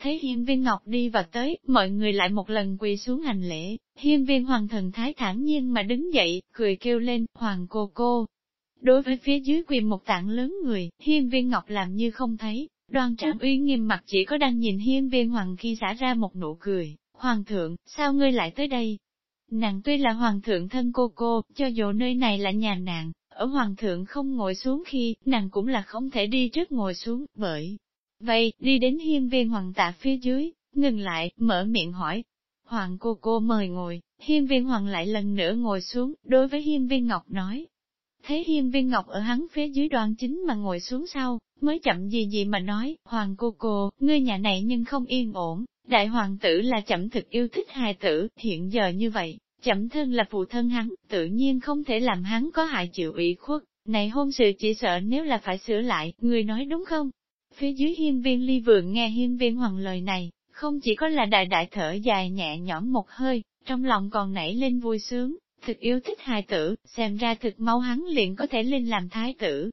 Thấy hiên viên ngọc đi và tới, mọi người lại một lần quỳ xuống hành lễ, hiên viên hoàng thần thái thản nhiên mà đứng dậy, cười kêu lên, hoàng cô cô. Đối với phía dưới quỳ một tảng lớn người, hiên viên ngọc làm như không thấy, đoan trạm uy nghiêm mặt chỉ có đang nhìn hiên viên hoàng khi xả ra một nụ cười, hoàng thượng, sao ngươi lại tới đây? Nàng tuy là hoàng thượng thân cô cô, cho dù nơi này là nhà nàng, ở hoàng thượng không ngồi xuống khi, nàng cũng là không thể đi trước ngồi xuống, bởi Vậy, đi đến hiên viên hoàng tạ phía dưới, ngừng lại, mở miệng hỏi. Hoàng cô cô mời ngồi, hiên viên hoàng lại lần nữa ngồi xuống, đối với hiên viên ngọc nói. Thấy hiên viên ngọc ở hắn phía dưới đoàn chính mà ngồi xuống sau, mới chậm gì gì mà nói, hoàng cô cô, ngươi nhà này nhưng không yên ổn, đại hoàng tử là chậm thực yêu thích hài tử, hiện giờ như vậy, chậm thân là phụ thân hắn, tự nhiên không thể làm hắn có hại chịu ủy khuất, này hôn sự chỉ sợ nếu là phải sửa lại, người nói đúng không? Phía dưới hiên viên ly vừa nghe hiên viên hoàng lời này, không chỉ có là đại đại thở dài nhẹ nhõm một hơi, trong lòng còn nảy lên vui sướng, thực yêu thích hài tử, xem ra thực mau hắn liền có thể lên làm thái tử.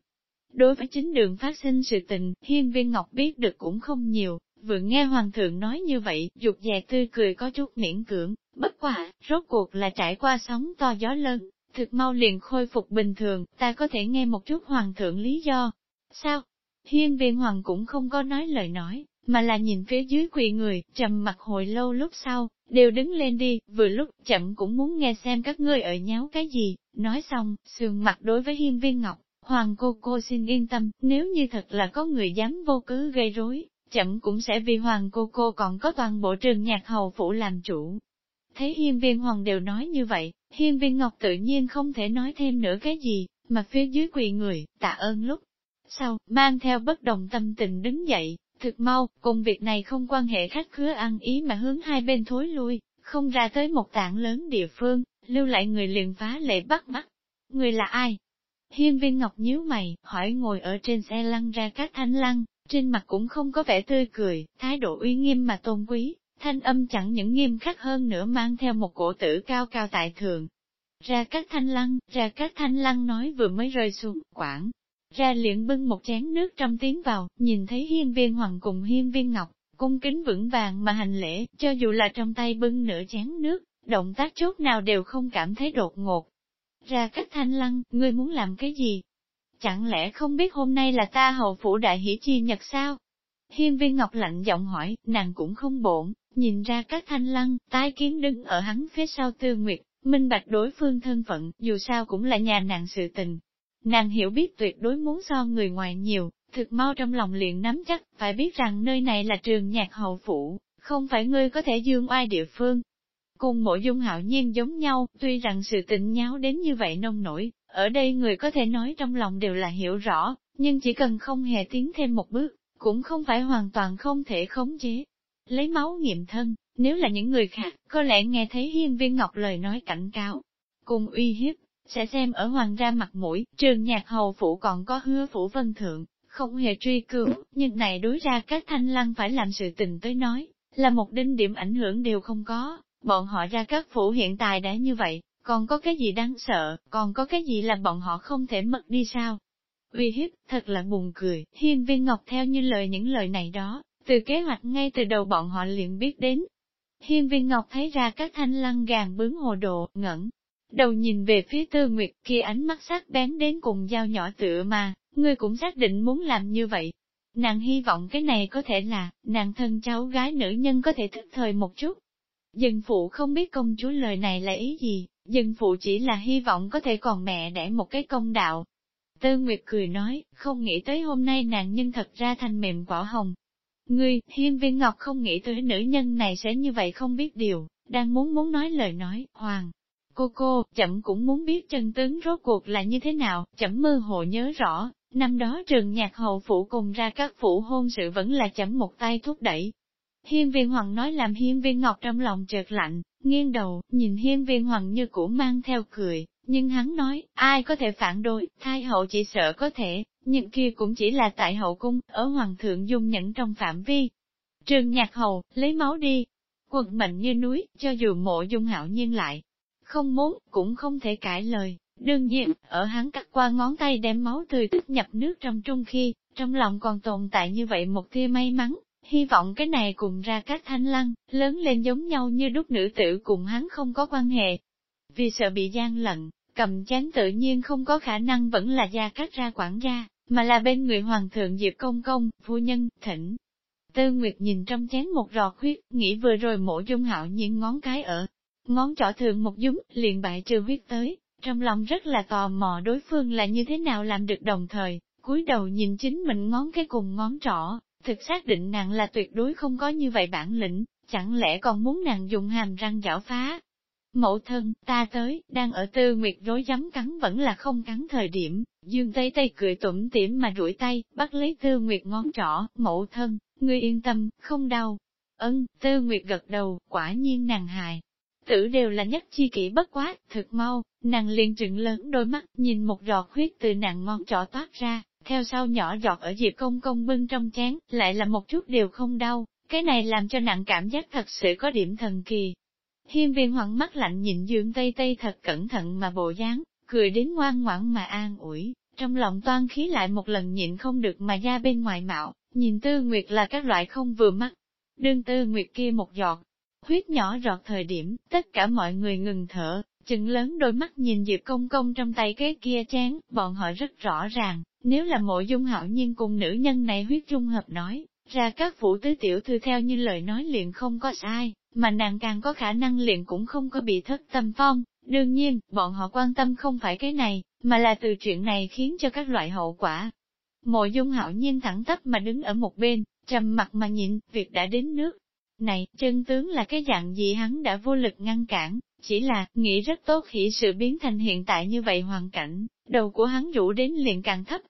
Đối với chính đường phát sinh sự tình, hiên viên ngọc biết được cũng không nhiều, vừa nghe hoàng thượng nói như vậy, dục dè tươi cười có chút miễn cưỡng, bất quả, rốt cuộc là trải qua sóng to gió lớn, thực mau liền khôi phục bình thường, ta có thể nghe một chút hoàng thượng lý do. Sao, Hiên viên hoàng cũng không có nói lời nói, mà là nhìn phía dưới quỳ người, trầm mặt hồi lâu lúc sau, đều đứng lên đi, vừa lúc chậm cũng muốn nghe xem các ngươi ở nháo cái gì, nói xong, sườn mặt đối với hiên viên ngọc, hoàng cô cô xin yên tâm, nếu như thật là có người dám vô cứ gây rối, chậm cũng sẽ vì hoàng cô cô còn có toàn bộ trường nhạc hầu phủ làm chủ. Thấy hiên viên hoàng đều nói như vậy, hiên viên ngọc tự nhiên không thể nói thêm nữa cái gì, mà phía dưới quỳ người, tạ ơn lúc sau, mang theo bất đồng tâm tình đứng dậy, thực mau, cùng việc này không quan hệ khách khứa ăn ý mà hướng hai bên thối lui, không ra tới một tảng lớn địa phương, lưu lại người liền phá lệ bắt mắt. Người là ai? Hiên viên ngọc nhíu mày, hỏi ngồi ở trên xe lăn ra các thanh lăng, trên mặt cũng không có vẻ tươi cười, thái độ uy nghiêm mà tôn quý, thanh âm chẳng những nghiêm khắc hơn nữa mang theo một cổ tử cao cao tại thượng. Ra các thanh lăng, ra các thanh lăng nói vừa mới rơi xuống, quảng, ra liền bưng một chén nước trong tiếng vào, nhìn thấy hiên viên hoàng cùng hiên viên ngọc, cung kính vững vàng mà hành lễ, cho dù là trong tay bưng nửa chén nước, động tác chốt nào đều không cảm thấy đột ngột. Ra cách thanh lăng, ngươi muốn làm cái gì? Chẳng lẽ không biết hôm nay là ta hậu phủ đại hỷ chi nhật sao? Hiên viên ngọc lạnh giọng hỏi, nàng cũng không bổn, nhìn ra các thanh lăng, tái kiến đứng ở hắn phía sau tư nguyệt, minh bạch đối phương thân phận, dù sao cũng là nhà nàng sự tình, Nàng hiểu biết tuyệt đối muốn so người ngoài nhiều, thực mau trong lòng liền nắm chắc, phải biết rằng nơi này là trường nhạc hậu phủ, không phải ngươi có thể dương oai địa phương. Cùng mộ dung hạo nhiên giống nhau, tuy rằng sự tình nháo đến như vậy nông nổi, ở đây người có thể nói trong lòng đều là hiểu rõ, nhưng chỉ cần không hề tiến thêm một bước, cũng không phải hoàn toàn không thể khống chế. Lấy máu nghiệm thân, nếu là những người khác, có lẽ nghe thấy hiên viên ngọc lời nói cảnh cáo, cùng uy hiếp, sẽ xem ở hoàng ra mặt mũi, trường nhạc hầu phủ còn có hứa phủ vân thượng, không hề truy cứu, nhưng này đối ra các thanh lăng phải làm sự tình tới nói, là một đinh điểm ảnh hưởng đều không có, bọn họ ra các phủ hiện tại đã như vậy, còn có cái gì đáng sợ, còn có cái gì là bọn họ không thể mất đi sao? Uy hiếp, thật là buồn cười, hiên viên ngọc theo như lời những lời này đó, từ kế hoạch ngay từ đầu bọn họ liền biết đến. Hiên viên ngọc thấy ra các thanh lăng gàng bướng hồ độ, ngẩn, đầu nhìn về phía tư nguyệt kia ánh mắt sắc bén đến cùng dao nhỏ tựa mà, ngươi cũng xác định muốn làm như vậy. Nàng hy vọng cái này có thể là, nàng thân cháu gái nữ nhân có thể thức thời một chút. Dân phụ không biết công chúa lời này là ý gì, dân phụ chỉ là hy vọng có thể còn mẹ đẻ một cái công đạo. Tư Nguyệt cười nói, không nghĩ tới hôm nay nàng nhân thật ra thành mềm quả hồng. Ngươi, hiên viên ngọc không nghĩ tới nữ nhân này sẽ như vậy không biết điều, đang muốn muốn nói lời nói, hoàng, Cô cô, chậm cũng muốn biết chân tướng rốt cuộc là như thế nào, chậm mơ hồ nhớ rõ, năm đó trường nhạc hậu phủ cùng ra các phủ hôn sự vẫn là chậm một tay thúc đẩy. Hiên viên hoàng nói làm hiên viên ngọc trong lòng chợt lạnh, nghiêng đầu, nhìn hiên viên hoàng như cũ mang theo cười, nhưng hắn nói, ai có thể phản đối, thai hậu chỉ sợ có thể, nhưng kia cũng chỉ là tại hậu cung, ở hoàng thượng dung nhẫn trong phạm vi. Trường nhạc hầu, lấy máu đi. Quần mệnh như núi, cho dù mộ dung hạo nhiên lại, không muốn, cũng không thể cãi lời. Đương nhiên, ở hắn cắt qua ngón tay đem máu tươi tích nhập nước trong trung khi, trong lòng còn tồn tại như vậy một tia may mắn, hy vọng cái này cùng ra các thanh lăng, lớn lên giống nhau như đúc nữ tử cùng hắn không có quan hệ. Vì sợ bị gian lận, cầm chán tự nhiên không có khả năng vẫn là gia cắt ra quản gia, mà là bên người hoàng thượng Diệp Công Công, phu nhân, thỉnh. Tư Nguyệt nhìn trong chén một rò huyết, nghĩ vừa rồi mổ dung hạo những ngón cái ở, ngón trỏ thường một dúng, liền bại trừ huyết tới, trong lòng rất là tò mò đối phương là như thế nào làm được đồng thời, cúi đầu nhìn chính mình ngón cái cùng ngón trỏ, thực xác định nàng là tuyệt đối không có như vậy bản lĩnh, chẳng lẽ còn muốn nàng dùng hàm răng giảo phá. Mẫu thân, ta tới, đang ở tư nguyệt rối giấm cắn vẫn là không cắn thời điểm, dương tây tây cười tủm tỉm mà rủi tay, bắt lấy tư nguyệt ngón trỏ, mẫu thân, ngươi yên tâm, không đau. Ân, tư nguyệt gật đầu, quả nhiên nàng hài, tử đều là nhất chi kỷ bất quá, thực mau, nàng liền trừng lớn đôi mắt, nhìn một giọt huyết từ nàng ngón trỏ toát ra, theo sau nhỏ giọt ở diệp công công bưng trong chén, lại là một chút đều không đau, cái này làm cho nàng cảm giác thật sự có điểm thần kỳ. Hiên viên hoảng mắt lạnh nhìn dương tây tây thật cẩn thận mà bộ dáng, cười đến ngoan ngoãn mà an ủi, trong lòng toan khí lại một lần nhịn không được mà ra bên ngoài mạo, nhìn tư nguyệt là các loại không vừa mắt. Đương tư nguyệt kia một giọt, huyết nhỏ rọt thời điểm, tất cả mọi người ngừng thở, chừng lớn đôi mắt nhìn Diệp Công Công trong tay cái kia chén, bọn họ rất rõ ràng, nếu là mộ dung hạo nhiên cùng nữ nhân này huyết trung hợp nói, ra các phụ tứ tiểu thư theo như lời nói liền không có sai, mà nàng càng có khả năng liền cũng không có bị thất tâm phong. Đương nhiên, bọn họ quan tâm không phải cái này, mà là từ chuyện này khiến cho các loại hậu quả. Mộ dung hạo nhiên thẳng tắp mà đứng ở một bên, trầm mặt mà nhịn, việc đã đến nước, này, chân tướng là cái dạng gì hắn đã vô lực ngăn cản, chỉ là, nghĩ rất tốt khi sự biến thành hiện tại như vậy hoàn cảnh, đầu của hắn rũ đến liền càng thấp.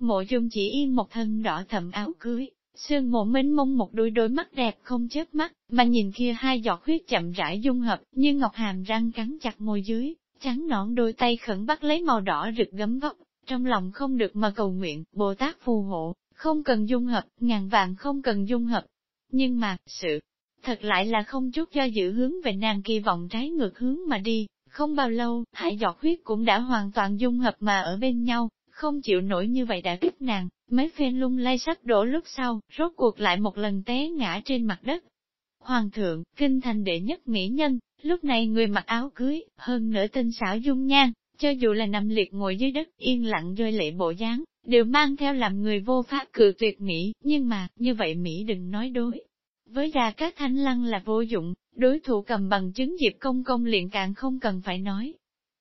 Mộ dung chỉ yên một thân đỏ thầm áo cưới, sương mộ mênh mông một đôi đôi mắt đẹp không chớp mắt, mà nhìn kia hai giọt huyết chậm rãi dung hợp, như ngọc hàm răng cắn chặt môi dưới, trắng nõn đôi tay khẩn bắt lấy màu đỏ rực gấm vóc, trong lòng không được mà cầu nguyện, Bồ Tát phù hộ, không cần dung hợp, ngàn vạn không cần dung hợp. Nhưng mà, sự thật lại là không chút do dự hướng về nàng kỳ vọng trái ngược hướng mà đi, không bao lâu, hải giọt huyết cũng đã hoàn toàn dung hợp mà ở bên nhau, không chịu nổi như vậy đã kích nàng, mấy phen lung lay sắp đổ lúc sau, rốt cuộc lại một lần té ngã trên mặt đất. Hoàng thượng, kinh thành đệ nhất mỹ nhân, lúc này người mặc áo cưới, hơn nữa tinh xảo dung nhan, cho dù là nằm liệt ngồi dưới đất yên lặng rơi lệ bộ dáng, đều mang theo làm người vô pháp cự tuyệt Mỹ, nhưng mà, như vậy Mỹ đừng nói đối, với gia các thanh lăng là vô dụng, đối thủ cầm bằng chứng Diệp Công Công liền càng không cần phải nói.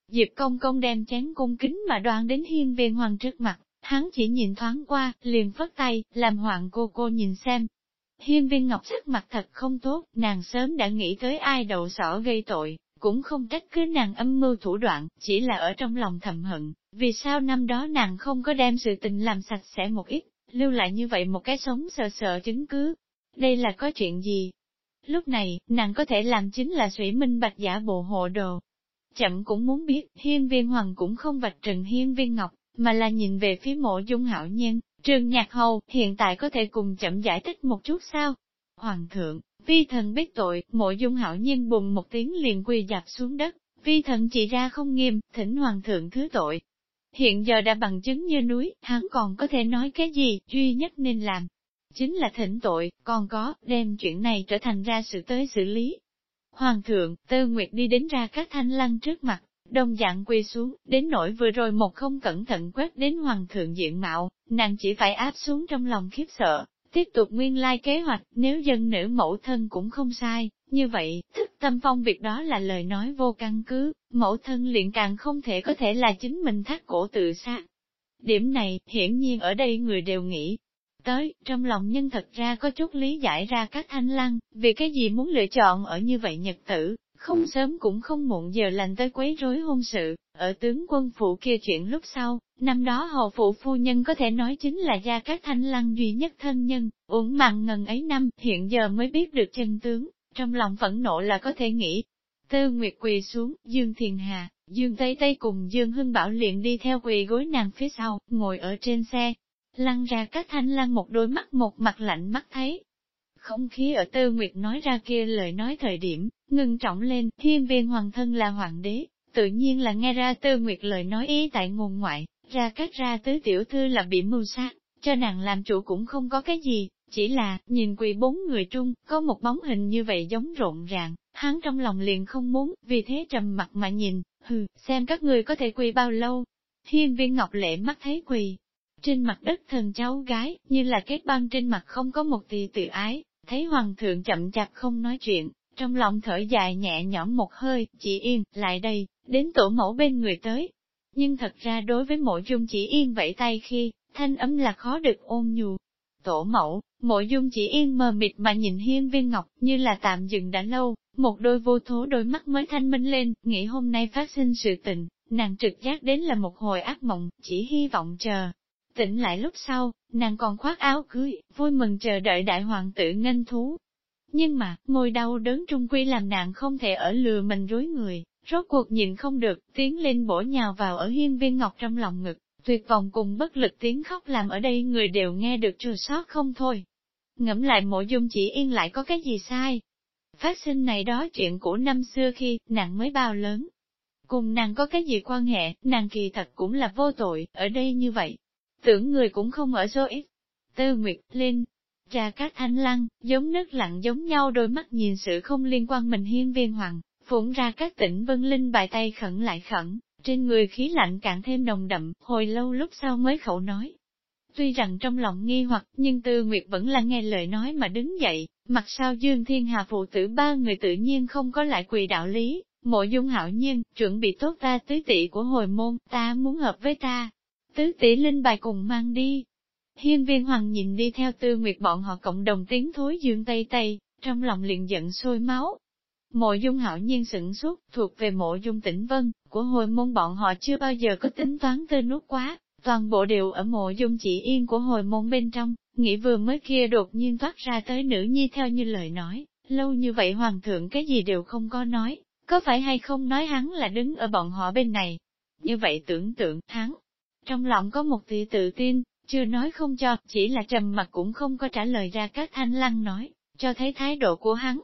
Diệp Công Công đem chén cung kính mà đoan đến hiên viên hoàng trước mặt, hắn chỉ nhìn thoáng qua, liền phất tay, làm hoàng cô cô nhìn xem. Hiên viên ngọc sắc mặt thật không tốt, nàng sớm đã nghĩ tới ai đậu sỏ gây tội, cũng không trách cứ nàng âm mưu thủ đoạn, chỉ là ở trong lòng thầm hận, vì sao năm đó nàng không có đem sự tình làm sạch sẽ một ít, lưu lại như vậy một cái sống sợ sợ chứng cứ, đây là có chuyện gì? Lúc này, nàng có thể làm chính là sủy minh bạch giả bộ hộ đồ. Chậm cũng muốn biết, hiên viên hoàng cũng không vạch trần hiên viên ngọc, mà là nhìn về phía mộ dung hạo nhân trường nhạc hầu, hiện tại có thể cùng chậm giải thích một chút sao? Hoàng thượng, vi thần biết tội, mộ dung hạo nhiên bùng một tiếng liền quỳ dạp xuống đất, vi thần chỉ ra không nghiêm, thỉnh hoàng thượng thứ tội. Hiện giờ đã bằng chứng như núi, hắn còn có thể nói cái gì, duy nhất nên làm, chính là thỉnh tội, còn có, đem chuyện này trở thành ra sự tới xử lý. Hoàng thượng, Tư Nguyệt đi đến ra các thanh lăng trước mặt, đồng dạng quỳ xuống, đến nỗi vừa rồi một không cẩn thận quét đến hoàng thượng diện mạo, nàng chỉ phải áp xuống trong lòng khiếp sợ, tiếp tục nguyên lai kế hoạch, nếu dân nữ mẫu thân cũng không sai, như vậy, thức tâm phong việc đó là lời nói vô căn cứ, mẫu thân liền càng không thể có thể là chính mình thắt cổ tự sát. Điểm này, hiển nhiên ở đây người đều nghĩ, tới, trong lòng nhân thật ra có chút lý giải ra các thanh lăng, vì cái gì muốn lựa chọn ở như vậy nhật tử, không sớm cũng không muộn giờ lành tới quấy rối hôn sự, ở tướng quân phụ kia chuyện lúc sau, năm đó hầu phụ phu nhân có thể nói chính là gia các thanh lăng duy nhất thân nhân, uổng mặn ngần ấy năm, hiện giờ mới biết được chân tướng, trong lòng phẫn nộ là có thể nghĩ. Tư Nguyệt quỳ xuống, Dương Thiền Hà, Dương Tây Tây cùng Dương Hưng Bảo liền đi theo quỳ gối nàng phía sau, ngồi ở trên xe, lăn ra các thanh lăng một đôi mắt một mặt lạnh mắt thấy. Không khí ở Tư Nguyệt nói ra kia lời nói thời điểm, ngưng trọng lên, thiên viên hoàng thân là hoàng đế, tự nhiên là nghe ra Tư Nguyệt lời nói ý tại nguồn ngoại, ra các ra tứ tiểu thư là bị mưu sát, cho nàng làm chủ cũng không có cái gì, chỉ là, nhìn quỳ bốn người trung, có một bóng hình như vậy giống rộn ràng, hắn trong lòng liền không muốn, vì thế trầm mặt mà nhìn, hừ, xem các người có thể quỳ bao lâu. Thiên viên ngọc lệ mắt thấy quỳ, trên mặt đất thần cháu gái, như là kết băng trên mặt không có một tì tự ái, thấy hoàng thượng chậm chạp không nói chuyện, trong lòng thở dài nhẹ nhõm một hơi, chỉ yên, lại đây, đến tổ mẫu bên người tới. Nhưng thật ra đối với mộ dung chỉ yên vẫy tay khi, thanh ấm là khó được ôn nhu. Tổ mẫu, mộ dung chỉ yên mờ mịt mà nhìn hiên viên ngọc như là tạm dừng đã lâu, một đôi vô thố đôi mắt mới thanh minh lên, nghĩ hôm nay phát sinh sự tình, nàng trực giác đến là một hồi ác mộng, chỉ hy vọng chờ. Tỉnh lại lúc sau, nàng còn khoác áo cưới, vui mừng chờ đợi đại hoàng tử nghênh thú. Nhưng mà, ngồi đau đớn trung quy làm nàng không thể ở lừa mình rối người, rốt cuộc nhìn không được, tiến lên bổ nhào vào ở hiên viên ngọc trong lòng ngực, tuyệt vọng cùng bất lực tiếng khóc làm ở đây người đều nghe được trừ sót không thôi. Ngẫm lại mộ dung chỉ yên lại có cái gì sai. Phát sinh này đó chuyện của năm xưa khi, nàng mới bao lớn. Cùng nàng có cái gì quan hệ, nàng kỳ thật cũng là vô tội, ở đây như vậy. Tưởng người cũng không ở số ít. Tư Nguyệt, Linh, ra các anh lăng, giống nước lặng giống nhau đôi mắt nhìn sự không liên quan mình hiên viên hoàng, phụng ra các tỉnh vân linh bài tay khẩn lại khẩn, trên người khí lạnh càng thêm nồng đậm, hồi lâu lúc sau mới khẩu nói. Tuy rằng trong lòng nghi hoặc, nhưng Tư Nguyệt vẫn là nghe lời nói mà đứng dậy, mặt sau Dương Thiên Hà phụ tử ba người tự nhiên không có lại quỳ đạo lý, mộ dung hạo nhiên, chuẩn bị tốt ta tứ tỷ của hồi môn, ta muốn hợp với ta. Tứ tỷ linh bài cùng mang đi. Hiên viên hoàng nhìn đi theo Tư Nguyệt bọn họ cộng đồng tiếng thối Dương Tây Tây, trong lòng liền giận sôi máu, Mộ dung hạo nhiên sửng suốt, thuộc về mộ dung tĩnh vân, của hồi môn bọn họ chưa bao giờ có tính toán tê nút quá, toàn bộ đều ở mộ dung chỉ yên của hồi môn bên trong, nghĩ vừa mới kia đột nhiên thoát ra tới nữ nhi theo như lời nói, lâu như vậy hoàng thượng cái gì đều không có nói, có phải hay không nói hắn là đứng ở bọn họ bên này. Như vậy tưởng tượng, hắn, trong lòng có một tỷ tự tin, chưa nói không cho, chỉ là trầm mặt cũng không có trả lời ra các thanh lăng nói, cho thấy thái độ của hắn,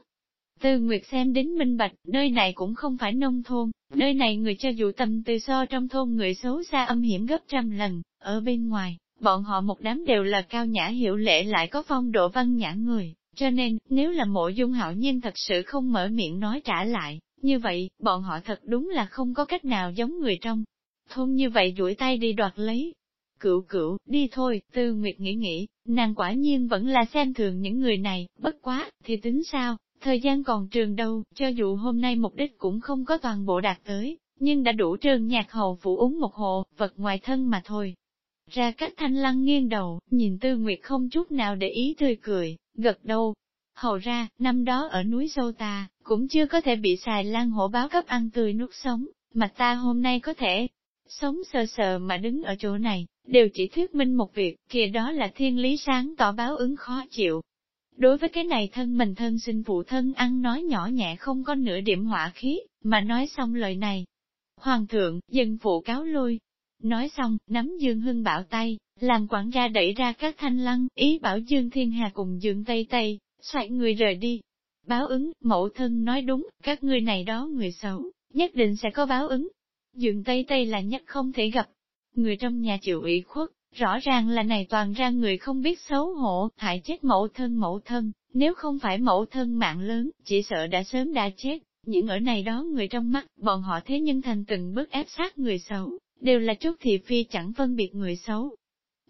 Tư Nguyệt xem đến minh bạch, nơi này cũng không phải nông thôn, nơi này người cho dù tầm từ so trong thôn người xấu xa âm hiểm gấp trăm lần, ở bên ngoài, bọn họ một đám đều là cao nhã hiệu lệ lại có phong độ văn nhã người, cho nên, nếu là mộ dung hạo nhiên thật sự không mở miệng nói trả lại, như vậy, bọn họ thật đúng là không có cách nào giống người trong. Thôn như vậy duỗi tay đi đoạt lấy. Cựu cựu, đi thôi, tư nguyệt nghĩ nghĩ, nàng quả nhiên vẫn là xem thường những người này, bất quá, thì tính sao, Thời gian còn trường đâu, cho dù hôm nay mục đích cũng không có toàn bộ đạt tới, nhưng đã đủ trường nhạc hầu phủ uống một hộ, vật ngoài thân mà thôi. Ra cách thanh lăng nghiêng đầu, nhìn tư nguyệt không chút nào để ý tươi cười, gật đầu. Hầu ra, năm đó ở núi sâu ta, cũng chưa có thể bị xài lan hổ báo cấp ăn tươi nuốt sống, mà ta hôm nay có thể sống sờ sờ mà đứng ở chỗ này, đều chỉ thuyết minh một việc, kia đó là thiên lý sáng tỏ báo ứng khó chịu, Đối với cái này thân mình thân sinh phụ thân ăn nói nhỏ nhẹ không có nửa điểm hỏa khí, mà nói xong lời này. Hoàng thượng, dân phụ cáo lui. Nói xong, nắm Dương Hưng bảo tay, làm quản gia đẩy ra các thanh lăng, ý bảo Dương Thiên Hà cùng Dương Tây Tây, xoay người rời đi. Báo ứng, mẫu thân nói đúng, các ngươi này đó người xấu, nhất định sẽ có báo ứng. Dương Tây Tây là nhất không thể gặp. Người trong nhà chịu ủy khuất, Rõ ràng là này toàn ra người không biết xấu hổ, hại chết mẫu thân mẫu thân, nếu không phải mẫu thân mạng lớn, chỉ sợ đã sớm đã chết, những ở này đó người trong mắt, bọn họ thế nhân thành từng bước ép sát người xấu, đều là chút thị phi chẳng phân biệt người xấu.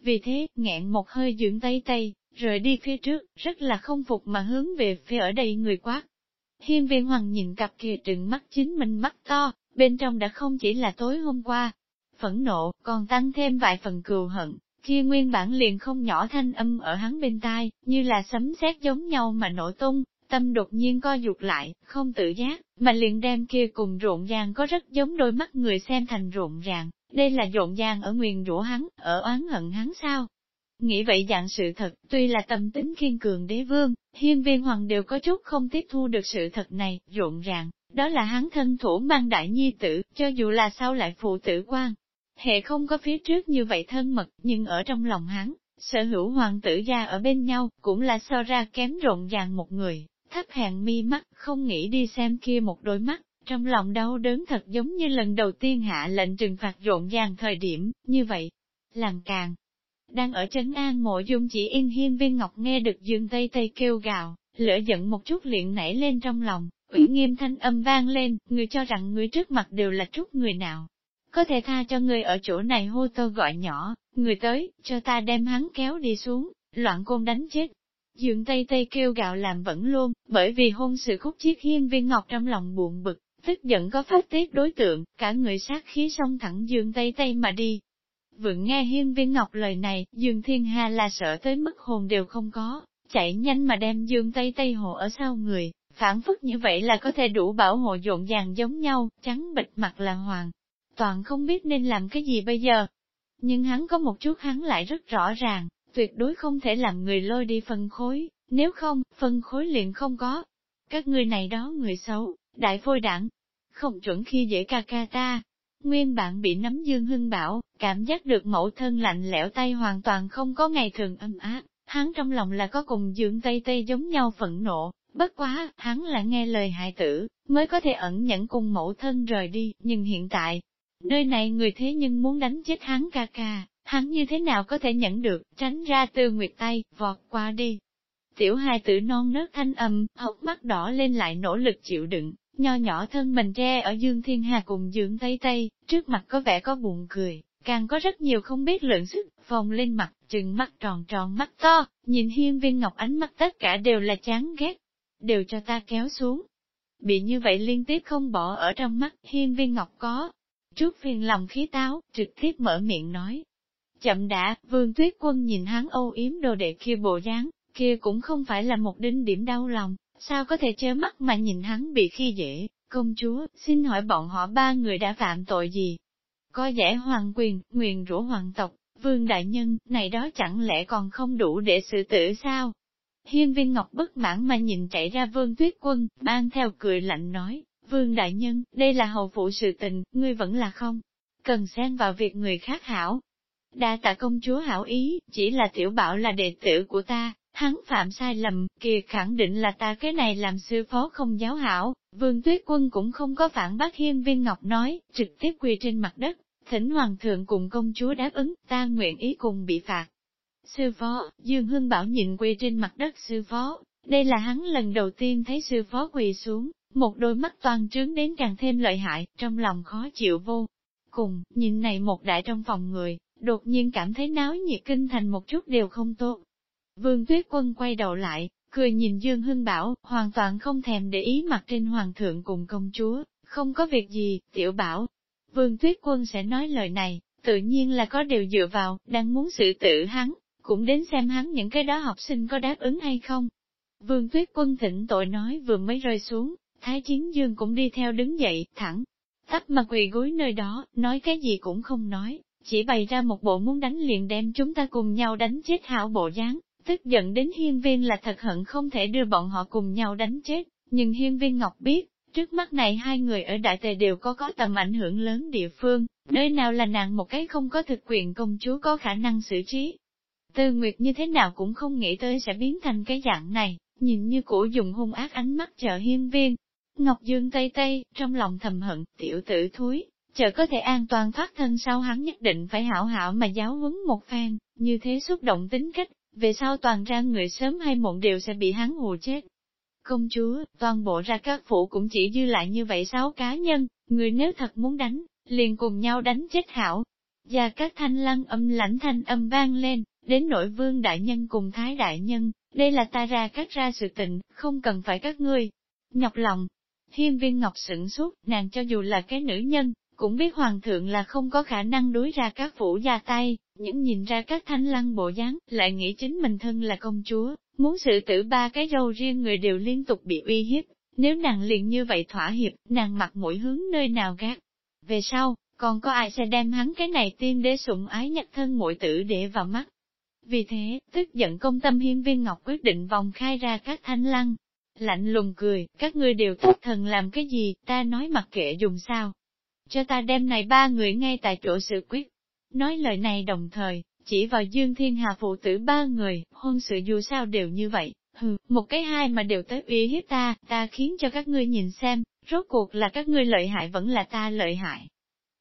Vì thế, nghẹn một hơi dưỡng tay tay, rời đi phía trước, rất là không phục mà hướng về phía ở đây người quát. Hiên viên hoàng nhìn cặp kia trừng mắt chính mình mắt to, bên trong đã không chỉ là tối hôm qua, phẫn nộ, còn tăng thêm vài phần cừu hận, kia nguyên bản liền không nhỏ thanh âm ở hắn bên tai, như là sấm sét giống nhau mà nổ tung, tâm đột nhiên co dục lại, không tự giác, mà liền đem kia cùng rộn ràng có rất giống đôi mắt người xem thành rộn ràng, đây là rộn ràng ở nguyền rủa hắn, ở oán hận hắn sao? Nghĩ vậy dạng sự thật, tuy là tâm tính kiên cường đế vương, hiên viên hoàng đều có chút không tiếp thu được sự thật này, rộn ràng, đó là hắn thân thủ mang đại nhi tử, cho dù là sau lại phụ tử quan, Hệ không có phía trước như vậy thân mật, nhưng ở trong lòng hắn, sở hữu hoàng tử gia ở bên nhau, cũng là so ra kém rộn ràng một người, thấp hèn mi mắt, không nghĩ đi xem kia một đôi mắt, trong lòng đau đớn thật giống như lần đầu tiên hạ lệnh trừng phạt rộn ràng thời điểm, như vậy, làm càng Đang ở trấn an mộ dung chỉ yên hiên viên ngọc nghe được dương tây tây kêu gào, lửa giận một chút liền nảy lên trong lòng, ủy nghiêm thanh âm vang lên, người cho rằng người trước mặt đều là trúc người nào. Có thể tha cho người ở chỗ này hô tô gọi nhỏ, người tới, cho ta đem hắn kéo đi xuống, loạn côn đánh chết. Dương Tây Tây kêu gạo làm vẫn luôn, bởi vì hôn sự khúc chiếc hiên viên ngọc trong lòng buồn bực, tức giận có phát tiết đối tượng, cả người sát khí xông thẳng Dương Tây Tây mà đi. Vượng nghe hiên viên ngọc lời này, Dương Thiên Hà là sợ tới mức hồn đều không có, chạy nhanh mà đem Dương Tây Tây hộ ở sau người, phản phất như vậy là có thể đủ bảo hộ dộn dàng giống nhau, trắng bịch mặt là hoàng. Toàn không biết nên làm cái gì bây giờ. Nhưng hắn có một chút hắn lại rất rõ ràng, tuyệt đối không thể làm người lôi đi phân khối, nếu không, phân khối liền không có. Các người này đó người xấu, đại phôi đảng, không chuẩn khi dễ ca ca ta. Nguyên bạn bị nắm dương hưng bảo, cảm giác được mẫu thân lạnh lẽo tay hoàn toàn không có ngày thường âm áp, hắn trong lòng là có cùng dưỡng tây tây giống nhau phẫn nộ, bất quá, hắn là nghe lời hại tử, mới có thể ẩn nhẫn cùng mẫu thân rời đi, nhưng hiện tại, nơi này người thế nhưng muốn đánh chết hắn ca ca, hắn như thế nào có thể nhẫn được, tránh ra tư nguyệt tay, vọt qua đi. Tiểu hài tử non nớt thanh âm, hốc mắt đỏ lên lại nỗ lực chịu đựng, nho nhỏ thân mình tre ở Dương Thiên Hà cùng Dương Tây Tây, trước mặt có vẻ có buồn cười, càng có rất nhiều không biết lượng sức, vòng lên mặt, chừng mắt tròn tròn mắt to, nhìn hiên viên ngọc ánh mắt tất cả đều là chán ghét, đều cho ta kéo xuống. Bị như vậy liên tiếp không bỏ ở trong mắt, hiên viên ngọc có. Trước phiền lòng khí táo, trực tiếp mở miệng nói, Chậm đã, vương tuyết quân nhìn hắn âu yếm đồ đệ kia bộ dáng, kia cũng không phải là một đinh điểm đau lòng, sao có thể chớ mắt mà nhìn hắn bị khi dễ, công chúa, xin hỏi bọn họ ba người đã phạm tội gì? Có vẻ hoàng quyền, nguyền rủa hoàng tộc, vương đại nhân, này đó chẳng lẽ còn không đủ để xử tử sao? Hiên viên ngọc bất mãn mà nhìn chạy ra vương tuyết quân, mang theo cười lạnh nói, vương đại nhân, đây là hầu phụ sự tình, ngươi vẫn là không? Cần xen vào việc người khác hảo, Đa tạ công chúa hảo ý, chỉ là tiểu bảo là đệ tử của ta, hắn phạm sai lầm, kìa khẳng định là ta cái này làm sư phó không giáo hảo, vương tuyết quân cũng không có phản bác hiên viên ngọc nói, trực tiếp quỳ trên mặt đất, thỉnh hoàng thượng cùng công chúa đáp ứng, ta nguyện ý cùng bị phạt. Sư phó, Dương Hưng Bảo nhìn quỳ trên mặt đất sư phó, đây là hắn lần đầu tiên thấy sư phó quỳ xuống, một đôi mắt toàn trướng đến càng thêm lợi hại, trong lòng khó chịu vô. Cùng, nhìn này một đại trong phòng người, đột nhiên cảm thấy náo nhiệt kinh thành một chút đều không tốt. Vương Tuyết Quân quay đầu lại, cười nhìn Dương Hưng Bảo, hoàn toàn không thèm để ý mặt trên hoàng thượng cùng công chúa, không có việc gì, tiểu bảo. Vương Tuyết Quân sẽ nói lời này, tự nhiên là có điều dựa vào, đang muốn sự tử hắn, cũng đến xem hắn những cái đó học sinh có đáp ứng hay không. Vương Tuyết Quân thỉnh tội nói vừa mới rơi xuống, Thái Chiến Dương cũng đi theo đứng dậy, thẳng, tắp mà quỳ gối nơi đó, nói cái gì cũng không nói, chỉ bày ra một bộ muốn đánh liền đem chúng ta cùng nhau đánh chết hảo bộ dáng, tức giận đến hiên viên là thật hận không thể đưa bọn họ cùng nhau đánh chết, nhưng hiên viên Ngọc biết, trước mắt này hai người ở đại tề đều có có tầm ảnh hưởng lớn địa phương, nơi nào là nàng một cái không có thực quyền công chúa có khả năng xử trí. Tư Nguyệt như thế nào cũng không nghĩ tới sẽ biến thành cái dạng này, nhìn như cổ dùng hung ác ánh mắt chờ hiên viên. Ngọc Dương Tây Tây, trong lòng thầm hận, tiểu tử thúi, chờ có thể an toàn thoát thân sau hắn nhất định phải hảo hảo mà giáo huấn một phen, như thế xúc động tính cách, về sau toàn ra người sớm hay muộn đều sẽ bị hắn hù chết. Công chúa, toàn bộ ra các phủ cũng chỉ dư lại như vậy sáu cá nhân, người nếu thật muốn đánh, liền cùng nhau đánh chết hảo. Và các thanh lăng âm lãnh thanh âm vang lên, đến nội vương đại nhân cùng thái đại nhân, đây là ta ra cắt ra sự tình, không cần phải các ngươi. Nhọc lòng, hiên viên ngọc sửng suốt, nàng cho dù là cái nữ nhân, cũng biết hoàng thượng là không có khả năng đối ra các phủ gia tay, những nhìn ra các thanh lăng bộ dáng, lại nghĩ chính mình thân là công chúa, muốn sự tử ba cái râu riêng người đều liên tục bị uy hiếp, nếu nàng liền như vậy thỏa hiệp, nàng mặc mũi hướng nơi nào gác. Về sau, còn có ai sẽ đem hắn cái này tiên đế sủng ái nhặt thân muội tử để vào mắt. Vì thế, tức giận công tâm hiên viên ngọc quyết định vòng khai ra các thanh lăng. Lạnh lùng cười, các ngươi đều thất thần làm cái gì, ta nói mặc kệ dùng sao, cho ta đem này ba người ngay tại chỗ sự quyết. Nói lời này đồng thời, chỉ vào Dương Thiên Hà phụ tử ba người, hôn sự dù sao đều như vậy, hừ, một cái hai mà đều tới uy hiếp ta, ta khiến cho các ngươi nhìn xem, rốt cuộc là các ngươi lợi hại vẫn là ta lợi hại.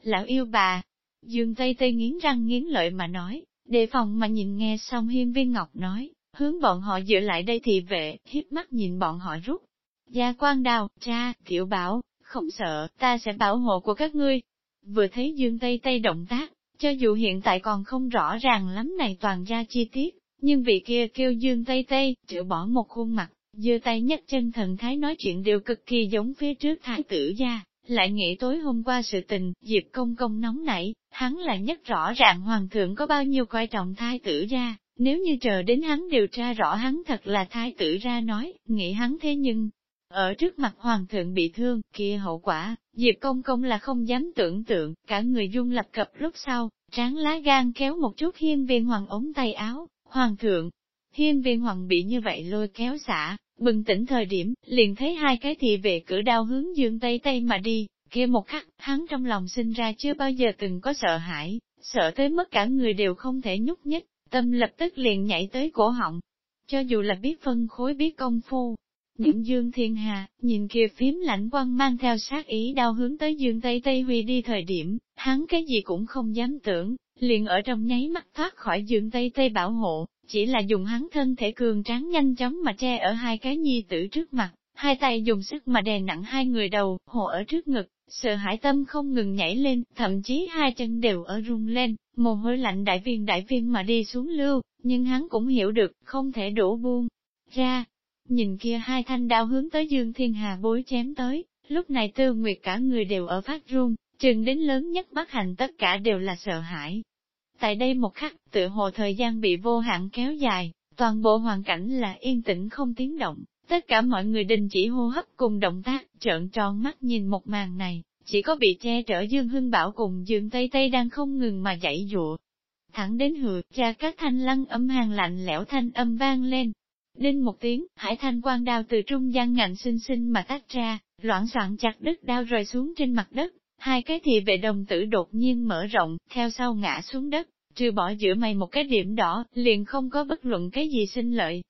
Lão yêu bà, Dương Tây Tây nghiến răng nghiến lợi mà nói, Đề phòng mà nhìn nghe xong hiên viên ngọc nói, hướng bọn họ dựa lại đây thì vệ, hiếp mắt nhìn bọn họ rút. Gia quan đào, cha, tiểu bảo, không sợ, ta sẽ bảo hộ của các ngươi. Vừa thấy dương tây tây động tác, cho dù hiện tại còn không rõ ràng lắm này toàn ra chi tiết, nhưng vị kia kêu dương tây tây, chữa bỏ một khuôn mặt, dưa tay nhất chân thần thái nói chuyện đều cực kỳ giống phía trước thái tử gia, lại nghĩ tối hôm qua sự tình, Diệp công công nóng nảy, hắn là nhất rõ ràng hoàng thượng có bao nhiêu coi trọng thái tử gia, nếu như chờ đến hắn điều tra rõ hắn thật là thái tử ra nói, nghĩ hắn thế nhưng, ở trước mặt hoàng thượng bị thương, kia hậu quả, Diệp công công là không dám tưởng tượng, cả người dung lập cập lúc sau, tráng lá gan kéo một chút hiên viên hoàng ống tay áo, hoàng thượng. Hiên viên hoàng bị như vậy lôi kéo xả, bừng tỉnh thời điểm, liền thấy hai cái thị vệ cử đao hướng dương tây tây mà đi, kia một khắc, hắn trong lòng sinh ra chưa bao giờ từng có sợ hãi, sợ tới mức cả người đều không thể nhúc nhích, tâm lập tức liền nhảy tới cổ họng. Cho dù là biết phân khối biết công phu, những dương thiên hà, nhìn kia phím lạnh quăng mang theo sát ý đau hướng tới dương Tây Tây Huy đi thời điểm, hắn cái gì cũng không dám tưởng, liền ở trong nháy mắt thoát khỏi dương Tây Tây bảo hộ, chỉ là dùng hắn thân thể cường tráng nhanh chóng mà che ở hai cái nhi tử trước mặt, hai tay dùng sức mà đè nặng hai người đầu, hộ ở trước ngực, sợ hãi tâm không ngừng nhảy lên, thậm chí hai chân đều ở rung lên, mồ hôi lạnh đại viên đại viên mà đi xuống lưu, nhưng hắn cũng hiểu được, không thể đổ buông ra. Nhìn kia hai thanh đao hướng tới Dương Thiên Hà bối chém tới, lúc này Tư Nguyệt cả người đều ở phát run, trường đến lớn nhất bắt hành tất cả đều là sợ hãi. Tại đây một khắc, tự hồ thời gian bị vô hạn kéo dài, toàn bộ hoàn cảnh là yên tĩnh không tiếng động, tất cả mọi người đình chỉ hô hấp cùng động tác, trợn tròn mắt nhìn một màn này, chỉ có bị che trở Dương Hưng Bảo cùng Dương Tây Tây đang không ngừng mà dãy dụa. Thẳng đến hừa, ra các thanh lăng âm hàng lạnh lẽo thanh âm vang lên. Đinh một tiếng, hải thanh quang đao từ trung gian ngạnh xinh xinh mà tách ra, loạn soạn chặt đứt đao rơi xuống trên mặt đất, hai cái thì vệ đồng tử đột nhiên mở rộng, theo sau ngã xuống đất, trừ bỏ giữa mày một cái điểm đỏ, liền không có bất luận cái gì sinh lợi.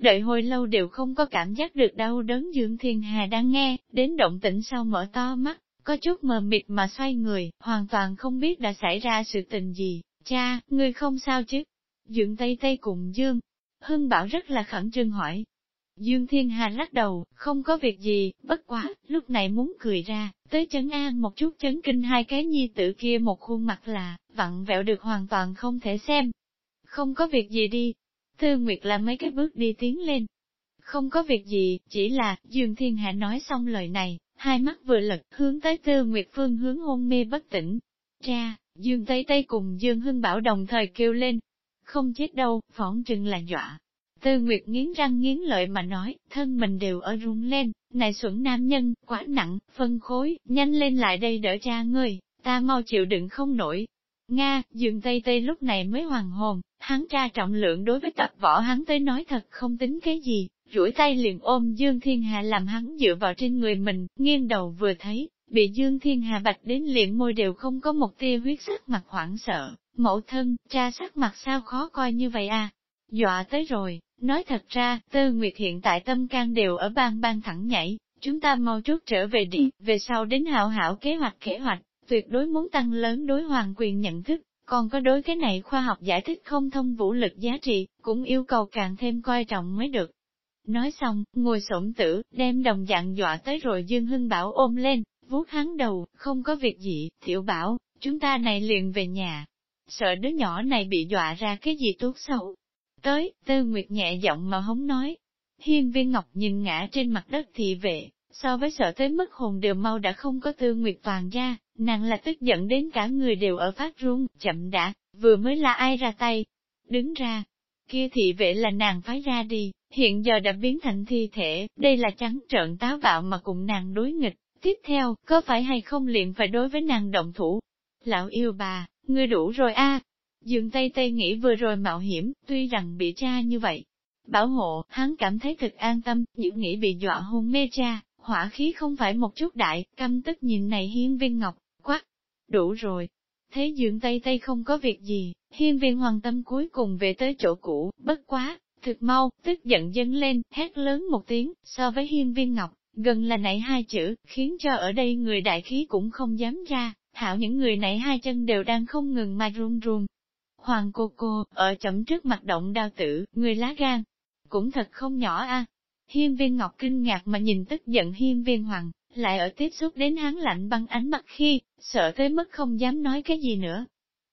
Đợi hồi lâu đều không có cảm giác được đau đớn Dương Thiên Hà đang nghe, đến động tĩnh sau mở to mắt, có chút mờ mịt mà xoay người, hoàn toàn không biết đã xảy ra sự tình gì. Cha, người không sao chứ? Dương Tây Tây cùng Dương. Hưng Bảo rất là khẩn trương hỏi. Dương Thiên Hà lắc đầu, không có việc gì, bất quá, lúc này muốn cười ra, tới chấn an một chút chấn kinh hai cái nhi tử kia một khuôn mặt là, vặn vẹo được hoàn toàn không thể xem. Không có việc gì đi. Thư Nguyệt làm mấy cái bước đi tiến lên. Không có việc gì, chỉ là, Dương Thiên Hạ nói xong lời này, hai mắt vừa lật, hướng tới Tư Nguyệt Phương hướng hôn mê bất tỉnh. Cha, Dương Tây Tây cùng Dương Hưng Bảo đồng thời kêu lên. Không chết đâu, phỏng chừng là dọa. Tư Nguyệt nghiến răng nghiến lợi mà nói, thân mình đều ở run lên, này xuẩn nam nhân, quá nặng, phân khối, nhanh lên lại đây đỡ cha ngươi, ta mau chịu đựng không nổi. Nga, Dương Tây Tây lúc này mới hoàn hồn, hắn tra trọng lượng đối với tập võ hắn tới nói thật không tính cái gì, duỗi tay liền ôm Dương Thiên Hà làm hắn dựa vào trên người mình, nghiêng đầu vừa thấy, bị Dương Thiên Hà bạch đến liền môi đều không có một tia huyết sắc mặt hoảng sợ, mẫu thân, cha sắc mặt sao khó coi như vậy à? Dọa tới rồi, nói thật ra, Tư Nguyệt hiện tại tâm can đều ở bang bang thẳng nhảy, chúng ta mau chút trở về đi, về sau đến hảo hảo kế hoạch kế hoạch, tuyệt đối muốn tăng lớn đối hoàng quyền nhận thức, còn có đối cái này khoa học giải thích không thông vũ lực giá trị, cũng yêu cầu càng thêm coi trọng mới được. Nói xong, ngồi xổm tử, đem đồng dạng dọa tới rồi Dương Hưng Bảo ôm lên, vuốt hắn đầu, không có việc gì, tiểu bảo, chúng ta này liền về nhà. Sợ đứa nhỏ này bị dọa ra cái gì tốt xấu. Tới, Tư Nguyệt nhẹ giọng mà hống nói. Hiên viên ngọc nhìn ngã trên mặt đất thị vệ, so với sợ tới mức hồn đều mau đã không có Tư Nguyệt toàn gia, nàng là tức giận đến cả người đều ở phát run, chậm đã, vừa mới là ai ra tay. Đứng ra, kia thị vệ là nàng phái ra đi, hiện giờ đã biến thành thi thể, đây là trắng trợn táo bạo mà cùng nàng đối nghịch. Tiếp theo, có phải hay không liền phải đối với nàng động thủ? Lão yêu bà, ngươi đủ rồi a. Dương Tây Tây nghĩ vừa rồi mạo hiểm, tuy rằng bị cha như vậy. Bảo hộ, hắn cảm thấy thật an tâm, những nghĩ bị dọa hôn mê cha, hỏa khí không phải một chút đại, căm tức nhìn này hiên viên ngọc, quát. Đủ rồi. Thế Dương Tây Tây không có việc gì, hiên viên hoàng tâm cuối cùng về tới chỗ cũ, bất quá, Thực mau, tức giận dâng lên, hét lớn một tiếng, so với hiên viên ngọc, gần là nảy hai chữ, khiến cho ở đây người đại khí cũng không dám ra, hảo những người nảy hai chân đều đang không ngừng mà run run. Hoàng cô cô, ở chậm trước mặt động đao tử, người lá gan, cũng thật không nhỏ a. Hiên viên ngọc kinh ngạc mà nhìn tức giận hiên viên hoàng, lại ở tiếp xúc đến hắn lạnh băng ánh mắt khi, sợ tới mức không dám nói cái gì nữa.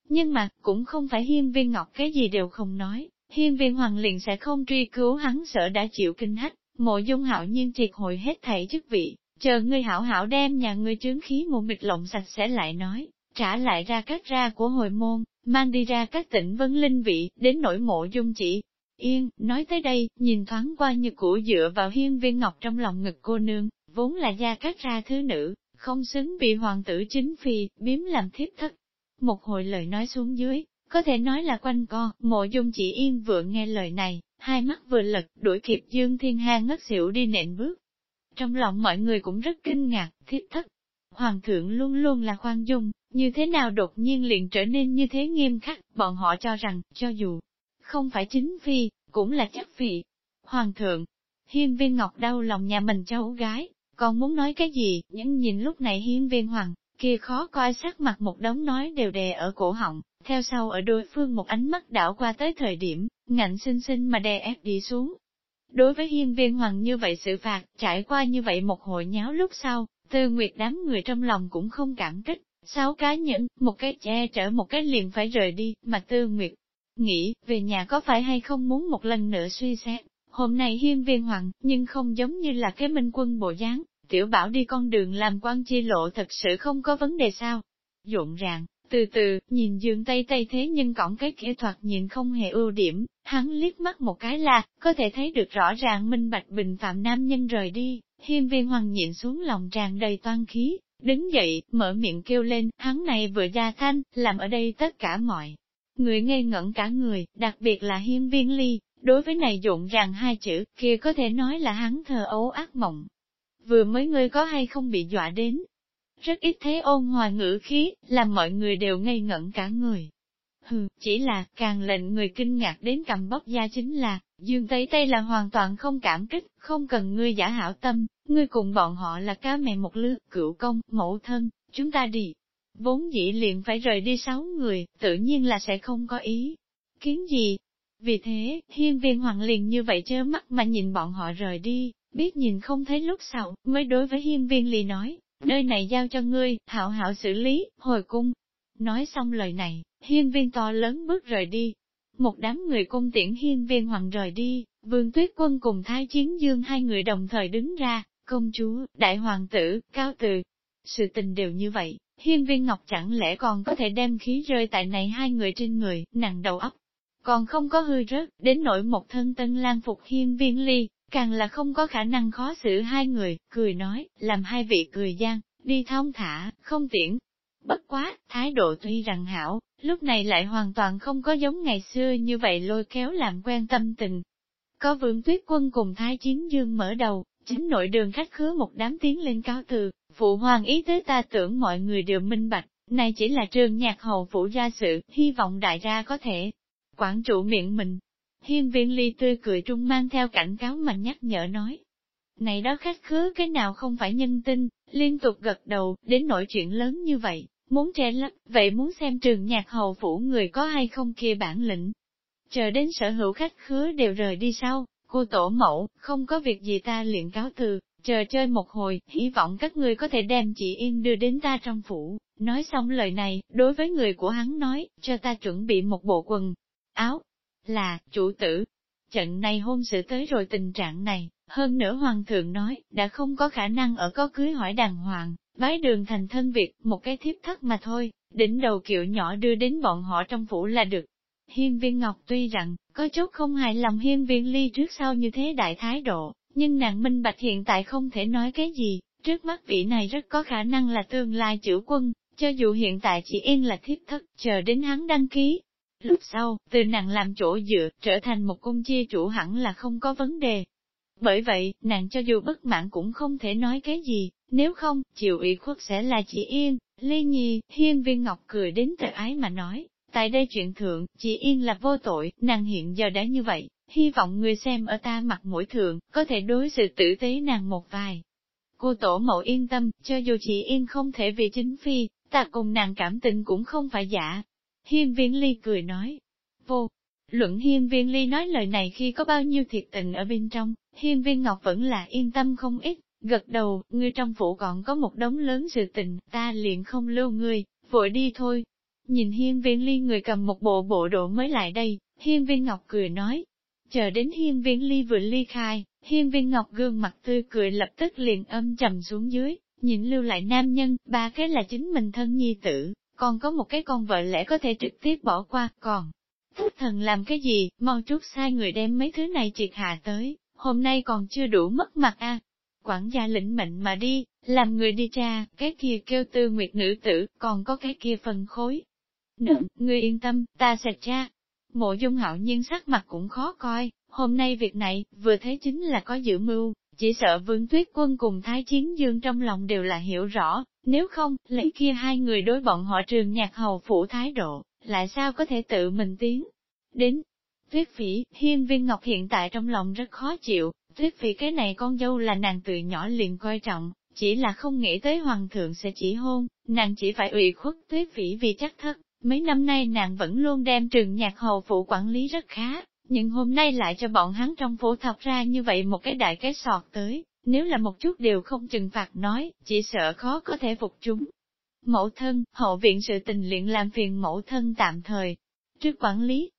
Nhưng mà, cũng không phải hiên viên ngọc cái gì đều không nói, hiên viên hoàng liền sẽ không truy cứu hắn sợ đã chịu kinh hách, mộ dung hạo nhiên triệt hồi hết thảy chức vị, chờ ngươi hảo hảo đem nhà ngươi trướng khí mù mịt lộng sạch sẽ lại nói, trả lại ra các ra của hồi môn, mang đi ra các tỉnh vấn linh vị, đến nỗi mộ dung chỉ. Yên, nói tới đây, nhìn thoáng qua như cũ dựa vào hiên viên ngọc trong lòng ngực cô nương, vốn là gia cát ra thứ nữ, không xứng bị hoàng tử chính phi, biếm làm thiếp thất. Một hồi lời nói xuống dưới, có thể nói là quanh co, mộ dung chỉ yên vừa nghe lời này, hai mắt vừa lật, đuổi kịp Dương Thiên ha ngất xỉu đi nện bước. Trong lòng mọi người cũng rất kinh ngạc, thiếp thất. Hoàng thượng luôn luôn là khoan dung, như thế nào đột nhiên liền trở nên như thế nghiêm khắc, bọn họ cho rằng, cho dù không phải chính phi, cũng là chắc phi. Hoàng thượng, hiên viên ngọc đau lòng nhà mình cháu gái, còn muốn nói cái gì, nhưng nhìn lúc này hiên viên hoàng, kia khó coi sắc mặt một đống nói đều đè ở cổ họng, theo sau ở đối phương một ánh mắt đảo qua tới thời điểm, ngạnh xinh xinh mà đè ép đi xuống. Đối với hiên viên hoàng như vậy sự phạt, trải qua như vậy một hồi nháo lúc sau, tư nguyệt đám người trong lòng cũng không cảm kích, sáu cá nhân, một cái che chở một cái liền phải rời đi, mà tư nguyệt nghĩ, về nhà có phải hay không muốn một lần nữa suy xét. Hôm nay hiên viên hoàng, nhưng không giống như là cái minh quân bộ dáng, tiểu bảo đi con đường làm quan chi lộ thật sự không có vấn đề sao. Rộn ràng, từ từ, nhìn dương tay tay thế nhưng cõng cái kỹ thuật nhìn không hề ưu điểm, hắn liếc mắt một cái là, có thể thấy được rõ ràng minh bạch bình phạm nam nhân rời đi, hiên viên hoàng nhịn xuống lòng tràn đầy toan khí, đứng dậy, mở miệng kêu lên, hắn này vừa ra thanh, làm ở đây tất cả mọi người ngây ngẩn cả người, đặc biệt là hiên viên ly, đối với này dụng rằng hai chữ, kia có thể nói là hắn thờ ấu ác mộng. Vừa mới ngươi có hay không bị dọa đến, rất ít thế ôn hòa ngữ khí, làm mọi người đều ngây ngẩn cả người. Hừ, chỉ là, càng lệnh người kinh ngạc đến cầm bóc da chính là, Dương Tây Tây là hoàn toàn không cảm kích, không cần ngươi giả hảo tâm, ngươi cùng bọn họ là cá mẹ một lứa, cựu công, mẫu thân, chúng ta đi. Vốn dĩ liền phải rời đi sáu người, tự nhiên là sẽ không có ý. Kiến gì? Vì thế, hiên viên hoàng liền như vậy chớ mắt mà nhìn bọn họ rời đi, biết nhìn không thấy lúc sau, mới đối với hiên viên lì nói, nơi này giao cho ngươi, hảo hảo xử lý, hồi cung. Nói xong lời này, hiên viên to lớn bước rời đi. Một đám người cung tiễn hiên viên hoàng rời đi, vương tuyết quân cùng thái chiến dương hai người đồng thời đứng ra, công chúa, đại hoàng tử, cao từ. Sự tình đều như vậy, hiên viên ngọc chẳng lẽ còn có thể đem khí rơi tại này hai người trên người, nặng đầu óc. Còn không có hư rớt, đến nỗi một thân tân lan phục hiên viên ly, Càng là không có khả năng khó xử hai người, cười nói, làm hai vị cười gian, đi thong thả, không tiễn. Bất quá, thái độ tuy rằng hảo, lúc này lại hoàn toàn không có giống ngày xưa như vậy lôi kéo làm quen tâm tình. Có vương tuyết quân cùng thái chiến dương mở đầu, chính nội đường khách khứa một đám tiếng lên cao từ, phụ hoàng ý tới ta tưởng mọi người đều minh bạch, này chỉ là trường nhạc hầu phủ ra sự, hy vọng đại gia có thể quản trụ miệng mình, Hiên viên ly tươi cười trung mang theo cảnh cáo mà nhắc nhở nói. Này đó khách khứa cái nào không phải nhân tinh, liên tục gật đầu, đến nỗi chuyện lớn như vậy, muốn che lấp, vậy muốn xem trường nhạc hầu phủ người có hay không kia bản lĩnh. Chờ đến sở hữu khách khứa đều rời đi sau, cô tổ mẫu, không có việc gì ta liền cáo từ, chờ chơi một hồi, hy vọng các ngươi có thể đem chị Yên đưa đến ta trong phủ. Nói xong lời này, đối với người của hắn nói, cho ta chuẩn bị một bộ quần, áo, là, chủ tử. Trận này hôn sự tới rồi tình trạng này, hơn nữa hoàng thượng nói, đã không có khả năng ở có cưới hỏi đàng hoàng, bái đường thành thân việc, một cái thiếp thất mà thôi, đỉnh đầu kiệu nhỏ đưa đến bọn họ trong phủ là được. Hiên viên Ngọc tuy rằng, có chút không hài lòng hiên viên ly trước sau như thế đại thái độ, nhưng nàng minh bạch hiện tại không thể nói cái gì, trước mắt vị này rất có khả năng là tương lai chữ quân, cho dù hiện tại chỉ yên là thiếp thất, chờ đến hắn đăng ký, Lúc sau, từ nàng làm chỗ dựa, trở thành một cung chia chủ hẳn là không có vấn đề. Bởi vậy, nàng cho dù bất mãn cũng không thể nói cái gì, nếu không, chịu ủy khuất sẽ là chị Yên, Lê Nhi, Hiên Viên Ngọc cười đến tự ái mà nói, tại đây chuyện thượng, chị Yên là vô tội, nàng hiện giờ đã như vậy, hy vọng người xem ở ta mặt mũi thượng, có thể đối xử tử tế nàng một vài. Cô tổ mẫu yên tâm, cho dù chị Yên không thể vì chính phi, ta cùng nàng cảm tình cũng không phải giả, Hiên viên ly cười nói, vô, luận hiên viên ly nói lời này khi có bao nhiêu thiệt tình ở bên trong, hiên viên ngọc vẫn là yên tâm không ít, gật đầu, ngươi trong phủ còn có một đống lớn sự tình, ta liền không lưu ngươi, vội đi thôi. Nhìn hiên viên ly người cầm một bộ bộ đồ mới lại đây, hiên viên ngọc cười nói, chờ đến hiên viên ly vừa ly khai, hiên viên ngọc gương mặt tươi cười lập tức liền âm trầm xuống dưới, nhìn lưu lại nam nhân, ba cái là chính mình thân nhi tử, còn có một cái con vợ lẽ có thể trực tiếp bỏ qua, còn. Phúc thần làm cái gì, mau chút sai người đem mấy thứ này triệt hạ tới, hôm nay còn chưa đủ mất mặt a. Quản gia lĩnh mệnh mà đi, làm người đi tra, cái kia kêu tư nguyệt nữ tử, còn có cái kia phần khối. Nượng, ngươi yên tâm, ta sẽ tra. Mộ dung hạo nhiên sắc mặt cũng khó coi, hôm nay việc này, vừa thấy chính là có dự mưu, chỉ sợ vương tuyết quân cùng thái chiến dương trong lòng đều là hiểu rõ, nếu không, lấy kia hai người đối bọn họ trường nhạc hầu phủ thái độ, lại sao có thể tự mình tiến đến. Tuyết phỉ, hiên viên ngọc hiện tại trong lòng rất khó chịu, tuyết phỉ cái này con dâu là nàng từ nhỏ liền coi trọng, chỉ là không nghĩ tới hoàng thượng sẽ chỉ hôn, nàng chỉ phải ủy khuất tuyết phỉ vì chắc thất. Mấy năm nay nàng vẫn luôn đem trường nhạc hầu phụ quản lý rất khá, nhưng hôm nay lại cho bọn hắn trong phủ thọc ra như vậy một cái đại cái sọt tới, nếu là một chút đều không trừng phạt nói, chỉ sợ khó có thể phục chúng. Mẫu thân, hậu viện sự tình luyện làm phiền mẫu thân tạm thời. Trước quản lý,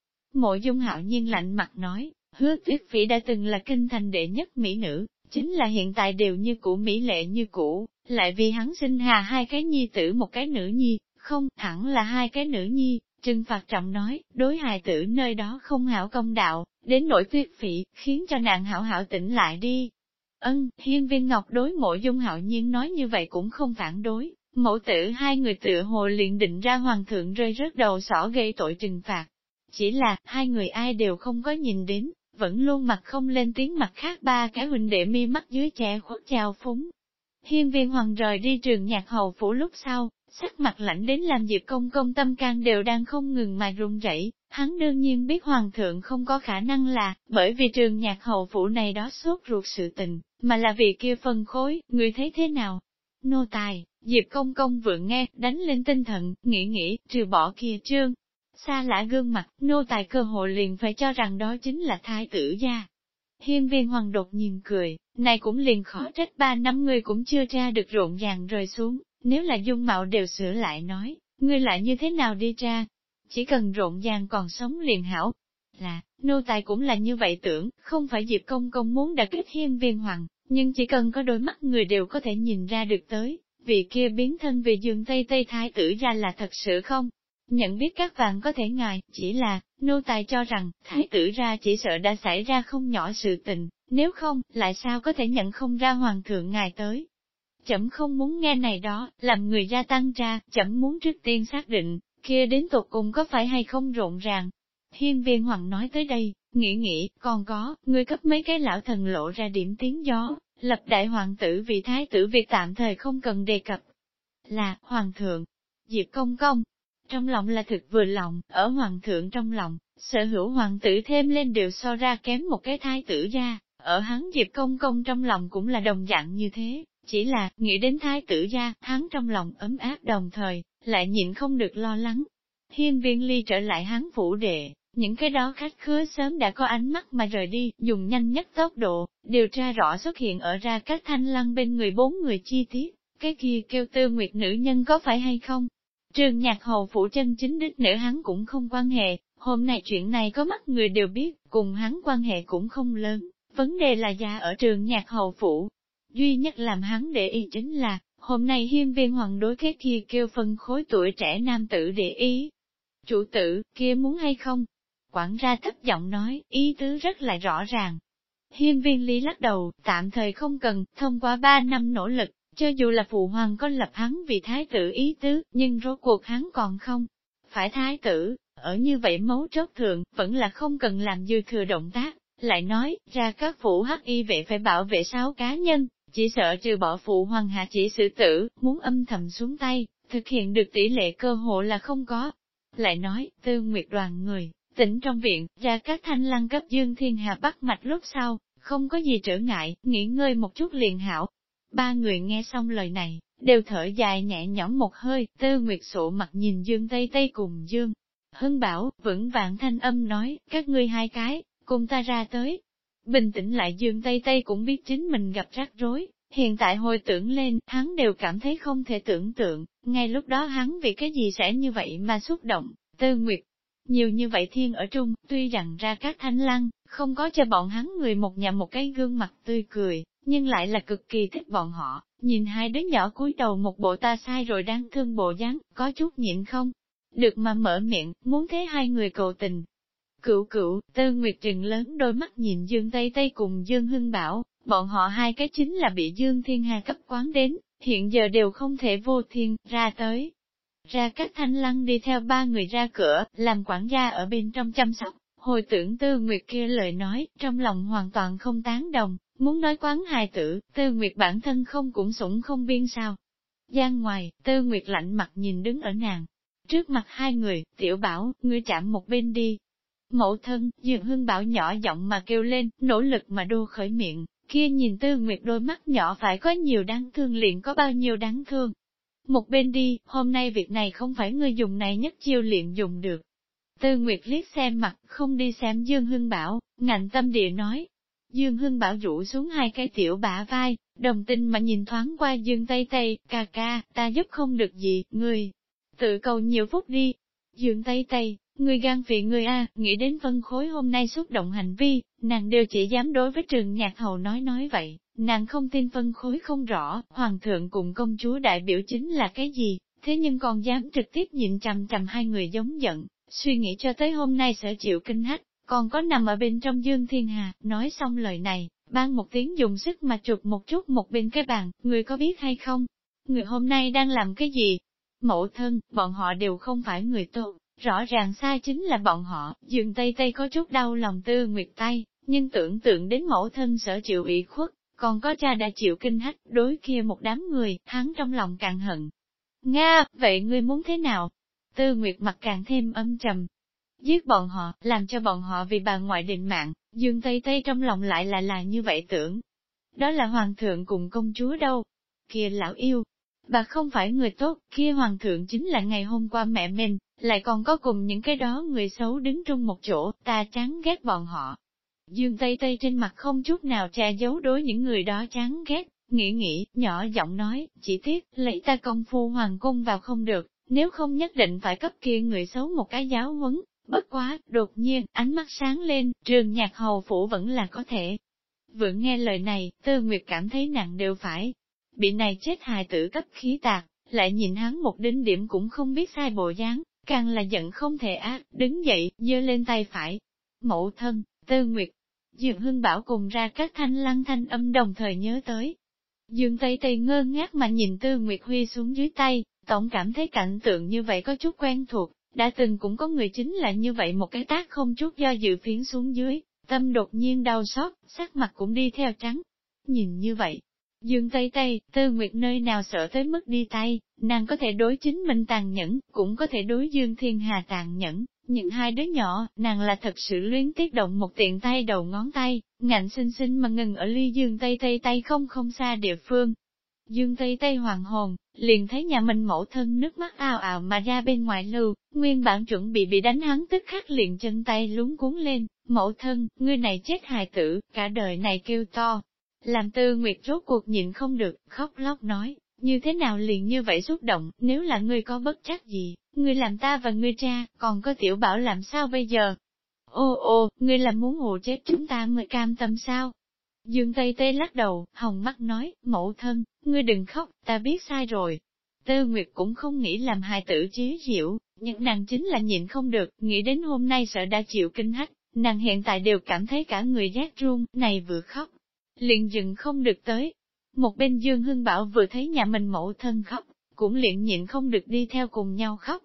mộ dung hạo nhiên lạnh mặt nói, hứa tuyết phỉ đã từng là kinh thành đệ nhất mỹ nữ, chính là hiện tại đều như cũ mỹ lệ như cũ, lại vì hắn sinh hà hai cái nhi tử một cái nữ nhi, không, thẳng là hai cái nữ nhi, trừng phạt trọng nói, đối hài tử nơi đó không hảo công đạo, đến nỗi tuyết phỉ, khiến cho nàng hảo hảo tỉnh lại đi. Ân, hiên viên ngọc đối mộ dung hạo nhiên nói như vậy cũng không phản đối, Mẫu tử hai người tựa hồ liền định ra hoàng thượng rơi rớt đầu sỏ gây tội trừng phạt. Chỉ là, hai người ai đều không có nhìn đến, vẫn luôn mặt không lên tiếng mặt khác ba cái huynh đệ mi mắt dưới che khuất chào phúng. Hiên viên hoàng rời đi trường nhạc hầu phủ lúc sau, sắc mặt lạnh đến làm dịp công công tâm can đều đang không ngừng mà run rẩy. hắn đương nhiên biết hoàng thượng không có khả năng là, bởi vì trường nhạc hầu phủ này đó sốt ruột sự tình, mà là vì kia phân khối, người thấy thế nào? Nô tài, Diệp công công vượng nghe, đánh lên tinh thần, nghĩ nghĩ, trừ bỏ kia trương. Xa lạ gương mặt, nô tài cơ hội liền phải cho rằng đó chính là thái tử gia. Hiên viên hoàng đột nhìn cười, này cũng liền khó trách ba năm người cũng chưa ra được rộn ràng rơi xuống, nếu là dung mạo đều sửa lại nói, ngươi lại như thế nào đi ra Chỉ cần rộn ràng còn sống liền hảo. Là, nô tài cũng là như vậy tưởng, không phải Diệp công công muốn đã kết hiên viên hoàng, nhưng chỉ cần có đôi mắt người đều có thể nhìn ra được tới, vị kia biến thân về giường Tây Tây Thái tử ra là thật sự không? Nhận biết các vàng có thể ngài, chỉ là, nô tài cho rằng, thái tử ra chỉ sợ đã xảy ra không nhỏ sự tình, nếu không, lại sao có thể nhận không ra hoàng thượng ngài tới. Chậm không muốn nghe này đó, làm người gia tăng ra, chậm muốn trước tiên xác định, kia đến tột cùng có phải hay không rộn ràng. Hiên viên hoàng nói tới đây, nghĩ nghĩ, còn có, người cấp mấy cái lão thần lộ ra điểm tiếng gió, lập đại hoàng tử vì thái tử việc tạm thời không cần đề cập. Là, hoàng thượng, diệp công công, trong lòng là thực vừa lòng, ở hoàng thượng trong lòng, sở hữu hoàng tử thêm lên đều so ra kém một cái thái tử gia, ở hắn diệp công công trong lòng cũng là đồng dạng như thế, chỉ là, nghĩ đến thái tử gia, hắn trong lòng ấm áp đồng thời, lại nhịn không được lo lắng. Hiên viên ly trở lại hắn phủ đệ, những cái đó khách khứa sớm đã có ánh mắt mà rời đi, dùng nhanh nhất tốc độ, điều tra rõ xuất hiện ở ra các thanh lăng bên người bốn người chi tiết, cái kia kêu tư nguyệt nữ nhân có phải hay không? Trường nhạc hầu phủ chân chính đích nữ hắn cũng không quan hệ, hôm nay chuyện này có mắt người đều biết, cùng hắn quan hệ cũng không lớn, vấn đề là già ở trường nhạc hầu phủ. Duy nhất làm hắn để ý chính là, hôm nay hiên viên hoàng đối cái kia kêu phân khối tuổi trẻ nam tử để ý. Chủ tử, kia muốn hay không, Quản ra thấp giọng nói, ý tứ rất là rõ ràng. Hiên viên lý lắc đầu, tạm thời không cần, thông qua ba năm nỗ lực, cho dù là phụ hoàng có lập hắn vì thái tử ý tứ, nhưng rốt cuộc hắn còn không. Phải thái tử, ở như vậy mấu chốt thượng, vẫn là không cần làm dư thừa động tác, lại nói, ra các phủ hắc y vệ phải bảo vệ sáu cá nhân, chỉ sợ trừ bỏ phụ hoàng hạ chỉ xử tử, muốn âm thầm xuống tay, thực hiện được tỷ lệ cơ hội là không có. Lại nói, tư nguyệt đoàn người, Tỉnh trong viện, ra các thanh lăng cấp dương thiên hạ bắt mạch lúc sau, không có gì trở ngại, nghỉ ngơi một chút liền hảo. Ba người nghe xong lời này, đều thở dài nhẹ nhõm một hơi, tư nguyệt sụ mặt nhìn dương tây tây cùng dương. Hưng bảo, vững vàng thanh âm nói, các ngươi hai cái, cùng ta ra tới. Bình tĩnh lại Dương Tây Tây cũng biết chính mình gặp rắc rối, hiện tại hồi tưởng lên, hắn đều cảm thấy không thể tưởng tượng, ngay lúc đó hắn vì cái gì sẽ như vậy mà xúc động, tư nguyệt. Nhiều như vậy thiên ở trung, tuy rằng ra các thanh lăng, không có cho bọn hắn người một nhà một cái gương mặt tươi cười, nhưng lại là cực kỳ thích bọn họ, nhìn hai đứa nhỏ cúi đầu một bộ ta sai rồi đáng thương bộ dáng, có chút nhịn không? Được mà mở miệng, muốn thế hai người cầu tình. Cựu cựu, tư nguyệt trừng lớn đôi mắt nhìn Dương Tây Tây cùng Dương Hưng Bảo, bọn họ hai cái chính là bị Dương Thiên Hà cấp quán đến, hiện giờ đều không thể vô thiên, ra tới. Ra các thanh lăng đi theo ba người ra cửa, làm quản gia ở bên trong chăm sóc, hồi tưởng tư nguyệt kia lời nói, trong lòng hoàn toàn không tán đồng, muốn nói quán hài tử, tư nguyệt bản thân không cũng sủng không biên sao. Giang ngoài, tư nguyệt lạnh mặt nhìn đứng ở nàng. Trước mặt hai người, tiểu bảo, ngươi chạm một bên đi. Mẫu thân, dường hương bảo nhỏ giọng mà kêu lên, nỗ lực mà đô khởi miệng, kia nhìn tư nguyệt đôi mắt nhỏ phải có nhiều đáng thương liền có bao nhiêu đáng thương. Một bên đi, hôm nay việc này không phải ngươi dùng này nhất chiêu luyện dùng được. Tư Nguyệt liếc xem mặt, không đi xem Dương Hưng Bảo, ngạnh tâm địa nói. Dương Hưng Bảo rũ xuống hai cái tiểu bả vai, đồng tình mà nhìn thoáng qua Dương Tây Tây, ca ca, ta giúp không được gì, người Tự cầu nhiều phút đi. Dương Tây Tây, người gan vị người a, nghĩ đến phân khối hôm nay xúc động hành vi, nàng đều chỉ dám đối với trường nhạc hầu nói nói vậy, nàng không tin phân khối không rõ, hoàng thượng cùng công chúa đại biểu chính là cái gì, thế nhưng còn dám trực tiếp nhịn chằm chằm hai người giống giận, suy nghĩ cho tới hôm nay sẽ chịu kinh hách, còn có nằm ở bên trong dương thiên hà, nói xong lời này, ban một tiếng dùng sức mà chụp một chút một bên cái bàn, người có biết hay không? Người hôm nay đang làm cái gì? Mẫu thân, bọn họ đều không phải người tốt, rõ ràng sai chính là bọn họ, dường tây tây có chút đau lòng tư nguyệt tay, nhưng tưởng tượng đến mẫu thân sở chịu ủy khuất, còn có cha đã chịu kinh hách, đối kia một đám người, hắn trong lòng càng hận. Nga, vậy ngươi muốn thế nào? Tư Nguyệt mặt càng thêm âm trầm. Giết bọn họ, làm cho bọn họ vì bà ngoại định mạng, Dương Tây Tây trong lòng lại là là như vậy tưởng. Đó là hoàng thượng cùng công chúa đâu. Kia lão yêu, bà không phải người tốt, kia hoàng thượng chính là ngày hôm qua mẹ mình, lại còn có cùng những cái đó người xấu đứng trong một chỗ, ta chán ghét bọn họ. Dương Tây Tây trên mặt không chút nào che giấu đối những người đó chán ghét, nghĩ nghĩ, nhỏ giọng nói, chỉ tiếc, lấy ta công phu hoàng cung vào không được, nếu không nhất định phải cấp kia người xấu một cái giáo huấn, bất quá, đột nhiên, ánh mắt sáng lên, trường nhạc hầu phủ vẫn là có thể. Vừa nghe lời này, tư nguyệt cảm thấy nặng đều phải. Bị này chết hài tử cấp khí tạc, lại nhìn hắn một đinh điểm cũng không biết sai bộ dáng, càng là giận không thể ác, đứng dậy, giơ lên tay phải. Mẫu thân, tư nguyệt, dường hưng bảo cùng ra các thanh lăng thanh âm đồng thời nhớ tới. Dương Tây Tây ngơ ngác mà nhìn Tư Nguyệt Huy xuống dưới tay, tổng cảm thấy cảnh tượng như vậy có chút quen thuộc, đã từng cũng có người chính là như vậy một cái tác không chút do dự phiến xuống dưới, tâm đột nhiên đau xót, sắc mặt cũng đi theo trắng. Nhìn như vậy, Dương Tây Tây, Tư Nguyệt nơi nào sợ tới mức đi tay, nàng có thể đối chính mình tàn nhẫn, cũng có thể đối Dương Thiên Hà tàn nhẫn, những hai đứa nhỏ, nàng là thật sự luyến tiếc động một tiện tay đầu ngón tay, ngạnh xinh xinh mà ngừng ở ly Dương Tây Tây tay không không xa địa phương. Dương Tây Tây hoàng hồn, liền thấy nhà mình mẫu thân nước mắt ao ào mà ra bên ngoài lưu, nguyên bản chuẩn bị bị đánh hắn tức khắc liền chân tay lúng cuốn lên, mẫu thân, ngươi này chết hài tử, cả đời này kêu to. Làm tư nguyệt rốt cuộc nhịn không được, khóc lóc nói, như thế nào liền như vậy xúc động, nếu là ngươi có bất chắc gì, ngươi làm ta và ngươi cha, còn có tiểu bảo làm sao bây giờ? Ô ô, ngươi là muốn hù chết chúng ta mới cam tâm sao? Dương Tây Tây lắc đầu, hồng mắt nói, mẫu thân, ngươi đừng khóc, ta biết sai rồi. Tư Nguyệt cũng không nghĩ làm hài tử chế diệu, nhưng nàng chính là nhịn không được, nghĩ đến hôm nay sợ đã chịu kinh hách, nàng hiện tại đều cảm thấy cả người rét run, này vừa khóc, liền dừng không được tới. Một bên Dương Hưng Bảo vừa thấy nhà mình mẫu thân khóc, cũng liền nhịn không được đi theo cùng nhau khóc.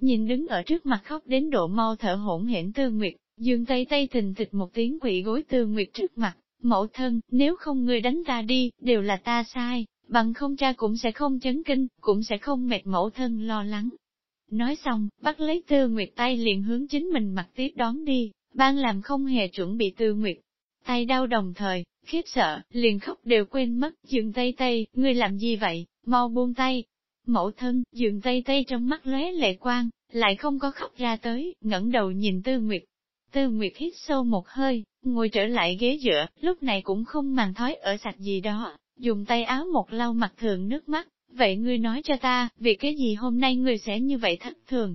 Nhìn đứng ở trước mặt khóc đến độ mau thở hỗn hển Tư Nguyệt, Dương Tây Tây thình thịch một tiếng quỷ gối Tư Nguyệt trước mặt, mẫu thân, nếu không người đánh ta đi, đều là ta sai, bằng không cha cũng sẽ không chấn kinh, cũng sẽ không mệt mẫu thân lo lắng. Nói xong, bắt lấy Tư Nguyệt tay liền hướng chính mình mặt tiếp đón đi, ban làm không hề chuẩn bị Tư Nguyệt. Tay đau đồng thời, khiếp sợ, liền khóc đều quên mất, dừng tay tay, ngươi làm gì vậy, mau buông tay. Mẫu thân, dừng tay tay trong mắt lóe lệ quang, lại không có khóc ra tới, ngẩng đầu nhìn Tư Nguyệt. Tư Nguyệt hít sâu một hơi, ngồi trở lại ghế dựa, lúc này cũng không màng thói ở sạch gì đó, dùng tay áo một lau mặt thường nước mắt. Vậy ngươi nói cho ta, vì cái gì hôm nay ngươi sẽ như vậy thất thường?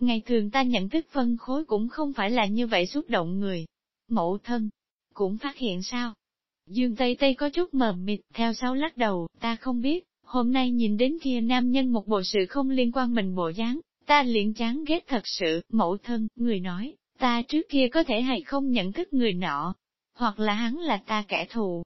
Ngày thường ta nhận thức phân khối cũng không phải là như vậy xúc động người. Mẫu thân, cũng phát hiện sao? Dương Tây Tây có chút mờ mịt, theo sau lắc đầu, ta không biết, hôm nay nhìn đến kia nam nhân một bộ sự không liên quan mình bộ dáng, ta liền chán ghét thật sự, mẫu thân, người nói, ta trước kia có thể hay không nhận thức người nọ, hoặc là hắn là ta kẻ thù.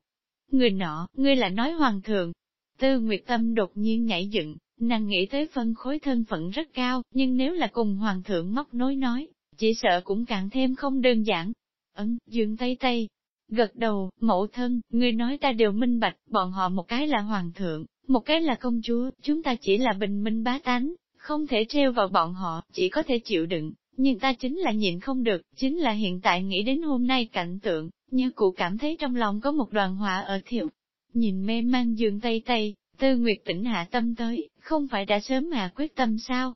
Người nọ, ngươi là nói hoàng thượng. Tư Nguyệt Tâm đột nhiên nhảy dựng, nàng nghĩ tới phân khối thân phận rất cao, nhưng nếu là cùng hoàng thượng móc nối nói, chỉ sợ cũng càng thêm không đơn giản. Ấn, dương tay tay, gật đầu, mẫu thân, ngươi nói ta đều minh bạch, bọn họ một cái là hoàng thượng, một cái là công chúa, chúng ta chỉ là bình minh bá tánh, không thể treo vào bọn họ, chỉ có thể chịu đựng, nhưng ta chính là nhịn không được, chính là hiện tại nghĩ đến hôm nay cảnh tượng, như cụ cảm thấy trong lòng có một đoàn hỏa ở thiệu. Nhìn mê mang giường tây tây, tư nguyệt tỉnh hạ tâm tới, không phải đã sớm hạ quyết tâm sao?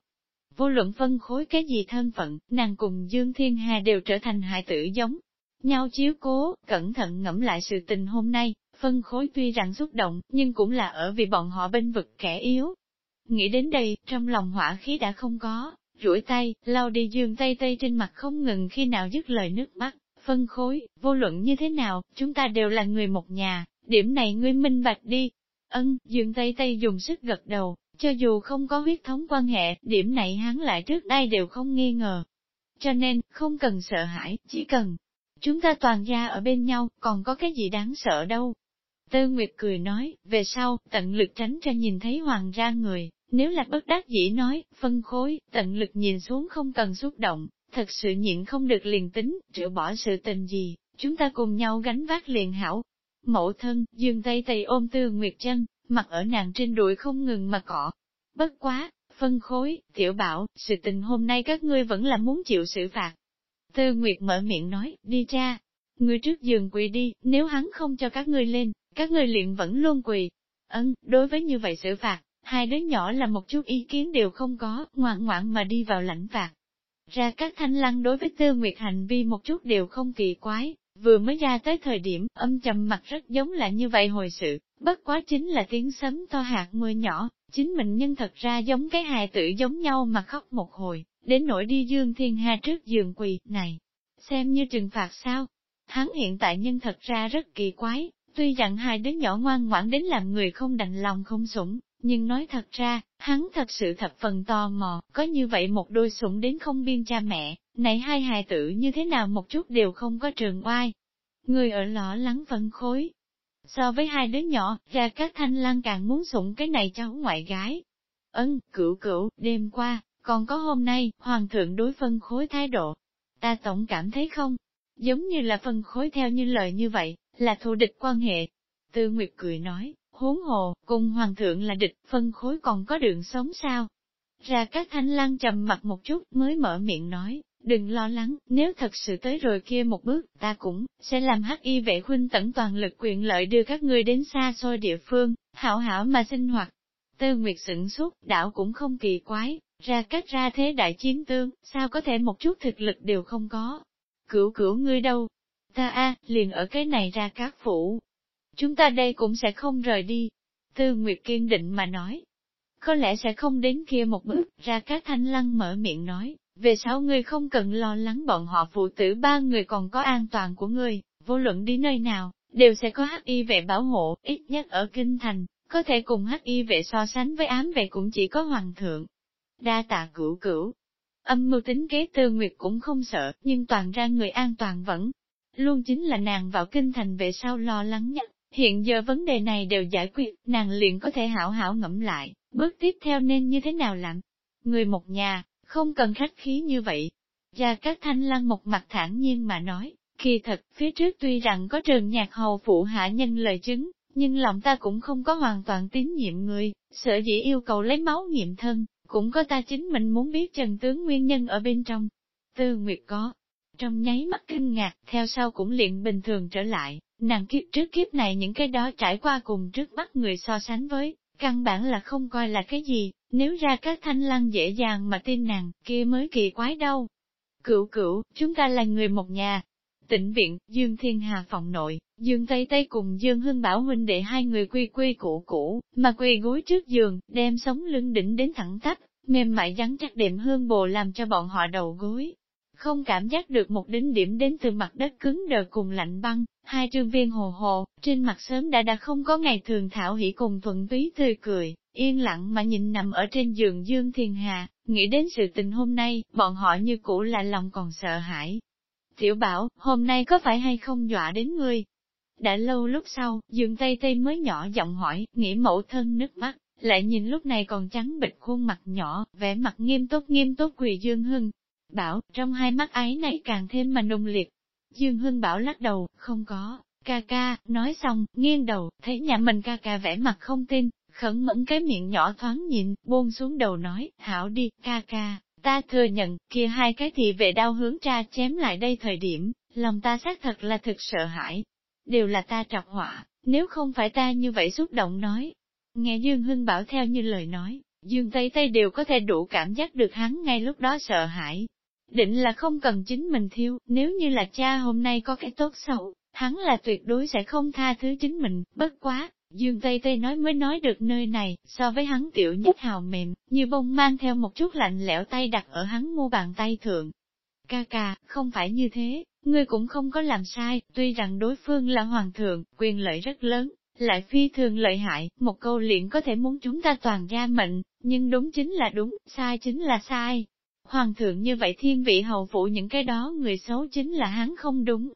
Vô luận phân khối cái gì thân phận, nàng cùng Dương Thiên Hà đều trở thành hại tử giống. Nhau chiếu cố, cẩn thận ngẫm lại sự tình hôm nay, phân khối tuy rằng xúc động, nhưng cũng là ở vì bọn họ bên vực kẻ yếu. Nghĩ đến đây, trong lòng hỏa khí đã không có, duỗi tay, lau đi dương tay tay trên mặt không ngừng khi nào dứt lời nước mắt, phân khối, vô luận như thế nào, chúng ta đều là người một nhà, điểm này ngươi minh bạch đi. Ân, dương tay tay dùng sức gật đầu, cho dù không có huyết thống quan hệ, điểm này hắn lại trước đây đều không nghi ngờ. Cho nên, không cần sợ hãi, chỉ cần chúng ta toàn gia ở bên nhau, còn có cái gì đáng sợ đâu. Tư Nguyệt cười nói, về sau, tận lực tránh cho nhìn thấy hoàng ra người, nếu là bất đắc dĩ nói, phân khối, tận lực nhìn xuống không cần xúc động, thật sự nhịn không được liền tính, rửa bỏ sự tình gì, chúng ta cùng nhau gánh vác liền hảo. Mẫu thân, dương tay tay ôm Tư Nguyệt chân, mặt ở nàng trên đuổi không ngừng mà cọ. Bất quá, phân khối, tiểu bảo, sự tình hôm nay các ngươi vẫn là muốn chịu xử phạt. Tư Nguyệt mở miệng nói, đi ra, ngươi trước giường quỳ đi, nếu hắn không cho các ngươi lên, các ngươi liền vẫn luôn quỳ. Ấn, đối với như vậy xử phạt, hai đứa nhỏ là một chút ý kiến đều không có, ngoan ngoãn mà đi vào lãnh phạt. Ra các thanh lăng đối với Tư Nguyệt hành vi một chút đều không kỳ quái, vừa mới ra tới thời điểm âm trầm mặt rất giống là như vậy hồi sự, bất quá chính là tiếng sấm to hạt mưa nhỏ, chính mình nhân thật ra giống cái hài tử giống nhau mà khóc một hồi, đến nỗi đi dương thiên hà trước giường quỳ, này, xem như trừng phạt sao. Hắn hiện tại nhân thật ra rất kỳ quái, tuy rằng hai đứa nhỏ ngoan ngoãn đến làm người không đành lòng không sủng, nhưng nói thật ra, hắn thật sự thập phần tò mò, có như vậy một đôi sủng đến không biên cha mẹ, này hai hài tử như thế nào một chút đều không có trường oai. Người ở lõ lắng phân khối. So với hai đứa nhỏ, ra các thanh lang càng muốn sủng cái này cháu ngoại gái. Ân, cửu cửu, đêm qua, còn có hôm nay, hoàng thượng đối phân khối thái độ. Ta tổng cảm thấy không, giống như là phân khối theo như lời như vậy, là thù địch quan hệ. Tư Nguyệt cười nói, huống hồ, cùng hoàng thượng là địch, phân khối còn có đường sống sao? Ra các thanh lang trầm mặt một chút mới mở miệng nói, đừng lo lắng, nếu thật sự tới rồi kia một bước, ta cũng sẽ làm hắc y vệ huynh tận toàn lực quyền lợi đưa các ngươi đến xa xôi địa phương, hảo hảo mà sinh hoạt. Tư Nguyệt sửng suốt, đảo cũng không kỳ quái, ra cách ra thế đại chiến tương, sao có thể một chút thực lực đều không có. Cửu cửu ngươi đâu? Ta a liền ở cái này ra các phủ, Chúng ta đây cũng sẽ không rời đi. Tư Nguyệt kiên định mà nói. Có lẽ sẽ không đến kia một bước, ra các thanh lăng mở miệng nói, về sau ngươi không cần lo lắng bọn họ phụ tử ba người còn có an toàn của ngươi, vô luận đi nơi nào, đều sẽ có hắc y vệ bảo hộ, ít nhất ở kinh thành, có thể cùng hắc y vệ so sánh với ám vệ cũng chỉ có hoàng thượng. Đa tạ cửu cửu. Âm mưu tính kế tư nguyệt cũng không sợ, nhưng toàn ra người an toàn vẫn luôn chính là nàng vào kinh thành về sau lo lắng nhất. Hiện giờ vấn đề này đều giải quyết, nàng liền có thể hảo hảo ngẫm lại, bước tiếp theo nên như thế nào làm. Người một nhà, không cần khách khí như vậy. Gia các thanh lăng một mặt thản nhiên mà nói, kỳ thật, phía trước tuy rằng có trường nhạc hầu phụ hạ nhân lời chứng, nhưng lòng ta cũng không có hoàn toàn tín nhiệm người, sợ dĩ yêu cầu lấy máu nghiệm thân, cũng có ta chính mình muốn biết trần tướng nguyên nhân ở bên trong. Tư Nguyệt có, trong nháy mắt kinh ngạc, theo sau cũng liền bình thường trở lại, nàng kiếp trước kiếp này những cái đó trải qua cùng trước mắt người so sánh với, Căn bản là không coi là cái gì, nếu ra các thanh lăng dễ dàng mà tin nàng, kia mới kỳ quái đâu. Cửu cửu, chúng ta là người một nhà. Tỉnh viện, Dương Thiên Hà phòng nội, Dương Tây Tây cùng Dương Hưng Bảo huynh đệ hai người quy quy cũ cũ, mà quỳ gối trước giường, đem sống lưng đỉnh đến thẳng tắp, mềm mại rắn chắc đệm hương bồ làm cho bọn họ đầu gối. Không cảm giác được một đính điểm đến từ mặt đất cứng đờ cùng lạnh băng, hai trương viên hồ hồ, trên mặt sớm đã đã không có ngày thường thảo hỉ cùng thuận túy tươi cười, yên lặng mà nhìn nằm ở trên giường Dương Thiên Hà, nghĩ đến sự tình hôm nay, bọn họ như cũ là lòng còn sợ hãi. Tiểu bảo, hôm nay có phải hay không dọa đến ngươi? Đã lâu lúc sau, Dương Tây Tây mới nhỏ giọng hỏi, nghĩ mẫu thân nước mắt, lại nhìn lúc này còn trắng bịch khuôn mặt nhỏ, vẻ mặt nghiêm túc nghiêm túc quỳ Dương Hưng. Bảo, trong hai mắt ái này càng thêm mà nung liệt. Dương Hưng bảo lắc đầu, không có, ca ca, nói xong, nghiêng đầu, thấy nhà mình ca ca vẻ mặt không tin, khẩn mẫn cái miệng nhỏ thoáng nhìn, buông xuống đầu nói, hảo đi, ca ca, ta thừa nhận, kia hai cái thị vệ đau hướng tra chém lại đây thời điểm, lòng ta xác thật là thực sợ hãi. Đều là ta trọc họa, nếu không phải ta như vậy xúc động nói, Nghe Dương Hưng bảo theo như lời nói, Dương Tây Tây đều có thể đủ cảm giác được hắn ngay lúc đó sợ hãi. Định là không cần chính mình thiêu, nếu như là cha hôm nay có cái tốt xấu, hắn là tuyệt đối sẽ không tha thứ chính mình, bất quá. Dương Tây Tây nói mới nói được nơi này, so với hắn tiểu nhất hào mềm, như bông mang theo một chút lạnh lẽo tay đặt ở hắn mu bàn tay thượng. Ca ca, không phải như thế, ngươi cũng không có làm sai, tuy rằng đối phương là hoàng thượng, quyền lợi rất lớn, lại phi thường lợi hại, một câu liền có thể muốn chúng ta toàn gia mệnh, nhưng đúng chính là đúng, sai chính là sai. Hoàng thượng như vậy thiên vị hầu phụ những cái đó người xấu chính là hắn không đúng.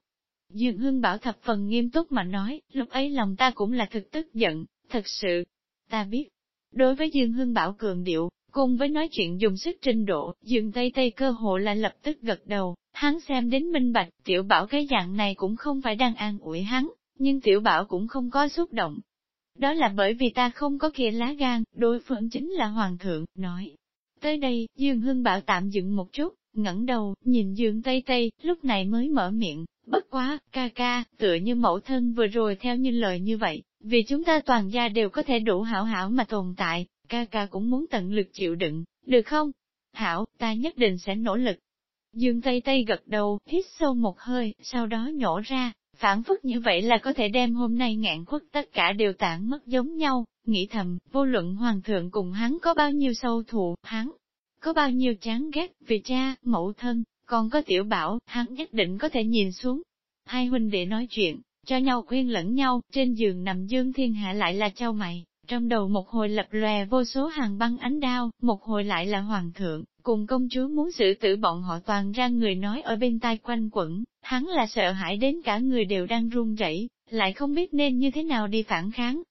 Dương Hưng Bảo thập phần nghiêm túc mà nói, lúc ấy lòng ta cũng là thực tức giận, thật sự. Ta biết, đối với Dương Hưng Bảo cường điệu, cùng với nói chuyện dùng sức trình độ, Dương Tây Tây cơ hộ là lập tức gật đầu, hắn xem đến minh bạch, tiểu bảo cái dạng này cũng không phải đang an ủi hắn, nhưng tiểu bảo cũng không có xúc động. Đó là bởi vì ta không có kia lá gan, đối phương chính là hoàng thượng, nói. Tới đây, Dương Hưng Bảo tạm dừng một chút, ngẩng đầu, nhìn Dương Tây Tây, lúc này mới mở miệng, bất quá, ca ca, tựa như mẫu thân vừa rồi theo như lời như vậy, vì chúng ta toàn gia đều có thể đủ hảo hảo mà tồn tại, ca ca cũng muốn tận lực chịu đựng, được không? Hảo, ta nhất định sẽ nỗ lực. Dương Tây Tây gật đầu, hít sâu một hơi, sau đó nhổ ra, phản phất như vậy là có thể đem hôm nay ngạn khuất tất cả đều tản mất giống nhau, nghĩ thầm, vô luận hoàng thượng cùng hắn có bao nhiêu sâu thù, hắn có bao nhiêu chán ghét, vì cha, mẫu thân, còn có tiểu bảo, hắn nhất định có thể nhìn xuống. Hai huynh đệ nói chuyện, cho nhau khuyên lẫn nhau, trên giường nằm dương thiên hạ lại là châu mày, trong đầu một hồi lập lòe vô số hàng băng ánh đao, một hồi lại là hoàng thượng, cùng công chúa muốn xử tử bọn họ toàn ra người nói ở bên tai quanh quẩn, hắn là sợ hãi đến cả người đều đang run rẩy, lại không biết nên như thế nào đi phản kháng.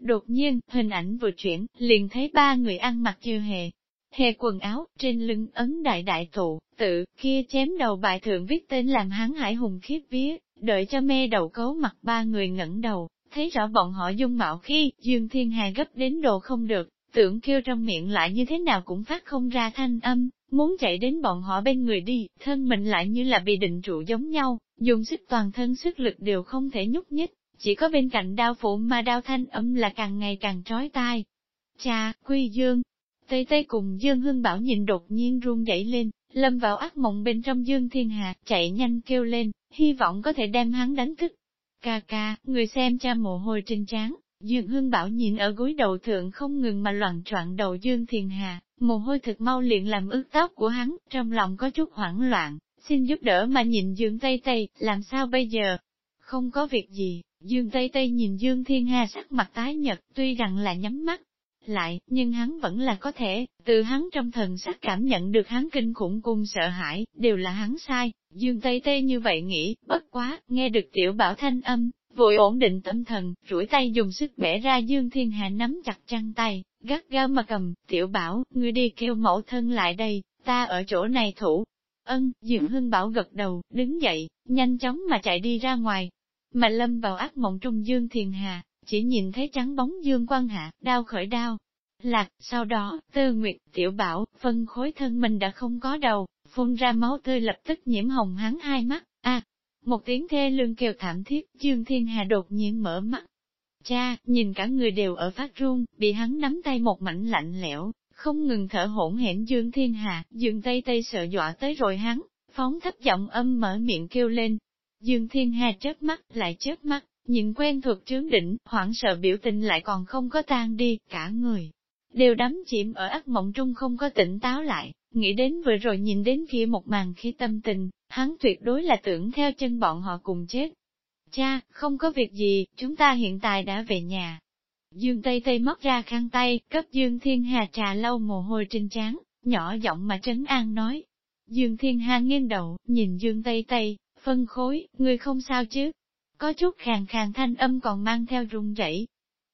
Đột nhiên, hình ảnh vừa chuyển, liền thấy ba người ăn mặc chưa hề. Hề quần áo, trên lưng ấn đại đại tụ, tự, kia chém đầu bài thượng viết tên làm hắn hải hùng khiếp vía, đợi cho mê đầu cấu mặt ba người ngẩng đầu, thấy rõ bọn họ dung mạo khi, Dương Thiên Hà gấp đến độ không được, tưởng kêu trong miệng lại như thế nào cũng phát không ra thanh âm, muốn chạy đến bọn họ bên người đi, thân mình lại như là bị định trụ giống nhau, dùng sức toàn thân sức lực đều không thể nhúc nhích, chỉ có bên cạnh đao phụ mà đao thanh âm là càng ngày càng trói tai. Cha, Quy Dương, Tây Tây cùng Dương Hưng Bảo nhìn đột nhiên run dậy lên, lâm vào ác mộng bên trong Dương Thiên Hà, chạy nhanh kêu lên, hy vọng có thể đem hắn đánh thức. Ca ca, người xem cha mồ hôi trên trán, Dương Hưng Bảo nhìn ở gối đầu thượng không ngừng mà loạn troạn đầu Dương Thiên Hà, mồ hôi thực mau liền làm ướt tóc của hắn, trong lòng có chút hoảng loạn, xin giúp đỡ mà nhìn Dương Tây Tây, làm sao bây giờ? Không có việc gì, Dương Tây Tây nhìn Dương Thiên Hà sắc mặt tái nhật, tuy rằng là nhắm mắt, lại, nhưng hắn vẫn là có thể, từ hắn trong thần sắc cảm nhận được hắn kinh khủng cùng sợ hãi, đều là hắn sai, Dương Tây Tây như vậy nghĩ, bất quá, nghe được tiểu bảo thanh âm, vội ổn định tâm thần, rủi tay dùng sức bẻ ra Dương Thiên Hà nắm chặt chăn tay, gắt gao mà cầm, tiểu bảo, ngươi đi kêu mẫu thân lại đây, ta ở chỗ này thủ. Ân, Dương Hưng Bảo gật đầu, đứng dậy, nhanh chóng mà chạy đi ra ngoài. Mà lâm vào ác mộng trung Dương Thiên Hà, chỉ nhìn thấy trắng bóng Dương Quan Hạ, đau khởi đau. Lạc, sau đó, tư nguyệt, tiểu bảo, phân khối thân mình đã không có đầu, phun ra máu tươi lập tức nhiễm hồng hắn hai mắt, a một tiếng thê lương kêu thảm thiết, Dương Thiên Hà đột nhiên mở mắt. Cha, nhìn cả người đều ở phát run, bị hắn nắm tay một mảnh lạnh lẽo, không ngừng thở hỗn hển Dương Thiên Hà, Dương Tây Tây sợ dọa tới rồi hắn, phóng thấp giọng âm mở miệng kêu lên. Dương Thiên Hà chớp mắt, lại chớp mắt, nhìn quen thuộc trướng đỉnh, hoảng sợ biểu tình lại còn không có tan đi, cả người. Đều đắm chìm ở ác mộng trung không có tỉnh táo lại, nghĩ đến vừa rồi nhìn đến kia một màn khi tâm tình, hắn tuyệt đối là tưởng theo chân bọn họ cùng chết. Cha, không có việc gì, chúng ta hiện tại đã về nhà. Dương Tây Tây móc ra khăn tay, cấp Dương Thiên Hà trà lâu mồ hôi trên trán, nhỏ giọng mà trấn an nói. Dương Thiên Hà nghiêng đầu, nhìn Dương Tây Tây, phân khối, người không sao chứ? Có chút khàn khàn thanh âm còn mang theo run rẩy.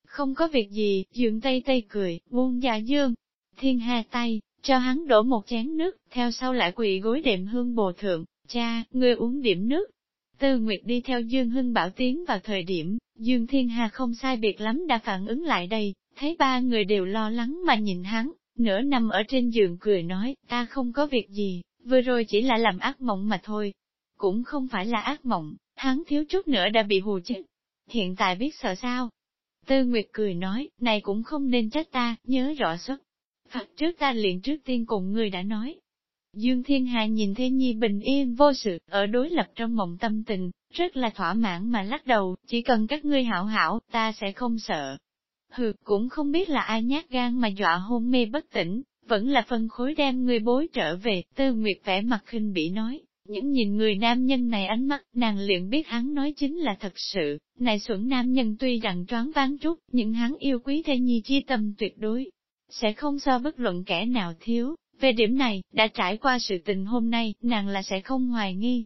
Không có việc gì, Dương Tây Tây cười, buông dạ Dương. Thiên Hà tay, cho hắn đổ một chén nước, theo sau lại quỳ gối đệm hương bồ thượng, cha, ngươi uống điểm nước. Tư Nguyệt đi theo Dương Hưng Bảo tiến vào thời điểm, Dương Thiên Hà không sai biệt lắm đã phản ứng lại đây, thấy ba người đều lo lắng mà nhìn hắn, nửa nằm ở trên giường cười nói, ta không có việc gì, vừa rồi chỉ là làm ác mộng mà thôi. Cũng không phải là ác mộng, hắn thiếu chút nữa đã bị hù chết. Hiện tại biết sợ sao? Tư Nguyệt cười nói, này cũng không nên trách ta, nhớ rõ xuất. Thật trước ta liền trước tiên cùng người đã nói. Dương Thiên Hà nhìn Thế Nhi bình yên vô sự, ở đối lập trong mộng tâm tình, rất là thỏa mãn mà lắc đầu, chỉ cần các ngươi hảo hảo, ta sẽ không sợ. Hừ, cũng không biết là ai nhát gan mà dọa hôn mê bất tỉnh, vẫn là phân khối đem người bối trở về, tư nguyệt vẻ mặt khinh bỉ nói. Những nhìn người nam nhân này ánh mắt, nàng liền biết hắn nói chính là thật sự, này xuẩn nam nhân tuy rằng choáng ván chút, nhưng hắn yêu quý thê nhi chi tâm tuyệt đối, sẽ không so bất luận kẻ nào thiếu. Về điểm này, đã trải qua sự tình hôm nay, nàng là sẽ không hoài nghi.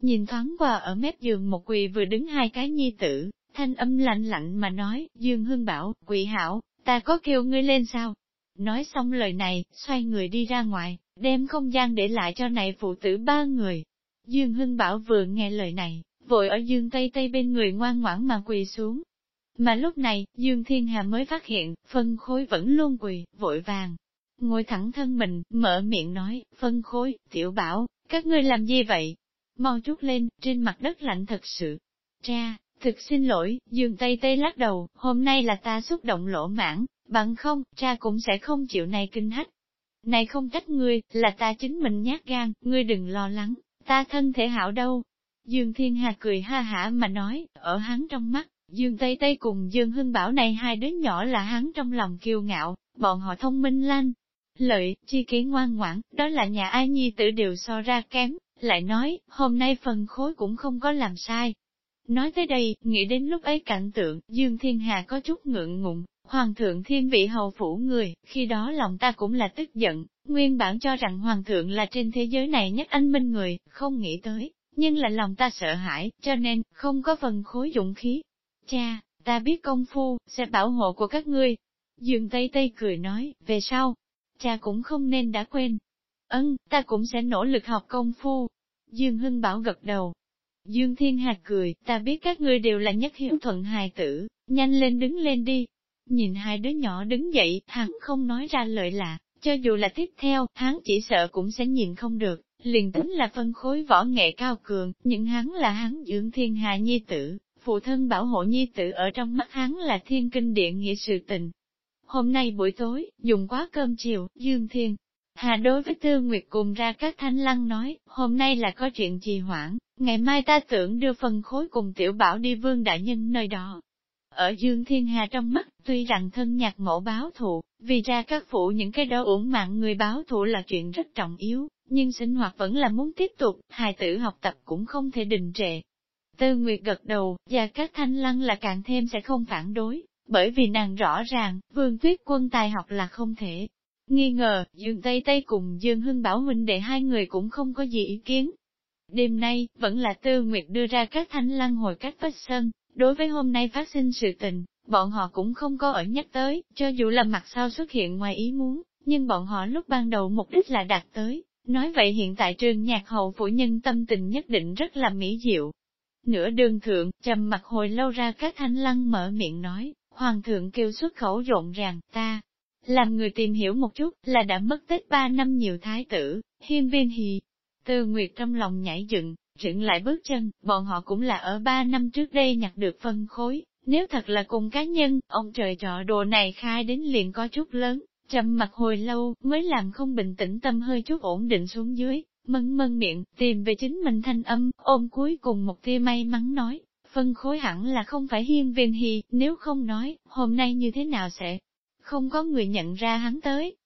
Nhìn thoáng qua ở mép giường một quỳ vừa đứng hai cái nhi tử, thanh âm lạnh lạnh mà nói, Dương Hưng bảo, quỷ hảo, ta có kêu ngươi lên sao? Nói xong lời này, xoay người đi ra ngoài, đem không gian để lại cho này phụ tử ba người. Dương Hưng bảo vừa nghe lời này, vội ở Dương Tây Tây bên người ngoan ngoãn mà quỳ xuống, mà lúc này, Dương Thiên Hà mới phát hiện, phân khối vẫn luôn quỳ, vội vàng. Ngồi thẳng thân mình, mở miệng nói, phân khối, tiểu bảo, các ngươi làm gì vậy? Mau chút lên, trên mặt đất lạnh thật sự. Cha, thực xin lỗi, Dương Tây Tây lắc đầu, hôm nay là ta xúc động lỗ mãn, bằng không, cha cũng sẽ không chịu này kinh hách. Này không trách ngươi, là ta chính mình nhát gan, ngươi đừng lo lắng, ta thân thể hảo đâu. Dương Thiên Hà cười ha hả mà nói, ở hắn trong mắt, Dương Tây Tây cùng Dương Hưng Bảo này hai đứa nhỏ là hắn trong lòng kiêu ngạo, bọn họ thông minh lanh. Lợi, chi kỷ ngoan ngoãn, đó là nhà ai nhi tử đều so ra kém, lại nói, hôm nay phần khối cũng không có làm sai. Nói tới đây, nghĩ đến lúc ấy cảnh tượng, Dương Thiên Hà có chút ngượng ngùng, Hoàng thượng thiên vị hầu phủ người, khi đó lòng ta cũng là tức giận, nguyên bản cho rằng Hoàng thượng là trên thế giới này nhất anh minh người, không nghĩ tới, nhưng là lòng ta sợ hãi, cho nên, không có phần khối dũng khí, Cha, ta biết công phu, sẽ bảo hộ của các ngươi. Dương Tây Tây cười nói, về sau, cha cũng không nên đã quên. Ân, ta cũng sẽ nỗ lực học công phu. Dương Hưng Bảo gật đầu. Dương Thiên Hạc cười, ta biết các ngươi đều là nhất hiếu thuận hài tử, nhanh lên đứng lên đi. Nhìn hai đứa nhỏ đứng dậy, hắn không nói ra lời lạ, cho dù là tiếp theo, hắn chỉ sợ cũng sẽ nhìn không được, liền tính là phân khối võ nghệ cao cường, nhưng hắn là hắn dưỡng thiên hà nhi tử, phụ thân bảo hộ nhi tử ở trong mắt hắn là thiên kinh điện nghĩa sự tình. Hôm nay buổi tối, dùng quá cơm chiều, Dương Thiên. Hà đối với Tư Nguyệt cùng ra các thanh lăng nói, hôm nay là có chuyện trì hoãn, ngày mai ta tưởng đưa phần khối cùng tiểu bảo đi vương đại nhân nơi đó. Ở Dương Thiên Hà trong mắt, tuy rằng thân nhạc mẫu báo thụ, vì ra các phụ những cái đó uổng mạng người báo thụ là chuyện rất trọng yếu, nhưng sinh hoạt vẫn là muốn tiếp tục, hài tử học tập cũng không thể đình trệ, Tư Nguyệt gật đầu, và các thanh lăng là càng thêm sẽ không phản đối, bởi vì nàng rõ ràng, vương tuyết quân tài học là không thể. Nghi ngờ, Dương Tây Tây cùng Dương Hưng Bảo huynh đệ hai người cũng không có gì ý kiến. Đêm nay, vẫn là Tư Nguyệt đưa ra các thanh lăng hồi cách vách sân, đối với hôm nay phát sinh sự tình, bọn họ cũng không có ở nhắc tới, cho dù là mặt sau xuất hiện ngoài ý muốn, nhưng bọn họ lúc ban đầu mục đích là đạt tới. Nói vậy hiện tại trường nhạc hậu phụ nhân tâm tình nhất định rất là mỹ diệu, Nửa đường thượng, trầm mặt hồi lâu ra các thanh lăng mở miệng nói, hoàng thượng kêu xuất khẩu rộn ràng, ta, làm người tìm hiểu một chút, là đã mất tích ba năm nhiều thái tử, hiên viên hì. Tư Nguyệt trong lòng nhảy dựng, dựng lại bước chân, bọn họ cũng là ở ba năm trước đây nhặt được phân khối, Nếu thật là cùng cá nhân, ông trời trọ đồ này khai đến liền có chút lớn, trầm mặt hồi lâu, mới làm không bình tĩnh tâm hơi chút ổn định xuống dưới, mân mân miệng, tìm về chính mình thanh âm, ôm cuối cùng một tia may mắn nói, phân khối hẳn là không phải hiên viên hì, nếu không nói, hôm nay như thế nào sẽ không có người nhận ra hắn tới.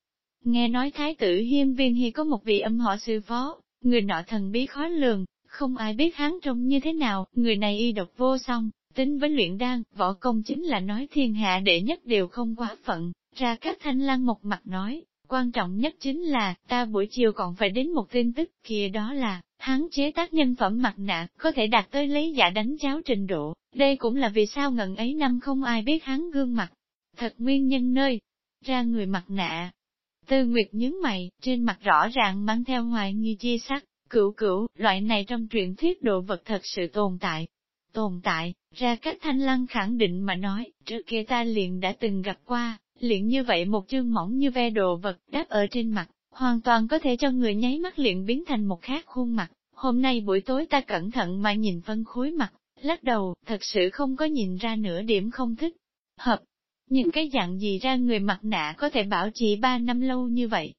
Nghe nói thái tử hiên viên hi có một vị âm họ sư phó, người nọ thần bí khó lường, không ai biết hắn trông như thế nào, người này y độc vô song, tính với luyện đan, võ công chính là nói thiên hạ đệ nhất đều không quá phận, ra các thanh lang một mặt nói, quan trọng nhất chính là, ta buổi chiều còn phải đến một tin tức kia đó là, hắn chế tác nhân phẩm mặt nạ, có thể đạt tới lấy giả đánh cháo trình độ, đây cũng là vì sao ngần ấy năm không ai biết hắn gương mặt. Thật nguyên nhân nơi, ra người mặt nạ. Tư Nguyệt nhướng mày, trên mặt rõ ràng mang theo hoài nghi chi sắc, cửu cửu, loại này trong truyền thuyết đồ vật thật sự tồn tại. Tồn tại, ra các thanh lăng khẳng định mà nói, trước kia ta liền đã từng gặp qua, liền như vậy một chương mỏng như ve đồ vật đáp ở trên mặt, hoàn toàn có thể cho người nháy mắt liền biến thành một khác khuôn mặt. Hôm nay buổi tối ta cẩn thận mà nhìn phân khối mặt, lắc đầu, thật sự không có nhìn ra nửa điểm không thích. Hợp, những cái dạng gì ra người mặt nạ có thể bảo trì ba năm lâu như vậy.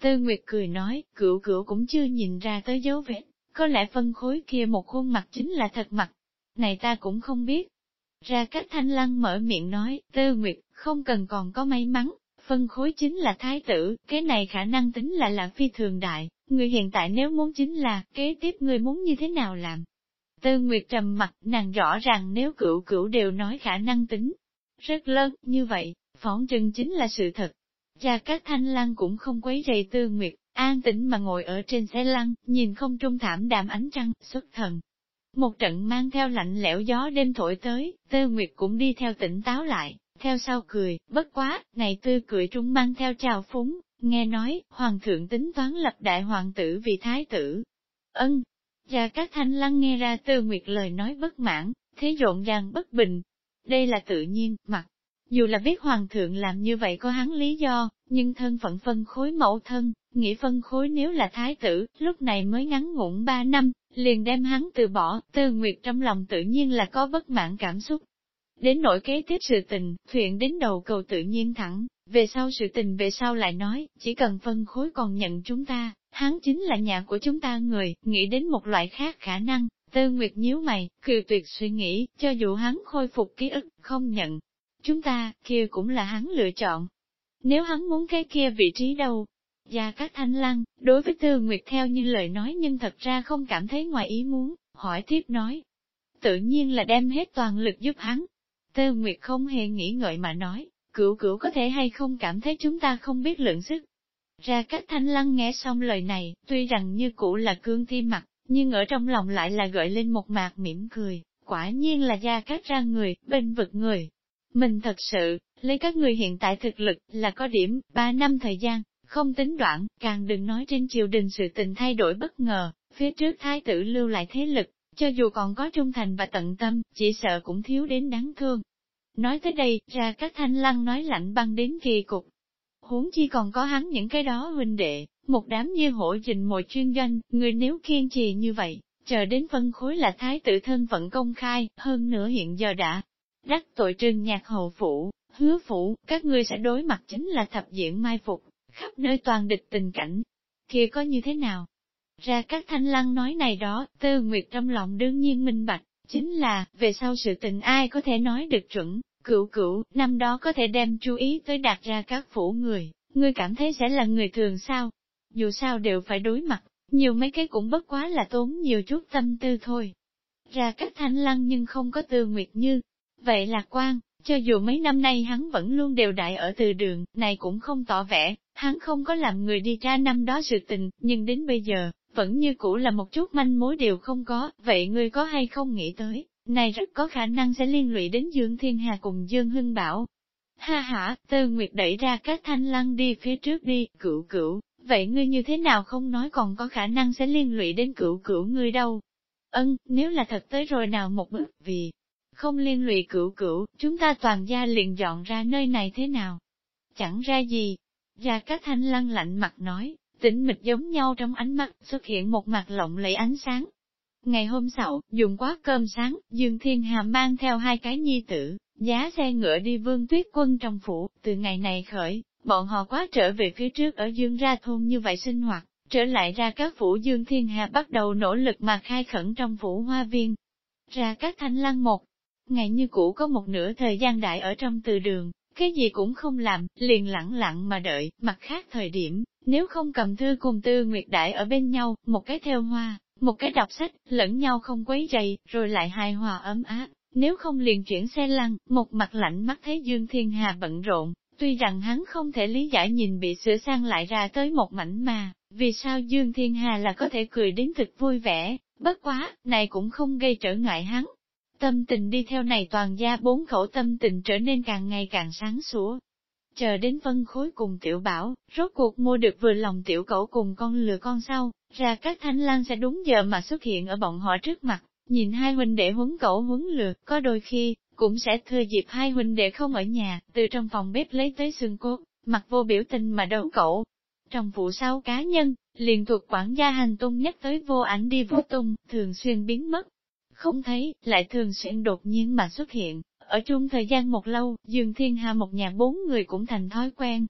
Tư Nguyệt cười nói, cửu cửu cũng chưa nhìn ra tới dấu vết, có lẽ phân khối kia một khuôn mặt chính là thật mặt. Này ta cũng không biết. Ra cách thanh lăng mở miệng nói, Tư Nguyệt, không cần còn có may mắn, phân khối chính là thái tử, cái này khả năng tính là là phi thường đại, người hiện tại nếu muốn chính là, kế tiếp người muốn như thế nào làm. Tư Nguyệt trầm mặt, nàng rõ ràng nếu cửu cửu đều nói khả năng tính, rất lớn, như vậy, phỏng chừng chính là sự thật. Cha các thanh lăng cũng không quấy rầy tư nguyệt, an tĩnh mà ngồi ở trên xe lăn, nhìn không trung thảm đạm ánh trăng, xuất thần. Một trận mang theo lạnh lẽo gió đêm thổi tới, tư nguyệt cũng đi theo tỉnh táo lại, theo sau cười, bất quá, này tư cười trung mang theo trào phúng, nghe nói, hoàng thượng tính toán lập đại hoàng tử vì thái tử. Ân, và các thanh lăng nghe ra tư nguyệt lời nói bất mãn, thế rộn ràng bất bình, đây là tự nhiên, mặc dù là biết hoàng thượng làm như vậy có hắn lý do, nhưng thân phận phân khối mẫu thân, nghĩ phân khối nếu là thái tử, lúc này mới ngắn ngủn ba năm, liền đem hắn từ bỏ, tư nguyệt trong lòng tự nhiên là có bất mãn cảm xúc. Đến nỗi kế tiếp sự tình, thuyền đến đầu cầu tự nhiên thẳng, về sau sự tình về sau lại nói, chỉ cần phân khối còn nhận chúng ta, hắn chính là nhà của chúng ta người, nghĩ đến một loại khác khả năng, Tư Nguyệt nhíu mày, kiều tuyệt suy nghĩ, cho dù hắn khôi phục ký ức, không nhận. Chúng ta, kia cũng là hắn lựa chọn. Nếu hắn muốn cái kia vị trí đâu? Gia các Thanh Lăng, đối với Tư Nguyệt theo như lời nói nhưng thật ra không cảm thấy ngoài ý muốn, hỏi tiếp nói. Tự nhiên là đem hết toàn lực giúp hắn. Tư Nguyệt không hề nghĩ ngợi mà nói, cửu cửu có thể hay không cảm thấy chúng ta không biết lượng sức. Ra các Thanh Lăng nghe xong lời này, tuy rằng như cũ là cương thi mặt, nhưng ở trong lòng lại là gợi lên một mạc mỉm cười, quả nhiên là gia các ra người, bên vực người. Mình thật sự, lấy các người hiện tại thực lực là có điểm, ba năm thời gian, không tính đoạn, càng đừng nói trên triều đình sự tình thay đổi bất ngờ, phía trước thái tử lưu lại thế lực, cho dù còn có trung thành và tận tâm, chỉ sợ cũng thiếu đến đáng thương. Nói tới đây, ra các thanh lăng nói lạnh băng đến kỳ cục. Huống chi còn có hắn những cái đó huynh đệ, một đám như hổ dình mọi chuyên doanh, người nếu kiên trì như vậy, chờ đến phân khối là thái tử thân phận công khai, hơn nữa hiện giờ đã đắc tội trừng nhạc hậu phủ, hứa phủ, các ngươi sẽ đối mặt chính là thập diện mai phục, khắp nơi toàn địch tình cảnh. kia có như thế nào? Ra các thanh lăng nói này đó, tư nguyệt trong lòng đương nhiên minh bạch, chính là, về sau sự tình ai có thể nói được chuẩn, cựu cựu năm đó có thể đem chú ý tới đạt ra các phủ người, ngươi cảm thấy sẽ là người thường sao? dù sao đều phải đối mặt, nhiều mấy cái cũng bất quá là tốn nhiều chút tâm tư thôi. Ra các thanh lăng nhưng không có tư nguyệt như, vậy lạc quan, cho dù mấy năm nay hắn vẫn luôn đều đại ở từ đường, này cũng không tỏ vẻ, hắn không có làm người đi ra năm đó sự tình, nhưng đến bây giờ, vẫn như cũ là một chút manh mối đều không có, vậy ngươi có hay không nghĩ tới, này rất có khả năng sẽ liên lụy đến Dương Thiên Hà cùng Dương Hưng Bảo. Ha ha, Tư Nguyệt đẩy ra các thanh lăng đi phía trước đi, cửu cửu, vậy ngươi như thế nào không nói còn có khả năng sẽ liên lụy đến cửu cửu ngươi đâu? Ân, nếu là thật tới rồi nào một bước, vì không liên lụy cửu cửu, chúng ta toàn gia liền dọn ra nơi này thế nào? Chẳng ra gì. Gia Cát Thanh lăng lạnh mặt nói, tĩnh mịch giống nhau trong ánh mắt, xuất hiện một mặt lộng lẫy ánh sáng. Ngày hôm sau, dùng quá cơm sáng, Dương Thiên Hà mang theo hai cái nhi tử, giá xe ngựa đi vương tuyết quân trong phủ, từ ngày này khởi, bọn họ quá trở về phía trước ở Dương ra thôn như vậy sinh hoạt, trở lại ra các phủ Dương Thiên Hà bắt đầu nỗ lực mà khai khẩn trong phủ hoa viên. Ra các thanh lăng một, ngày như cũ có một nửa thời gian đại ở trong từ đường, cái gì cũng không làm, liền lặng lặng mà đợi, mặt khác thời điểm, nếu không cầm thư cùng tư nguyệt đại ở bên nhau, một cái theo hoa, một cái đọc sách, lẫn nhau không quấy rầy, rồi lại hài hòa ấm áp, nếu không liền chuyển xe lăn, một mặt lạnh mắt thấy Dương Thiên Hà bận rộn, tuy rằng hắn không thể lý giải nhìn bị sửa sang lại ra tới một mảnh mà, vì sao Dương Thiên Hà là có thể cười đến thực vui vẻ, bất quá, này cũng không gây trở ngại hắn. Tâm tình đi theo này toàn gia bốn khẩu tâm tình trở nên càng ngày càng sáng sủa. Chờ đến phân khối cùng tiểu bảo, rốt cuộc mua được vừa lòng tiểu cẩu cùng con lừa con sau, ra các thanh lan sẽ đúng giờ mà xuất hiện ở bọn họ trước mặt, nhìn hai huynh đệ huấn cẩu huấn lừa, có đôi khi, cũng sẽ thừa dịp hai huynh đệ không ở nhà, từ trong phòng bếp lấy tới xương cốt, mặt vô biểu tình mà đấu cậu. Trong vụ sau cá nhân, liền thuộc quản gia hành tung nhất tới vô ảnh đi vô tung, thường xuyên biến mất. Không thấy, lại thường xuyên đột nhiên mà xuất hiện, ở chung thời gian một lâu, Dương Thiên Hà một nhà bốn người cũng thành thói quen.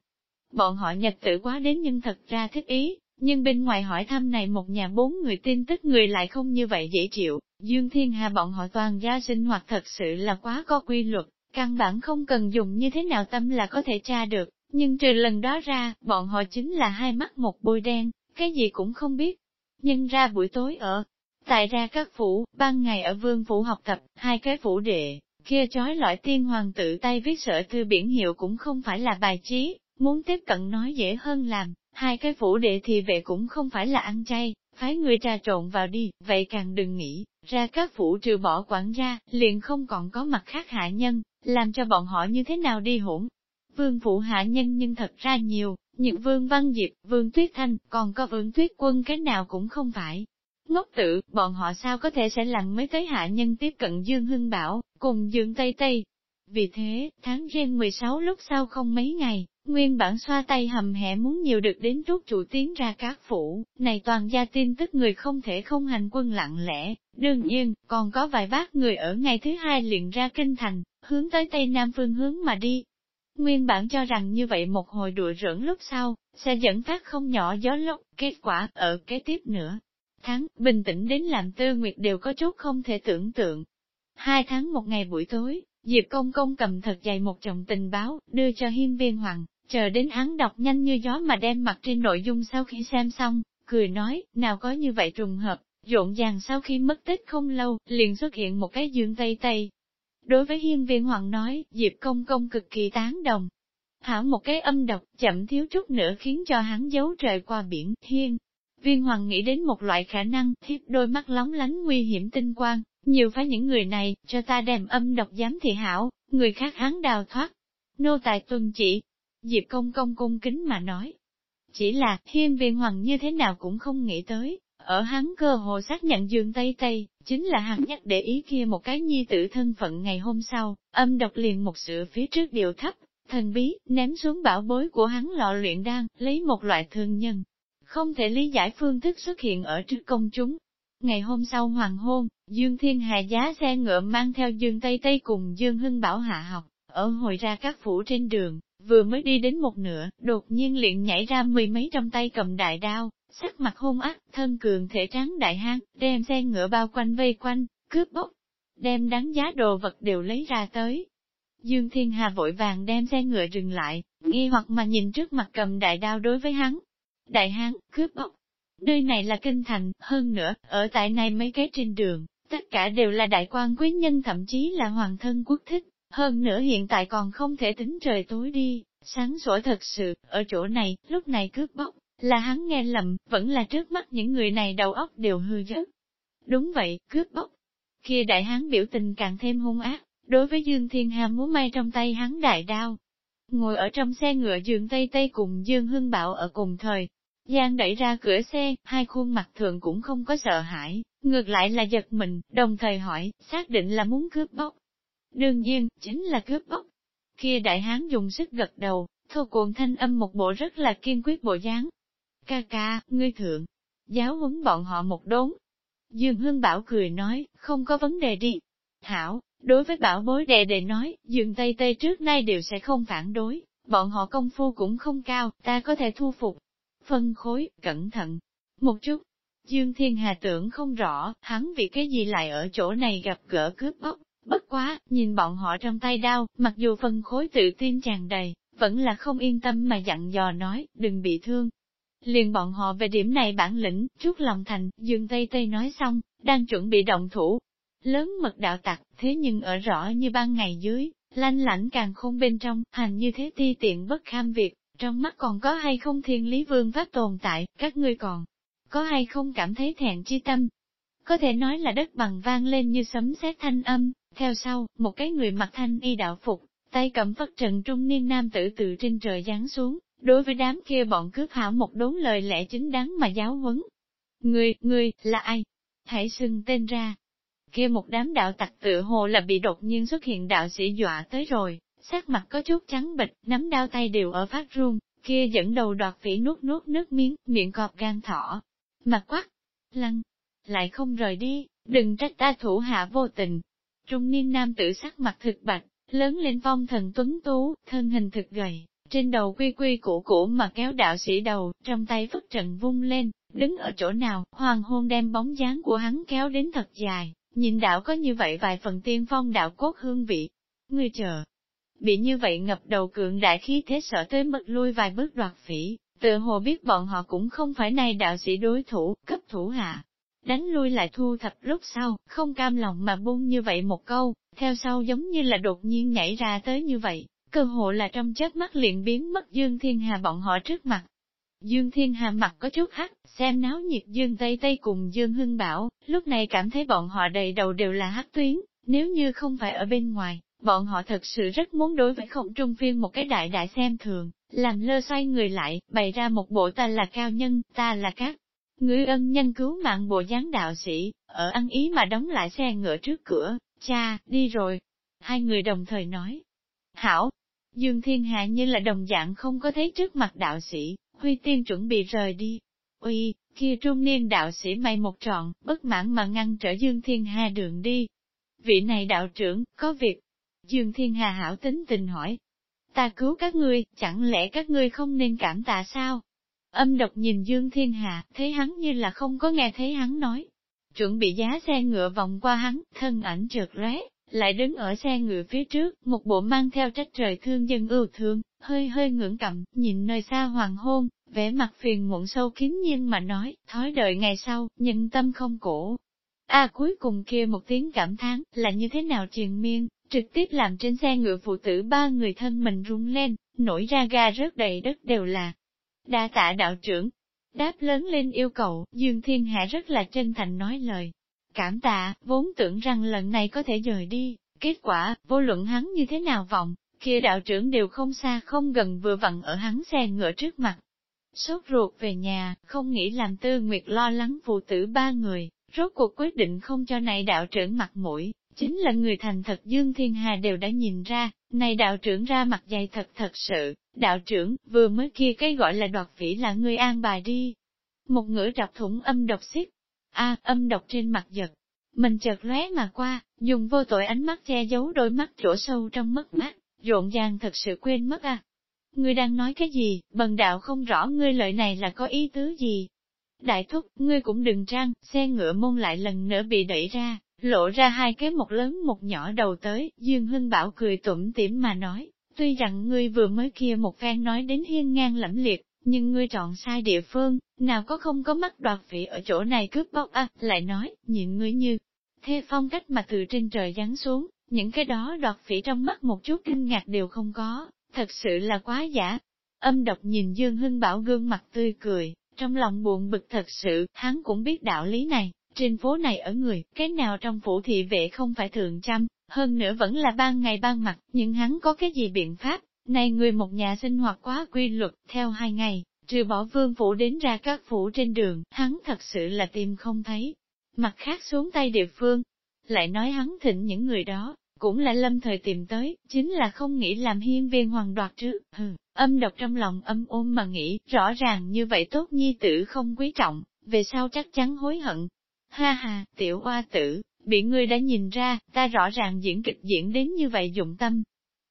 Bọn họ nhật tử quá đến nhưng thật ra thích ý, nhưng bên ngoài hỏi thăm này một nhà bốn người tin tức người lại không như vậy dễ chịu, Dương Thiên Hà bọn họ toàn gia sinh hoạt thật sự là quá có quy luật, căn bản không cần dùng như thế nào tâm là có thể tra được, nhưng trừ lần đó ra, bọn họ chính là hai mắt một bôi đen, cái gì cũng không biết. Nhưng ra buổi tối ở, tại ra các phủ, ban ngày ở vương phủ học tập, hai cái phủ đệ, kia chói lõi tiên hoàng tự tay viết sở thư biển hiệu cũng không phải là bài trí, muốn tiếp cận nói dễ hơn làm, hai cái phủ đệ thì vệ cũng không phải là ăn chay, phái người trà trộn vào đi, vậy càng đừng nghĩ, ra các phủ trừ bỏ quản ra, liền không còn có mặt khác hạ nhân, làm cho bọn họ như thế nào đi hỗn. Vương phủ hạ nhân nhưng thật ra nhiều, những vương văn diệp, vương tuyết thanh, còn có vương tuyết quân cái nào cũng không phải. Ngốc tự bọn họ sao có thể sẽ lặng mới tới hạ nhân tiếp cận Dương Hưng Bảo, cùng Dương Tây Tây. Vì thế, tháng riêng 16 lúc sau không mấy ngày, Nguyên bản xoa tay hầm hẹ muốn nhiều được đến rút chủ tiến ra các phủ, này toàn gia tin tức người không thể không hành quân lặng lẽ, đương nhiên, còn có vài bác người ở ngày thứ hai liền ra kinh thành, hướng tới tây nam phương hướng mà đi. Nguyên bản cho rằng như vậy một hồi đùa rỡn lúc sau, sẽ dẫn phát không nhỏ gió lốc, kết quả ở kế tiếp nữa. Tháng, bình tĩnh đến làm tư nguyệt đều có chút không thể tưởng tượng. Hai tháng một ngày buổi tối, Diệp Công Công cầm thật dày một chồng tình báo, đưa cho hiên viên hoàng, chờ đến hắn đọc nhanh như gió mà đem mặt trên nội dung sau khi xem xong, cười nói, nào có như vậy trùng hợp, rộn ràng sau khi mất tích không lâu, liền xuất hiện một cái dương tây tây. Đối với hiên viên hoàng nói, Diệp Công Công cực kỳ tán đồng. Hảo một cái âm độc, chậm thiếu chút nữa khiến cho hắn giấu trời qua biển, hiên. Viên hoàng nghĩ đến một loại khả năng, thiết đôi mắt lóng lánh nguy hiểm tinh quang, nhiều phải những người này, cho ta đem âm độc giám thị hảo, người khác hắn đào thoát. Nô tài tuân chỉ, Diệp công công cung kính mà nói. Chỉ là, Thiên viên hoàng như thế nào cũng không nghĩ tới, ở hắn cơ hồ xác nhận dương Tây Tây, chính là hắn nhắc để ý kia một cái nhi tử thân phận ngày hôm sau, âm độc liền một sự phía trước điều thấp, thần bí, ném xuống bảo bối của hắn lọ luyện đan, lấy một loại thương nhân. Không thể lý giải phương thức xuất hiện ở trước công chúng. Ngày hôm sau hoàng hôn, Dương Thiên Hà giá xe ngựa mang theo Dương Tây Tây cùng Dương Hưng Bảo hạ học, ở hồi ra các phủ trên đường, vừa mới đi đến một nửa, đột nhiên liền nhảy ra mười mấy trong tay cầm đại đao, sắc mặt hung ác, thân cường thể trắng đại hang, đem xe ngựa bao quanh vây quanh, cướp bóc, đem đáng giá đồ vật đều lấy ra tới. Dương Thiên Hà vội vàng đem xe ngựa dừng lại, nghi hoặc mà nhìn trước mặt cầm đại đao đối với hắn. Đại Hán cướp bóc. Nơi này là kinh thành, hơn nữa, ở tại này mấy cái trên đường, tất cả đều là đại quan quý nhân thậm chí là hoàng thân quốc thích. Hơn nữa hiện tại còn không thể tính trời tối đi, sáng sủa thật sự, ở chỗ này, lúc này cướp bóc, là hắn nghe lầm, vẫn là trước mắt những người này đầu óc đều hư giấc. Đúng vậy, cướp bóc. Kia đại hán biểu tình càng thêm hung ác, đối với Dương Thiên Hà múa may trong tay hắn đại đao. Ngồi ở trong xe ngựa Dương Tây Tây cùng Dương Hưng Bảo ở cùng thời. Giang đẩy ra cửa xe, hai khuôn mặt thường cũng không có sợ hãi, ngược lại là giật mình, đồng thời hỏi, xác định là muốn cướp bóc. Đương nhiên, chính là cướp bóc. Kia đại hán dùng sức gật đầu, thô cuộn thanh âm một bộ rất là kiên quyết bộ dáng. Ca ca, ngươi thượng, giáo huấn bọn họ một đốn. Dương Hương Bảo cười nói, không có vấn đề đi. Thảo, đối với bảo bối đệ đệ nói, Dương Tây Tây trước nay đều sẽ không phản đối, bọn họ công phu cũng không cao, ta có thể thu phục. Phân khối, cẩn thận. Một chút, Dương Thiên Hà tưởng không rõ, hắn vì cái gì lại ở chỗ này gặp gỡ cướp bóc, bất quá, nhìn bọn họ trong tay đau, mặc dù phân khối tự tin tràn đầy, vẫn là không yên tâm mà dặn dò nói, đừng bị thương. Liền bọn họ về điểm này bản lĩnh, chút lòng thành, Dương Tây Tây nói xong, đang chuẩn bị động thủ. Lớn mật đạo tặc, thế nhưng ở rõ như ban ngày dưới, lanh lãnh càng không bên trong, hành như thế ti tiện bất kham việc, trong mắt còn có hay không thiên lý vương pháp tồn tại, các ngươi còn có hay không cảm thấy thẹn chi tâm. Có thể nói là đất bằng vang lên như sấm sét thanh âm, theo sau, một cái người mặc thanh y đạo phục, tay cầm phất trần trung niên nam tử từ trên trời giáng xuống, đối với đám kia bọn cướp hảo một đốn lời lẽ chính đáng mà giáo huấn. Người, người, là ai? Hãy xưng tên ra. Kia một đám đạo tặc tự hồ là bị đột nhiên xuất hiện đạo sĩ dọa tới rồi, sắc mặt có chút trắng bệch, nắm đao tay đều ở phát run, kia dẫn đầu đoạt phỉ nuốt nuốt nước miếng, miệng cọp gan thỏ. Mặt quắc, lăng, lại không rời đi, đừng trách ta thủ hạ vô tình. Trung niên nam tử sắc mặt thực bạch, lớn lên phong thần tuấn tú, thân hình thực gầy, trên đầu quy quy củ củ mà kéo đạo sĩ đầu, trong tay phất trận vung lên, đứng ở chỗ nào, hoàng hôn đem bóng dáng của hắn kéo đến thật dài, nhìn đạo có như vậy vài phần tiên phong đạo cốt hương vị. Ngươi chờ, bị như vậy ngập đầu cường đại khí thế sợ tới mức lui vài bước đoạt phỉ, tự hồ biết bọn họ cũng không phải này đạo sĩ đối thủ, cấp thủ hạ. Đánh lui lại thu thập lúc sau, không cam lòng mà buông như vậy một câu, theo sau giống như là đột nhiên nhảy ra tới như vậy, cơ hồ là trong chớp mắt liền biến mất Dương Thiên Hà bọn họ trước mặt. Dương Thiên Hà mặt có chút hắc, xem náo nhiệt Dương Tây Tây cùng Dương Hưng Bảo, lúc này cảm thấy bọn họ đầy đầu đều là hắc tuyến, nếu như không phải ở bên ngoài, bọn họ thật sự rất muốn đối với khổng trung phiên một cái đại đại xem thường, làm lơ xoay người lại, bày ra một bộ ta là cao nhân, ta là các. Người ân nhân cứu mạng bộ dáng đạo sĩ, ở ăn ý mà đóng lại xe ngựa trước cửa, cha, đi rồi. Hai người đồng thời nói. Hảo, Dương Thiên Hạ như là đồng dạng không có thấy trước mặt đạo sĩ, Huy Tiên chuẩn bị rời đi. Uy, kia trung niên đạo sĩ may một trọn, bất mãn mà ngăn trở Dương Thiên Hà đường đi. Vị này đạo trưởng, có việc. Dương Thiên Hà hảo tính tình hỏi. Ta cứu các ngươi, chẳng lẽ các ngươi không nên cảm tạ sao? Âm độc nhìn Dương Thiên Hà, thấy hắn như là không có nghe thấy hắn nói. Chuẩn bị giá xe ngựa vòng qua hắn, thân ảnh trượt lóe, lại đứng ở xe ngựa phía trước, một bộ mang theo trách trời thương dân ưu thương, hơi hơi ngưỡng cầm, nhìn nơi xa hoàng hôn, vẻ mặt phiền muộn sâu kín nhiên mà nói, thói đợi ngày sau, nhân tâm không cổ. A cuối cùng kia một tiếng cảm thán, là như thế nào triền miên, trực tiếp làm trên xe ngựa phụ tử ba người thân mình rung lên, nổi ra ga rớt đầy đất đều là. Đa tạ đạo trưởng, đáp lớn lên yêu cầu, Dương Thiên Hạ rất là chân thành nói lời. Cảm tạ, vốn tưởng rằng lần này có thể rời đi, kết quả, vô luận hắn như thế nào vọng, kia đạo trưởng đều không xa không gần vừa vặn ở hắn xe ngựa trước mặt. Sốt ruột về nhà, không nghĩ làm tư nguyệt lo lắng phụ tử ba người, rốt cuộc quyết định không cho này đạo trưởng mặt mũi, chính là người thành thật Dương Thiên Hà đều đã nhìn ra, này đạo trưởng ra mặt dày thật thật sự, đạo trưởng, vừa mới kia cái gọi là đoạt phỉ là người an bài đi. Một ngữ đọc thủng âm độc xích, a âm độc trên mặt giật, mình chợt lóe mà qua, dùng vô tội ánh mắt che giấu đôi mắt chỗ sâu trong mất mát, rộn ràng thật sự quên mất à. Ngươi đang nói cái gì, bần đạo không rõ ngươi lợi này là có ý tứ gì. Đại thúc, ngươi cũng đừng trang, xe ngựa môn lại lần nữa bị đẩy ra, lộ ra hai cái một lớn một nhỏ đầu tới, Dương Hưng Bảo cười tủm tỉm mà nói, tuy rằng ngươi vừa mới kia một phen nói đến hiên ngang lẫm liệt, nhưng ngươi chọn sai địa phương, nào có không có mắt đoạt vị ở chỗ này cướp bóc à, lại nói, nhìn ngươi như, thế phong cách mà từ trên trời giáng xuống, những cái đó đoạt phỉ trong mắt một chút kinh ngạc đều không có, thật sự là quá giả. Âm độc nhìn Dương Hưng Bảo gương mặt tươi cười, trong lòng buồn bực thật sự, hắn cũng biết đạo lý này, trên phố này ở người, cái nào trong phủ thị vệ không phải thượng trăm, hơn nữa vẫn là ban ngày ban mặt, nhưng hắn có cái gì biện pháp, này người một nhà sinh hoạt quá quy luật, theo hai ngày, trừ bỏ vương phủ đến ra các phủ trên đường, hắn thật sự là tìm không thấy. Mặt khác xuống tay địa phương, lại nói hắn thịnh những người đó, cũng là lâm thời tìm tới, chính là không nghĩ làm hiên viên hoàng đoạt trước, hừ, âm độc trong lòng âm ôm mà nghĩ, rõ ràng như vậy tốt nhi tử không quý trọng, về sau chắc chắn hối hận. Ha ha, tiểu oa tử, bị ngươi đã nhìn ra, ta rõ ràng diễn kịch diễn đến như vậy dụng tâm.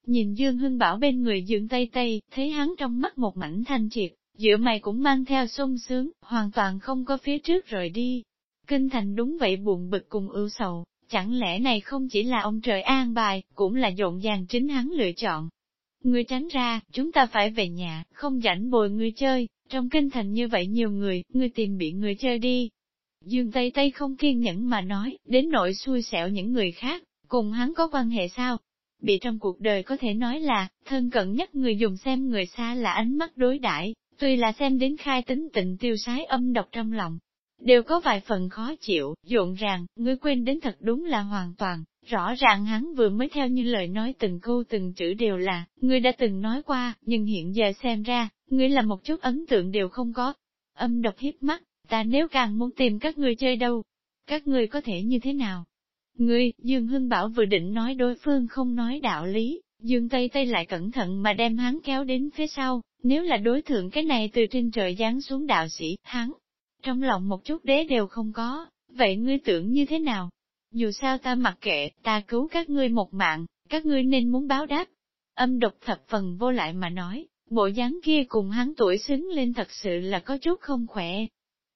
Nhìn Dương Hưng Bảo bên người Dương Tây Tây, thấy hắn trong mắt một mảnh thanh triệt, giữa mày cũng mang theo sung sướng, hoàn toàn không có phía trước rồi đi. Kinh thành đúng vậy buồn bực cùng ưu sầu, chẳng lẽ này không chỉ là ông trời an bài, cũng là rộn ràng chính hắn lựa chọn. Ngươi tránh ra, chúng ta phải về nhà, không rảnh bồi ngươi chơi, trong kinh thành như vậy nhiều người, ngươi tìm bị người chơi đi. Dương Tây Tây không kiên nhẫn mà nói, đến nỗi xui xẻo những người khác, cùng hắn có quan hệ sao? Bị trong cuộc đời có thể nói là, thân cận nhất người dùng xem người xa là ánh mắt đối đãi tuy là xem đến khai tính tịnh tiêu sái âm độc trong lòng, đều có vài phần khó chịu, rộn ràng, ngươi quên đến thật đúng là hoàn toàn, rõ ràng hắn vừa mới theo như lời nói từng câu từng chữ đều là, ngươi đã từng nói qua, nhưng hiện giờ xem ra, ngươi là một chút ấn tượng đều không có. Âm độc hiếp mắt, ta nếu càng muốn tìm các người chơi đâu, các người có thể như thế nào? Ngươi, Dương Hưng Bảo vừa định nói đối phương không nói đạo lý, Dương Tây Tây lại cẩn thận mà đem hắn kéo đến phía sau, nếu là đối thượng cái này từ trên trời giáng xuống đạo sĩ, hắn, trong lòng một chút đế đều không có, vậy ngươi tưởng như thế nào? Dù sao ta mặc kệ, ta cứu các ngươi một mạng, các ngươi nên muốn báo đáp. Âm độc thập phần vô lại mà nói, bộ dáng kia cùng hắn tuổi xứng lên thật sự là có chút không khỏe.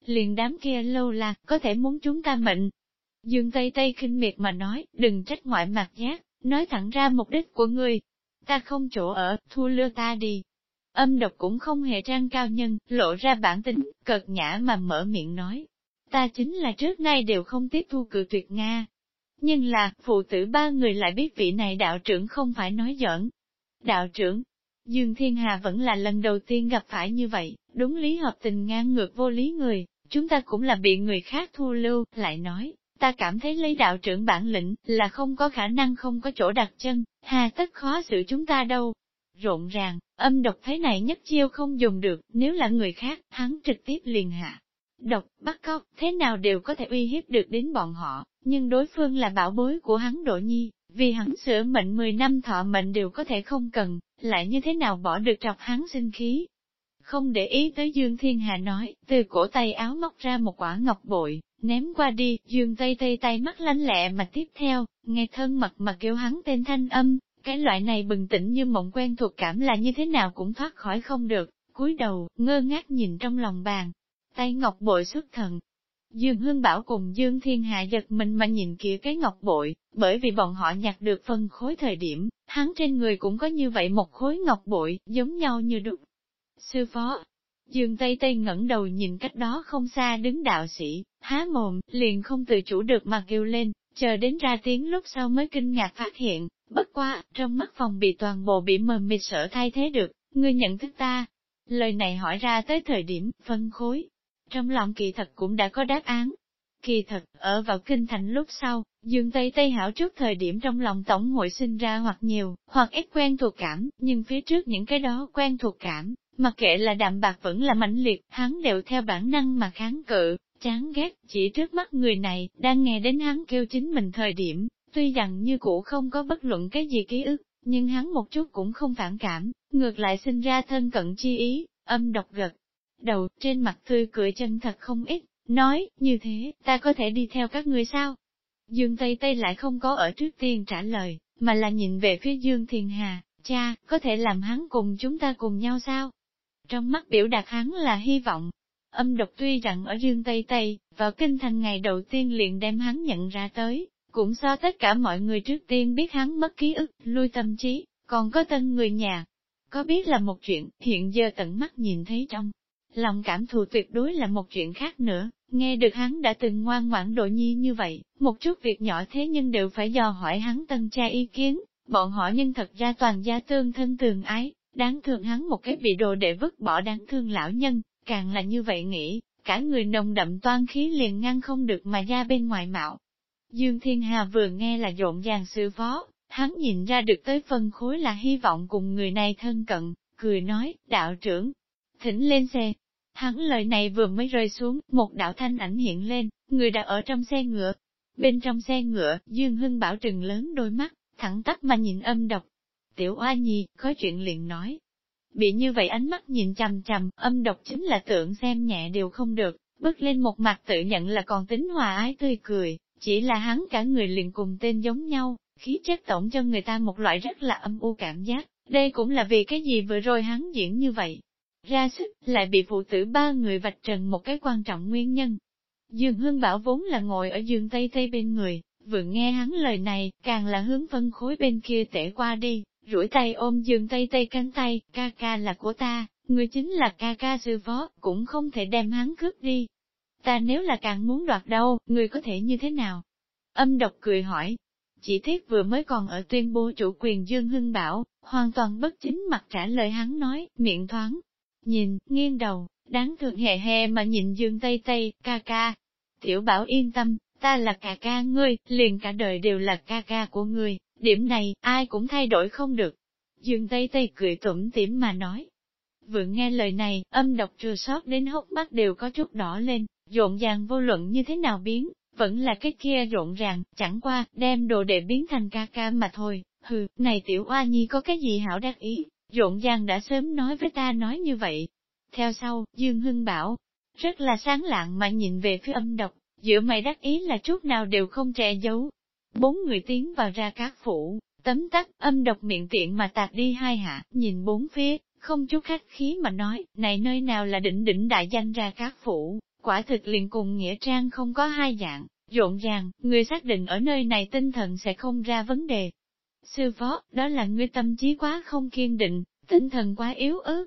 Liền đám kia lâu là, có thể muốn chúng ta mệnh. Dương Tây Tây khinh miệt mà nói, đừng trách ngoại mặt giác, nói thẳng ra mục đích của ngươi. Ta không chỗ ở, thu lưa ta đi, Âm độc cũng không hề trang cao nhân, lộ ra bản tính, cợt nhã mà mở miệng nói. Ta chính là trước nay đều không tiếp thu cự tuyệt Nga. Nhưng là, phụ tử ba người lại biết vị này đạo trưởng không phải nói giỡn. Đạo trưởng, Dương Thiên Hà vẫn là lần đầu tiên gặp phải như vậy, đúng lý hợp tình ngang ngược vô lý người, chúng ta cũng là bị người khác thu lưu, lại nói, ta cảm thấy lấy đạo trưởng bản lĩnh là không có khả năng không có chỗ đặt chân, hà tất khó xử chúng ta đâu. Rộn ràng, Âm độc thế này nhất chiêu không dùng được, nếu là người khác, hắn trực tiếp liền hạ. Độc, bắt cóc, thế nào đều có thể uy hiếp được đến bọn họ, nhưng đối phương là bảo bối của hắn Đỗ Nhi, vì hắn sửa mệnh 10 năm thọ mệnh đều có thể không cần, lại như thế nào bỏ được trọc hắn sinh khí. Không để ý tới Dương Thiên Hà nói, từ cổ tay áo móc ra một quả ngọc bội, ném qua đi, Dương Tây Tây tay mắt lánh lẹ mà tiếp theo, nghe thân mật mà kêu hắn tên thanh âm, cái loại này bừng tỉnh như mộng quen thuộc cảm là như thế nào cũng thoát khỏi không được, cúi đầu, ngơ ngác nhìn trong lòng bàn. Tay ngọc bội xuất thần. Dương Hương Bảo cùng Dương Thiên Hạ giật mình mà nhìn kia cái ngọc bội, bởi vì bọn họ nhặt được phân khối thời điểm, hắn trên người cũng có như vậy một khối ngọc bội, giống nhau như đúc. Sư phó, Dương Tây Tây ngẩng đầu nhìn cách đó không xa đứng đạo sĩ, há mồm, liền không tự chủ được mà kêu lên, chờ đến ra tiếng lúc sau mới kinh ngạc phát hiện, Bất qua, trong mắt phòng bị toàn bộ bị mờ mịt sợ thay thế được, ngươi nhận thức ta. Lời này hỏi ra tới thời điểm, phân khối. Trong lòng kỳ thật cũng đã có đáp án. Kỳ thật, ở vào kinh thành lúc sau, dương Tây Tây Hảo trước thời điểm trong lòng tổng hội sinh ra hoặc nhiều, hoặc ít quen thuộc cảm, nhưng phía trước những cái đó quen thuộc cảm, mặc kệ là đạm bạc vẫn là mãnh liệt, hắn đều theo bản năng mà kháng cự, chán ghét, chỉ trước mắt người này, đang nghe đến hắn kêu chính mình thời điểm, Tuy rằng như cũ không có bất luận cái gì ký ức, nhưng hắn một chút cũng không phản cảm, ngược lại sinh ra thân cận chi ý, âm độc gật. Đầu trên mặt tươi cười chân thật không ít, nói, như thế, ta có thể đi theo các ngươi sao? Dương Tây Tây lại không có ở trước tiên trả lời, mà là nhìn về phía Dương Thiền Hà, cha, có thể làm hắn cùng chúng ta cùng nhau sao? Trong mắt biểu đạt hắn là hy vọng. Âm độc tuy rằng ở Dương Tây Tây, vào kinh thành ngày đầu tiên liền đem hắn nhận ra tới, cũng so tất cả mọi người trước tiên biết hắn mất ký ức, lui tâm trí, còn có tân người nhà. Có biết là một chuyện, hiện giờ tận mắt nhìn thấy trong. Lòng cảm thù tuyệt đối là một chuyện khác nữa, nghe được hắn đã từng ngoan ngoãn độ nhi như vậy, một chút việc nhỏ thế nhưng đều phải dò hỏi hắn tân cha ý kiến, bọn họ nhưng thật ra toàn gia tương thân tường ái, đáng thương hắn một cái bị đồ để vứt bỏ đáng thương lão nhân, càng là như vậy nghĩ, cả người nồng đậm toan khí liền ngăn không được mà ra bên ngoài mạo, Dương Thiên Hà vừa nghe là rộn ràng sư phó, hắn nhìn ra được tới phân khối là hy vọng cùng người này thân cận, cười nói, đạo trưởng, thỉnh lên xe. Hắn lời này vừa mới rơi xuống, một đạo thanh ảnh hiện lên, người đã ở trong xe ngựa. Bên trong xe ngựa, Dương Hưng bảo trừng lớn đôi mắt, thẳng tắp mà nhìn âm độc. Tiểu oa nhi, có chuyện liền nói. Bị như vậy ánh mắt nhìn chằm chằm, âm độc chính là tưởng xem nhẹ đều không được, bước lên một mặt tự nhận là còn tính hòa ái tươi cười, chỉ là hắn cả người liền cùng tên giống nhau, khí chất tổng cho người ta một loại rất là âm u cảm giác, đây cũng là vì cái gì vừa rồi hắn diễn như vậy. Ra sức, lại bị phụ tử ba người vạch trần một cái quan trọng nguyên nhân. Dương Hương Bảo vốn là ngồi ở giường Tây Tây bên người, vừa nghe hắn lời này, càng là hướng phân khối bên kia tể qua đi, rủi tay ôm giường Tây Tây cánh tay, ca ca là của ta, người chính là ca ca sư phó, cũng không thể đem hắn cướp đi. Ta nếu là càng muốn đoạt đâu, người có thể như thế nào? Âm độc cười hỏi. Chỉ thiết vừa mới còn ở tuyên bố chủ quyền Dương Hưng Bảo, hoàn toàn bất chính mặt trả lời hắn nói, miệng thoáng. Nhìn, nghiêng đầu, đáng thương hề hề mà nhìn Dương Tây Tây, ca ca. Tiểu Bảo yên tâm, ta là ca ca ngươi, liền cả đời đều là ca ca của ngươi, điểm này, ai cũng thay đổi không được. Dương Tây Tây cười tủm tỉm mà nói. Vừa nghe lời này, âm độc trừ sót đến hốc mắt đều có chút đỏ lên, rộn ràng vô luận như thế nào biến, vẫn là cái kia rộn ràng, chẳng qua, đem đồ đệ biến thành ca ca mà thôi, hừ, này tiểu oa nhi có cái gì hảo đắc ý, rộn ràng đã sớm nói với ta nói như vậy. Theo sau, Dương Hưng bảo, rất là sáng lạng mà nhìn về phía âm độc, giữa mày đắc ý là chút nào đều không che giấu. Bốn người tiến vào ra các phủ, tấm tắc, âm độc miệng tiện mà tạt đi hai hạ, nhìn bốn phía, không chút khách khí mà nói, này nơi nào là đỉnh đỉnh đại danh ra các phủ, quả thực liền cùng nghĩa trang không có hai dạng, rộn ràng, người xác định ở nơi này tinh thần sẽ không ra vấn đề. Sư phó, đó là ngươi tâm trí quá không kiên định, tinh thần quá yếu ớt.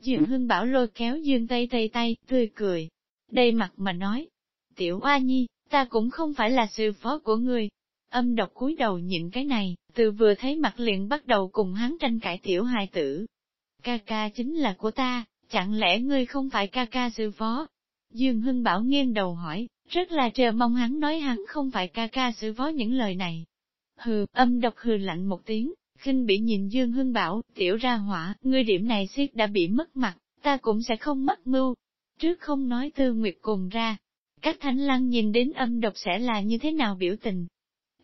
Dương Hưng Bảo lôi kéo Dương Tây Tây tay, tươi cười. Đây mặt mà nói, tiểu oa nhi, ta cũng không phải là sư phó của ngươi. Âm độc cúi đầu nhịn cái này, từ vừa thấy mặt liền bắt đầu cùng hắn tranh cãi tiểu hài tử. Ca ca chính là của ta, chẳng lẽ ngươi không phải ca ca sư phó? Dương Hưng Bảo nghiêng đầu hỏi, rất là chờ mong hắn nói hắn không phải ca ca sư phó những lời này. Hừ, âm độc hừ lạnh một tiếng, khinh bị nhìn Dương Hưng Bảo, tiểu ra hỏa, ngươi điểm này siết đã bị mất mặt, ta cũng sẽ không mất mưu. Trước không nói tư nguyệt cùng ra, các thánh lăng nhìn đến âm độc sẽ là như thế nào biểu tình.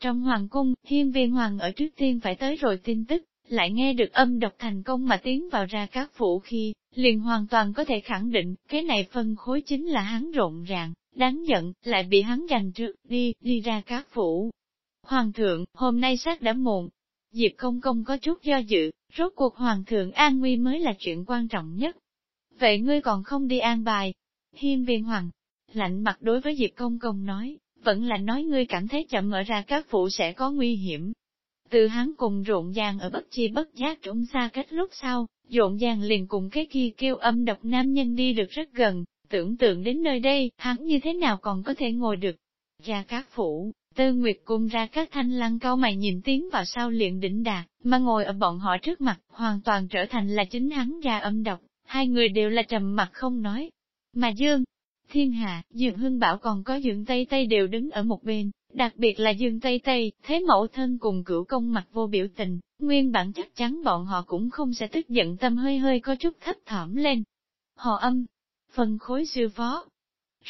Trong hoàng cung, hiên viên hoàng ở trước tiên phải tới rồi tin tức, lại nghe được âm độc thành công mà tiến vào ra các phủ khi, liền hoàn toàn có thể khẳng định, cái này phân khối chính là hắn rộn ràng, đáng giận, lại bị hắn giành trước, đi, đi ra các phủ. Hoàng thượng, hôm nay sát đã muộn. Diệp công công có chút do dự, rốt cuộc hoàng thượng an nguy mới là chuyện quan trọng nhất. Vậy ngươi còn không đi an bài? Hiên viên hoàng, lạnh mặt đối với Diệp công công nói, vẫn là nói ngươi cảm thấy chậm mở ra các phủ sẽ có nguy hiểm. Từ hắn cùng rộn ràng ở bất chi bất giác trốn xa cách lúc sau, rộn ràng liền cùng cái kia kêu âm độc nam nhân đi được rất gần, tưởng tượng đến nơi đây, hắn như thế nào còn có thể ngồi được. Ra các phủ, tư nguyệt cùng ra các thanh lăng cao mày nhìn tiếng vào sau liền đỉnh đạt, mà ngồi ở bọn họ trước mặt, hoàn toàn trở thành là chính hắn ra âm độc, hai người đều là trầm mặt không nói. Mà Dương, Thiên Hạ, Dương Hưng Bảo còn có Dương Tây Tây đều đứng ở một bên, đặc biệt là Dương Tây Tây, thế mẫu thân cùng cửu công mặt vô biểu tình, nguyên bản chắc chắn bọn họ cũng không sẽ tức giận tâm hơi hơi có chút thấp thỏm lên. Họ âm, phần khối sư phó.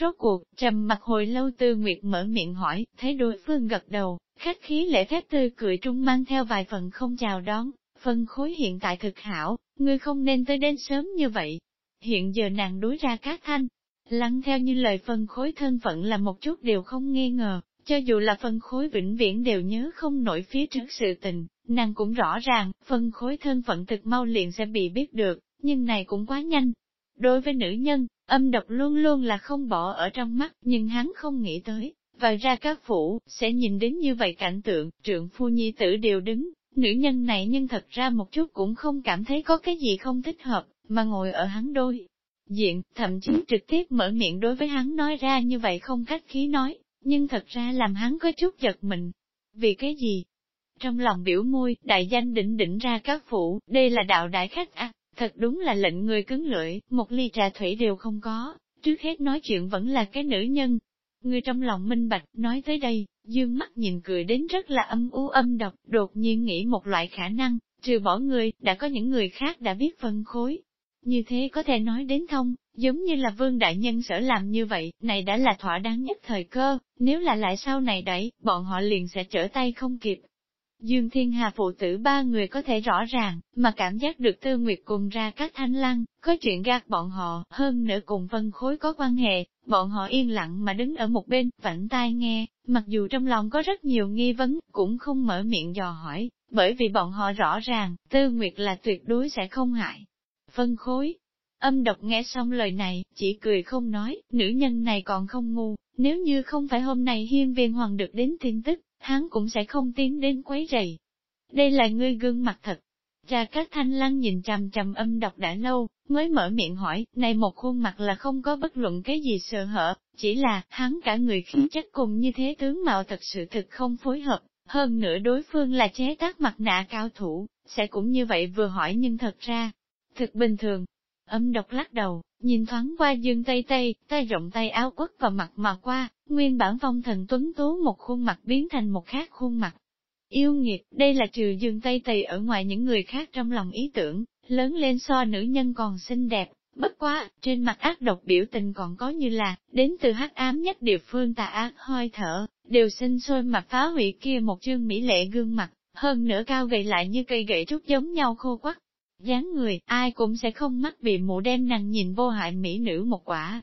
Rốt cuộc, trầm mặt hồi lâu tư nguyệt mở miệng hỏi, thấy đối phương gật đầu, khách khí lễ phép tươi cười trung mang theo vài phần không chào đón, phân khối hiện tại thực hảo, ngươi không nên tới đến sớm như vậy. Hiện giờ nàng đối ra các thanh, lắng theo như lời phân khối thân phận là một chút đều không nghi ngờ, cho dù là phân khối vĩnh viễn đều nhớ không nổi phía trước sự tình, nàng cũng rõ ràng, phân khối thân phận thực mau liền sẽ bị biết được, nhưng này cũng quá nhanh. Đối với nữ nhân, âm độc luôn luôn là không bỏ ở trong mắt, nhưng hắn không nghĩ tới, và ra các phủ, sẽ nhìn đến như vậy cảnh tượng, trượng phu nhi tử đều đứng, nữ nhân này nhưng thật ra một chút cũng không cảm thấy có cái gì không thích hợp, mà ngồi ở hắn đôi. Diện, thậm chí trực tiếp mở miệng đối với hắn nói ra như vậy không cách khí nói, nhưng thật ra làm hắn có chút giật mình. Vì cái gì? Trong lòng biểu môi, đại danh đỉnh đỉnh ra các phủ, đây là đạo đại khách à, thật đúng là lệnh người cứng lưỡi, một ly trà thủy đều không có, trước hết nói chuyện vẫn là cái nữ nhân. Người trong lòng minh bạch, nói tới đây, dương mắt nhìn cười đến rất là âm u âm độc, đột nhiên nghĩ một loại khả năng, trừ bỏ người, đã có những người khác đã biết phân khối, như thế có thể nói đến thông, giống như là vương đại nhân sở làm như vậy, này đã là thỏa đáng nhất thời cơ, nếu là lại sau này đẩy, bọn họ liền sẽ trở tay không kịp. Dương Thiên Hà phụ tử ba người có thể rõ ràng, mà cảm giác được Tư Nguyệt cùng ra các thanh lăng, có chuyện gạt bọn họ, hơn nữa cùng phân khối có quan hệ, Bọn họ yên lặng mà đứng ở một bên, vảnh tai nghe, mặc dù trong lòng có rất nhiều nghi vấn, cũng không mở miệng dò hỏi, bởi vì bọn họ rõ ràng, Tư Nguyệt là tuyệt đối sẽ không hại. Phân khối. Âm độc nghe xong lời này, chỉ cười không nói, nữ nhân này còn không ngu, nếu như không phải hôm nay hiên viên hoàng được đến tin tức, hắn cũng sẽ không tiến đến quấy rầy. Đây là ngươi gương mặt thật. Ra các thanh lăng nhìn chằm chằm âm độc đã lâu, mới mở miệng hỏi, này một khuôn mặt là không có bất luận cái gì sợ hở, chỉ là, hắn cả người khí chất cùng như thế tướng mạo thật sự thực không phối hợp, hơn nữa đối phương là chế tác mặt nạ cao thủ, sẽ cũng như vậy vừa hỏi nhưng thật ra, thực bình thường. Âm độc lắc đầu, nhìn thoáng qua dương tây tây, tay rộng tay áo quất vào mặt mà qua, nguyên bản phong thần tuấn tú một khuôn mặt biến thành một khác khuôn mặt. Yêu nghiệt, đây là trừ dương tây tây ở ngoài những người khác trong lòng ý tưởng, lớn lên so nữ nhân còn xinh đẹp, bất quá, trên mặt ác độc biểu tình còn có như là, đến từ hắc ám nhất địa phương tà ác hơi thở, đều sinh sôi mà phá hủy kia một chương mỹ lệ gương mặt, hơn nữa cao gầy lại như cây gậy trúc giống nhau khô quắc dáng người, ai cũng sẽ không mắc bị mụ đem nàng nhìn vô hại mỹ nữ một quả.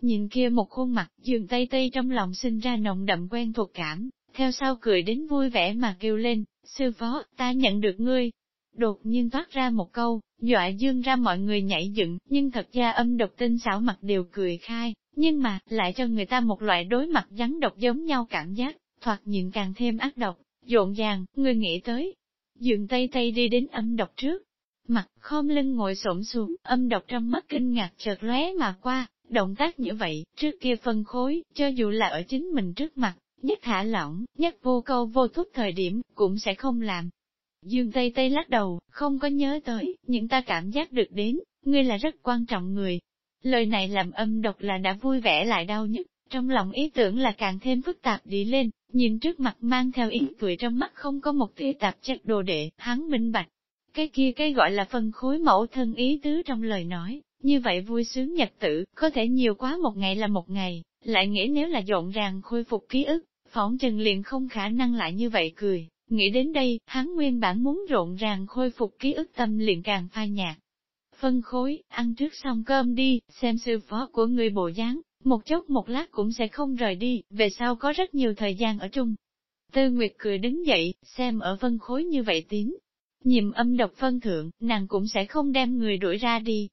Nhìn kia một khuôn mặt, dường tây tây trong lòng sinh ra nồng đậm quen thuộc cảm, theo sau cười đến vui vẻ mà kêu lên, sư phó, ta nhận được ngươi, đột nhiên thoát ra một câu, dọa dương ra mọi người nhảy dựng, nhưng thật ra âm độc tinh xảo mặt đều cười khai, nhưng mà, lại cho người ta một loại đối mặt rắn độc giống nhau cảm giác, thoạt nhìn càng thêm ác độc, dộn dàng, người nghĩ tới. Dường tây tây đi đến âm độc trước, mặt khom lưng ngồi xổm xuống, âm độc trong mắt kinh ngạc chợt lóe mà qua, động tác như vậy, trước kia phân khối, cho dù là ở chính mình trước mặt, nhất thả lỏng, nhất vô câu vô thúc thời điểm, cũng sẽ không làm, Dương Tây Tây lắc đầu, không có nhớ tới, nhưng ta cảm giác được đến, ngươi là rất quan trọng người. Lời này làm âm độc là đã vui vẻ lại đau nhất, trong lòng ý tưởng là càng thêm phức tạp đi lên, nhìn trước mặt mang theo ý cười trong mắt không có một tia tạp chất đồ đệ, hắn minh bạch. Cái kia cái gọi là phân khối mẫu thân ý tứ trong lời nói, như vậy vui sướng nhật tử, có thể nhiều quá một ngày là một ngày, lại nghĩ nếu là rộn ràng khôi phục ký ức, phỏng trần liền không khả năng lại như vậy cười. Nghĩ đến đây, hắn nguyên bản muốn rộn ràng khôi phục ký ức tâm liền càng phai nhạt. Phân khối, ăn trước xong cơm đi, xem sư phó của người bộ dáng, một chốc một lát cũng sẽ không rời đi, về sau có rất nhiều thời gian ở chung. Tư Nguyệt cười đứng dậy, xem ở phân khối như vậy tiếng, Nhiệm âm độc phân thượng, nàng cũng sẽ không đem người đuổi ra đi.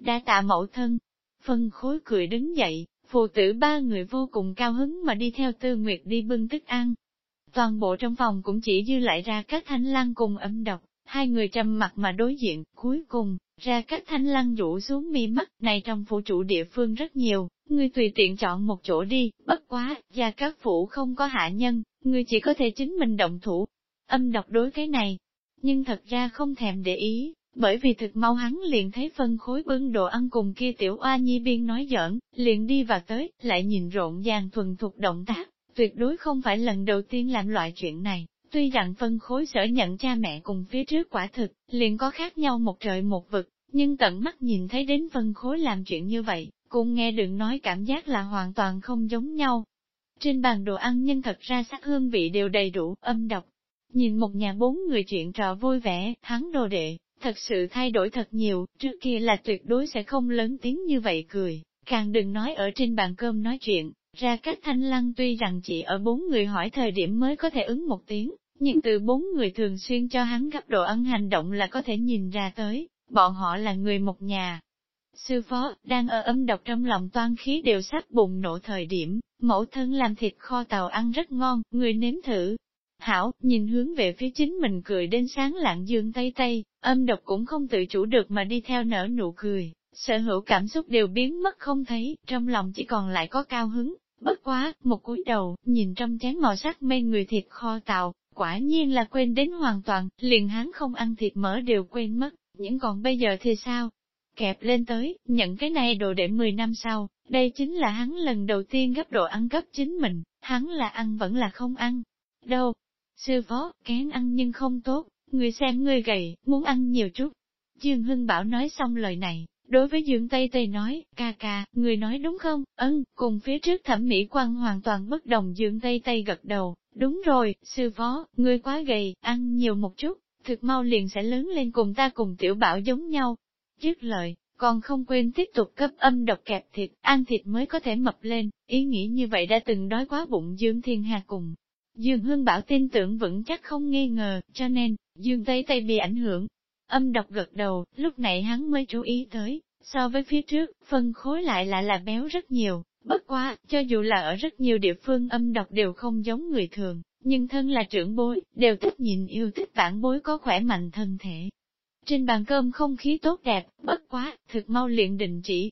Đa tạ mẫu thân. Phân khối cười đứng dậy, phụ tử ba người vô cùng cao hứng mà đi theo Tư Nguyệt đi bưng thức ăn, Toàn bộ trong phòng cũng chỉ dư lại ra các thanh lăng cùng âm độc, hai người trầm mặt mà đối diện, cuối cùng, ra các thanh lăng rủ xuống mi mắt, này trong phủ trụ địa phương rất nhiều, ngươi tùy tiện chọn một chỗ đi, bất quá, gia các phủ không có hạ nhân, ngươi chỉ có thể chính mình động thủ. Âm độc đối cái này, nhưng thật ra không thèm để ý, bởi vì thực mau hắn liền thấy phân khối bưng đồ ăn cùng kia tiểu oa nhi biên nói giỡn, liền đi vào tới, lại nhìn rộn ràng thuần thục động tác, tuyệt đối không phải lần đầu tiên làm loại chuyện này. Tuy rằng phân khối sở nhận cha mẹ cùng phía trước quả thực, liền có khác nhau một trời một vực, nhưng tận mắt nhìn thấy đến phân khối làm chuyện như vậy, cũng nghe đừng nói cảm giác là hoàn toàn không giống nhau. Trên bàn đồ ăn nhân thật ra sắc hương vị đều đầy đủ, âm độc. Nhìn một nhà bốn người chuyện trò vui vẻ, hắn đồ đệ, thật sự thay đổi thật nhiều, trước kia là tuyệt đối sẽ không lớn tiếng như vậy cười, càng đừng nói ở trên bàn cơm nói chuyện, ra các thanh lăng tuy rằng chỉ ở bốn người hỏi thời điểm mới có thể ứng một tiếng, nhưng từ bốn người thường xuyên cho hắn gấp đồ ăn hành động là có thể nhìn ra tới, bọn họ là người một nhà. Sư phó, đang ở âm độc trong lòng toan khí đều sắp bùng nổ thời điểm, mẫu thân làm thịt kho tàu ăn rất ngon, người nếm thử. Hảo, nhìn hướng về phía chính mình cười đến sáng lạng dương tây tây, âm độc cũng không tự chủ được mà đi theo nở nụ cười, sở hữu cảm xúc đều biến mất không thấy, trong lòng chỉ còn lại có cao hứng, Bất quá, một cúi đầu, nhìn trong chén màu sắc mê người thịt kho tàu, quả nhiên là quên đến hoàn toàn, liền hắn không ăn thịt mỡ đều quên mất, những còn bây giờ thì sao? Kẹp lên tới, nhận cái này đồ để 10 năm sau, đây chính là hắn lần đầu tiên gấp đồ ăn cấp chính mình, hắn là ăn vẫn là không ăn. Đâu? Sư phó, kén ăn nhưng không tốt, người xem người gầy, muốn ăn nhiều chút. Dương Hưng Bảo nói xong lời này, Đối với Dương Tây Tây nói, ca ca, người nói đúng không? Ân, cùng phía trước thẩm mỹ quan hoàn toàn bất đồng Dương Tây Tây gật đầu, đúng rồi, sư phó, người quá gầy, ăn nhiều một chút, thực mau liền sẽ lớn lên cùng ta cùng tiểu bảo giống nhau. Dứt lời, còn không quên tiếp tục cấp âm độc kẹp thịt, ăn thịt mới có thể mập lên, ý nghĩ như vậy đã từng đói quá bụng Dương Thiên Hà cùng. Dương Hương Bảo tin tưởng vững chắc không nghi ngờ, cho nên, Dương Tây Tây bị ảnh hưởng. Âm độc gật đầu, lúc này hắn mới chú ý tới, so với phía trước, phân khối lại là là béo rất nhiều, bất quá, cho dù là ở rất nhiều địa phương âm độc đều không giống người thường, nhưng thân là trưởng bối, đều thích nhìn yêu thích bản bối có khỏe mạnh thân thể. Trên bàn cơm không khí tốt đẹp, bất quá, thực mau liền định chỉ.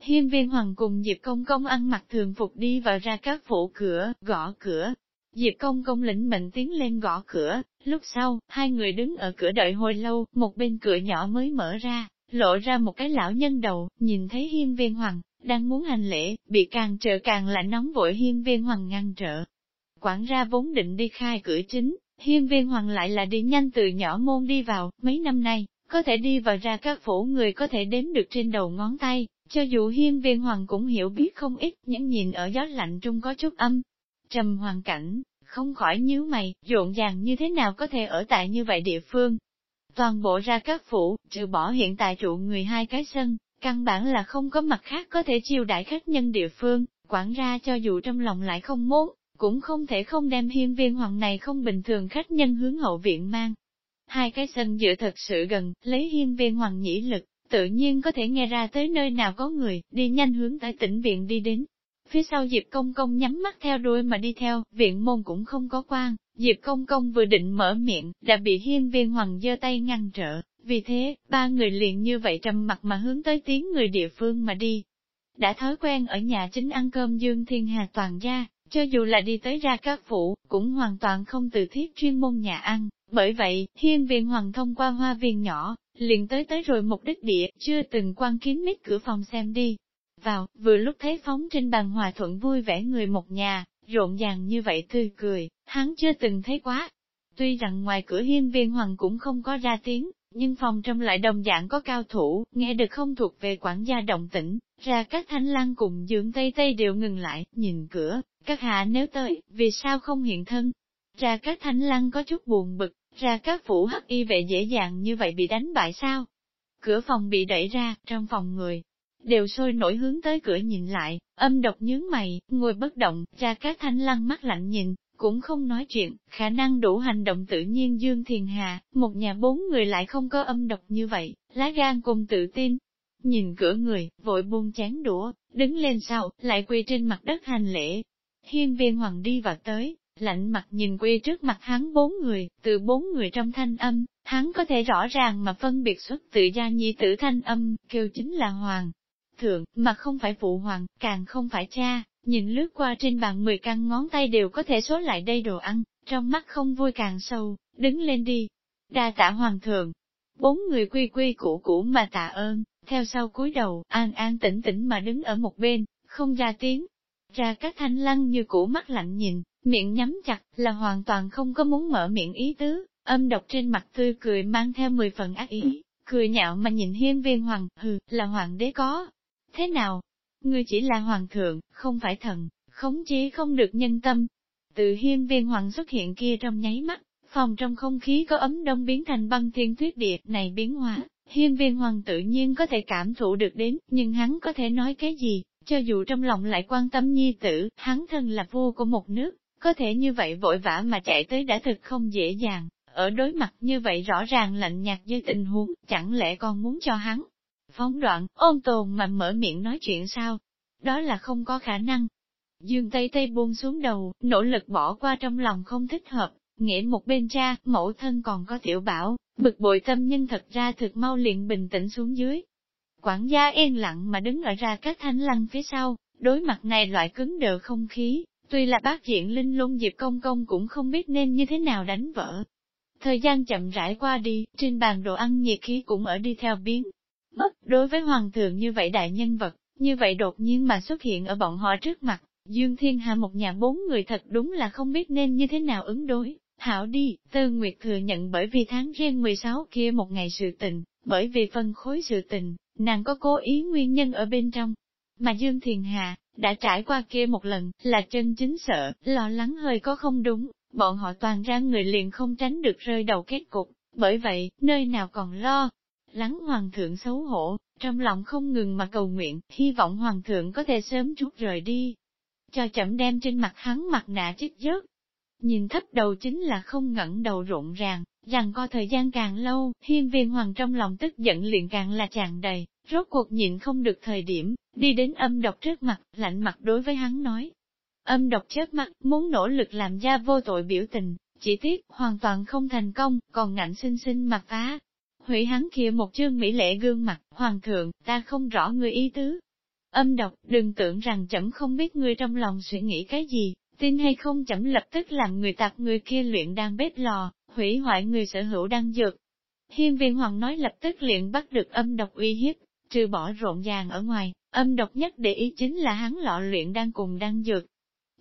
Hiên viên hoàng cùng Diệp Công Công ăn mặc thường phục đi vào ra các phủ cửa, gõ cửa. Diệp Công Công lĩnh mệnh tiến lên gõ cửa, lúc sau, hai người đứng ở cửa đợi hồi lâu, một bên cửa nhỏ mới mở ra, lộ ra một cái lão nhân đầu, nhìn thấy hiên viên hoàng, đang muốn hành lễ, bị càng trở càng là nóng vội hiên viên hoàng ngăn trở, Quản ra vốn định đi khai cửa chính, hiên viên hoàng lại là đi nhanh từ nhỏ môn đi vào, mấy năm nay, có thể đi vào ra các phủ người có thể đếm được trên đầu ngón tay, cho dù hiên viên hoàng cũng hiểu biết không ít, những nhìn ở gió lạnh trung có chút âm. Trầm hoàn cảnh, không khỏi nhíu mày, rộn ràng như thế nào có thể ở tại như vậy địa phương. Toàn bộ ra các phủ, trừ bỏ hiện tại trụ người hai cái sân, căn bản là không có mặt khác có thể chiêu đại khách nhân địa phương, quản ra cho dù trong lòng lại không muốn, cũng không thể không đem hiên viên hoàng này không bình thường khách nhân hướng hậu viện mang. Hai cái sân dựa thật sự gần, lấy hiên viên hoàng nhĩ lực, tự nhiên có thể nghe ra tới nơi nào có người, đi nhanh hướng tới tỉnh viện đi đến. Phía sau Diệp Công Công nhắm mắt theo đuôi mà đi theo, viện môn cũng không có quan, Diệp Công Công vừa định mở miệng, đã bị hiên viên hoàng giơ tay ngăn trở, vì thế, ba người liền như vậy trầm mặt mà hướng tới tiếng người địa phương mà đi. Đã thói quen ở nhà chính ăn cơm Dương Thiên Hà toàn gia, cho dù là đi tới ra các phủ, cũng hoàn toàn không từ thiết chuyên môn nhà ăn, bởi vậy, hiên viên hoàng thông qua hoa viên nhỏ, liền tới tới rồi mục đích địa, chưa từng quan kín mít cửa phòng xem đi. Vào, vừa lúc thấy phóng trên bàn hòa thuận vui vẻ người một nhà, rộn ràng như vậy tươi cười, hắn chưa từng thấy quá. Tuy rằng ngoài cửa hiên viên hoàng cũng không có ra tiếng, nhưng phòng trong lại đồng dạng có cao thủ, nghe được không thuộc về quản gia động tĩnh, ra các thanh lang cùng dưỡng tây tây đều ngừng lại, nhìn cửa, các hạ nếu tới, vì sao không hiện thân? Ra các thanh lang có chút buồn bực, ra các phủ hắc y vệ dễ dàng như vậy bị đánh bại sao? Cửa phòng bị đẩy ra, trong phòng người, đều sôi nổi hướng tới cửa nhìn lại, âm độc nhướng mày, ngồi bất động, ra các thanh lăng mắt lạnh nhìn, cũng không nói chuyện, khả năng đủ hành động tự nhiên Dương Thiền Hà, một nhà bốn người lại không có âm độc như vậy, lá gan cùng tự tin. Nhìn cửa người, vội buông chén đũa, đứng lên sau, lại quỳ trên mặt đất hành lễ, Hiên viên hoàng đi vào tới, lạnh mặt nhìn quỳ trước mặt hắn bốn người, từ bốn người trong thanh âm, hắn có thể rõ ràng mà phân biệt xuất tự gia nhi tử thanh âm, kêu chính là hoàng. Thượng, mà không phải phụ hoàng, càng không phải cha, nhìn lướt qua trên bàn mười căn ngón tay đều có thể số lại đây đồ ăn, trong mắt không vui càng sâu, đứng lên đi. Đa tạ hoàng thượng. Bốn người quy quy củ củ mà tạ ơn, theo sau cúi đầu, an an tĩnh tĩnh mà đứng ở một bên, không ra tiếng, ra các thanh lăng như cũ mắt lạnh nhìn, miệng nhắm chặt, là hoàn toàn không có muốn mở miệng ý tứ, âm độc trên mặt tươi cười mang theo mười phần ác ý, cười nhạo mà nhìn hiên viên hoàng, hừ, là hoàng đế có. Thế nào? Ngươi chỉ là hoàng thượng, không phải thần, khống chế không được nhân tâm. Từ hiên viên hoàng xuất hiện kia trong nháy mắt, phòng trong không khí có ấm đông biến thành băng thiên tuyết địa này biến hóa, hiên viên hoàng tự nhiên có thể cảm thụ được đến, nhưng hắn có thể nói cái gì, cho dù trong lòng lại quan tâm nhi tử, hắn thân là vua của một nước, có thể như vậy vội vã mà chạy tới đã thực không dễ dàng, ở đối mặt như vậy rõ ràng lạnh nhạt với tình huống, chẳng lẽ còn muốn cho hắn phóng đoạn, ôn tồn mà mở miệng nói chuyện sao? Đó là không có khả năng. Dương Tây Tây buông xuống đầu, nỗ lực bỏ qua trong lòng không thích hợp, nghĩa một bên cha, mẫu thân còn có tiểu bảo, bực bội tâm nhân thật ra thực mau liền bình tĩnh xuống dưới, Quản gia yên lặng mà đứng ở ra các thanh lăng phía sau, đối mặt này loại cứng đờ không khí, tuy là bác diện linh lung dịp công công cũng không biết nên như thế nào đánh vỡ. Thời gian chậm rãi qua đi, trên bàn đồ ăn nhiệt khí cũng ở đi theo biến. Mất, đối với hoàng thượng như vậy đại nhân vật, như vậy đột nhiên mà xuất hiện ở bọn họ trước mặt, Dương Thiên Hạ một nhà bốn người thật đúng là không biết nên như thế nào ứng đối. Hảo đi, Tư Nguyệt thừa nhận bởi vì tháng riêng 16 kia một ngày sự tình, bởi vì phân khối sự tình, nàng có cố ý nguyên nhân ở bên trong. Mà Dương Thiền Hà, đã trải qua kia một lần, là chân chính sợ, lo lắng hơi có không đúng, bọn họ toàn ra người liền không tránh được rơi đầu kết cục, bởi vậy, nơi nào còn lo lắng hoàng thượng xấu hổ, trong lòng không ngừng mà cầu nguyện, hy vọng hoàng thượng có thể sớm chút rời đi. Cho chậm đem trên mặt hắn mặt nạ chích rớt. Nhìn thấp đầu chính là không ngẩng đầu rộn ràng, rằng co thời gian càng lâu, hiên viên hoàng trong lòng tức giận liền càng là tràn đầy, rốt cuộc nhịn không được thời điểm, đi đến âm độc trước mặt, lạnh mặt đối với hắn nói. Âm độc trước mặt, muốn nỗ lực làm ra vô tội biểu tình, chỉ tiếc, hoàn toàn không thành công, còn ngạnh sinh sinh mặt phá. Hủy hắn kia một chương mỹ lệ gương mặt, hoàng thượng, ta không rõ người ý tứ. Âm độc, đừng tưởng rằng chậm không biết người trong lòng suy nghĩ cái gì, tin hay không chậm lập tức làm người tạp người kia luyện đang bếp lò, hủy hoại người sở hữu đang dược. Hiên viên hoàng nói lập tức liền bắt được âm độc uy hiếp, trừ bỏ rộn ràng ở ngoài, âm độc nhất để ý chính là hắn lọ luyện đang cùng đang dược.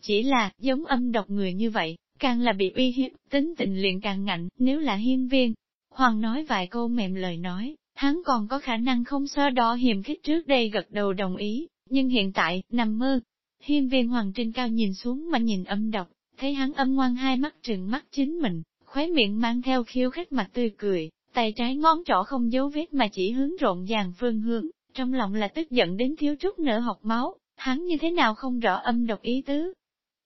Chỉ là, giống âm độc người như vậy, càng là bị uy hiếp, tính tình liền càng ngạnh, nếu là hiên viên. Hoàng nói vài câu mềm lời nói, hắn còn có khả năng không so đo hiểm khích trước đây gật đầu đồng ý, nhưng hiện tại, nằm mơ. Hiên viên hoàng trên cao nhìn xuống mà nhìn âm độc, thấy hắn âm ngoan hai mắt trừng mắt chính mình, khóe miệng mang theo khiêu khích mặt tươi cười, tay trái ngón trỏ không dấu vết mà chỉ hướng rộn ràng phương hướng, trong lòng là tức giận đến thiếu chút nở học máu, hắn như thế nào không rõ âm độc ý tứ.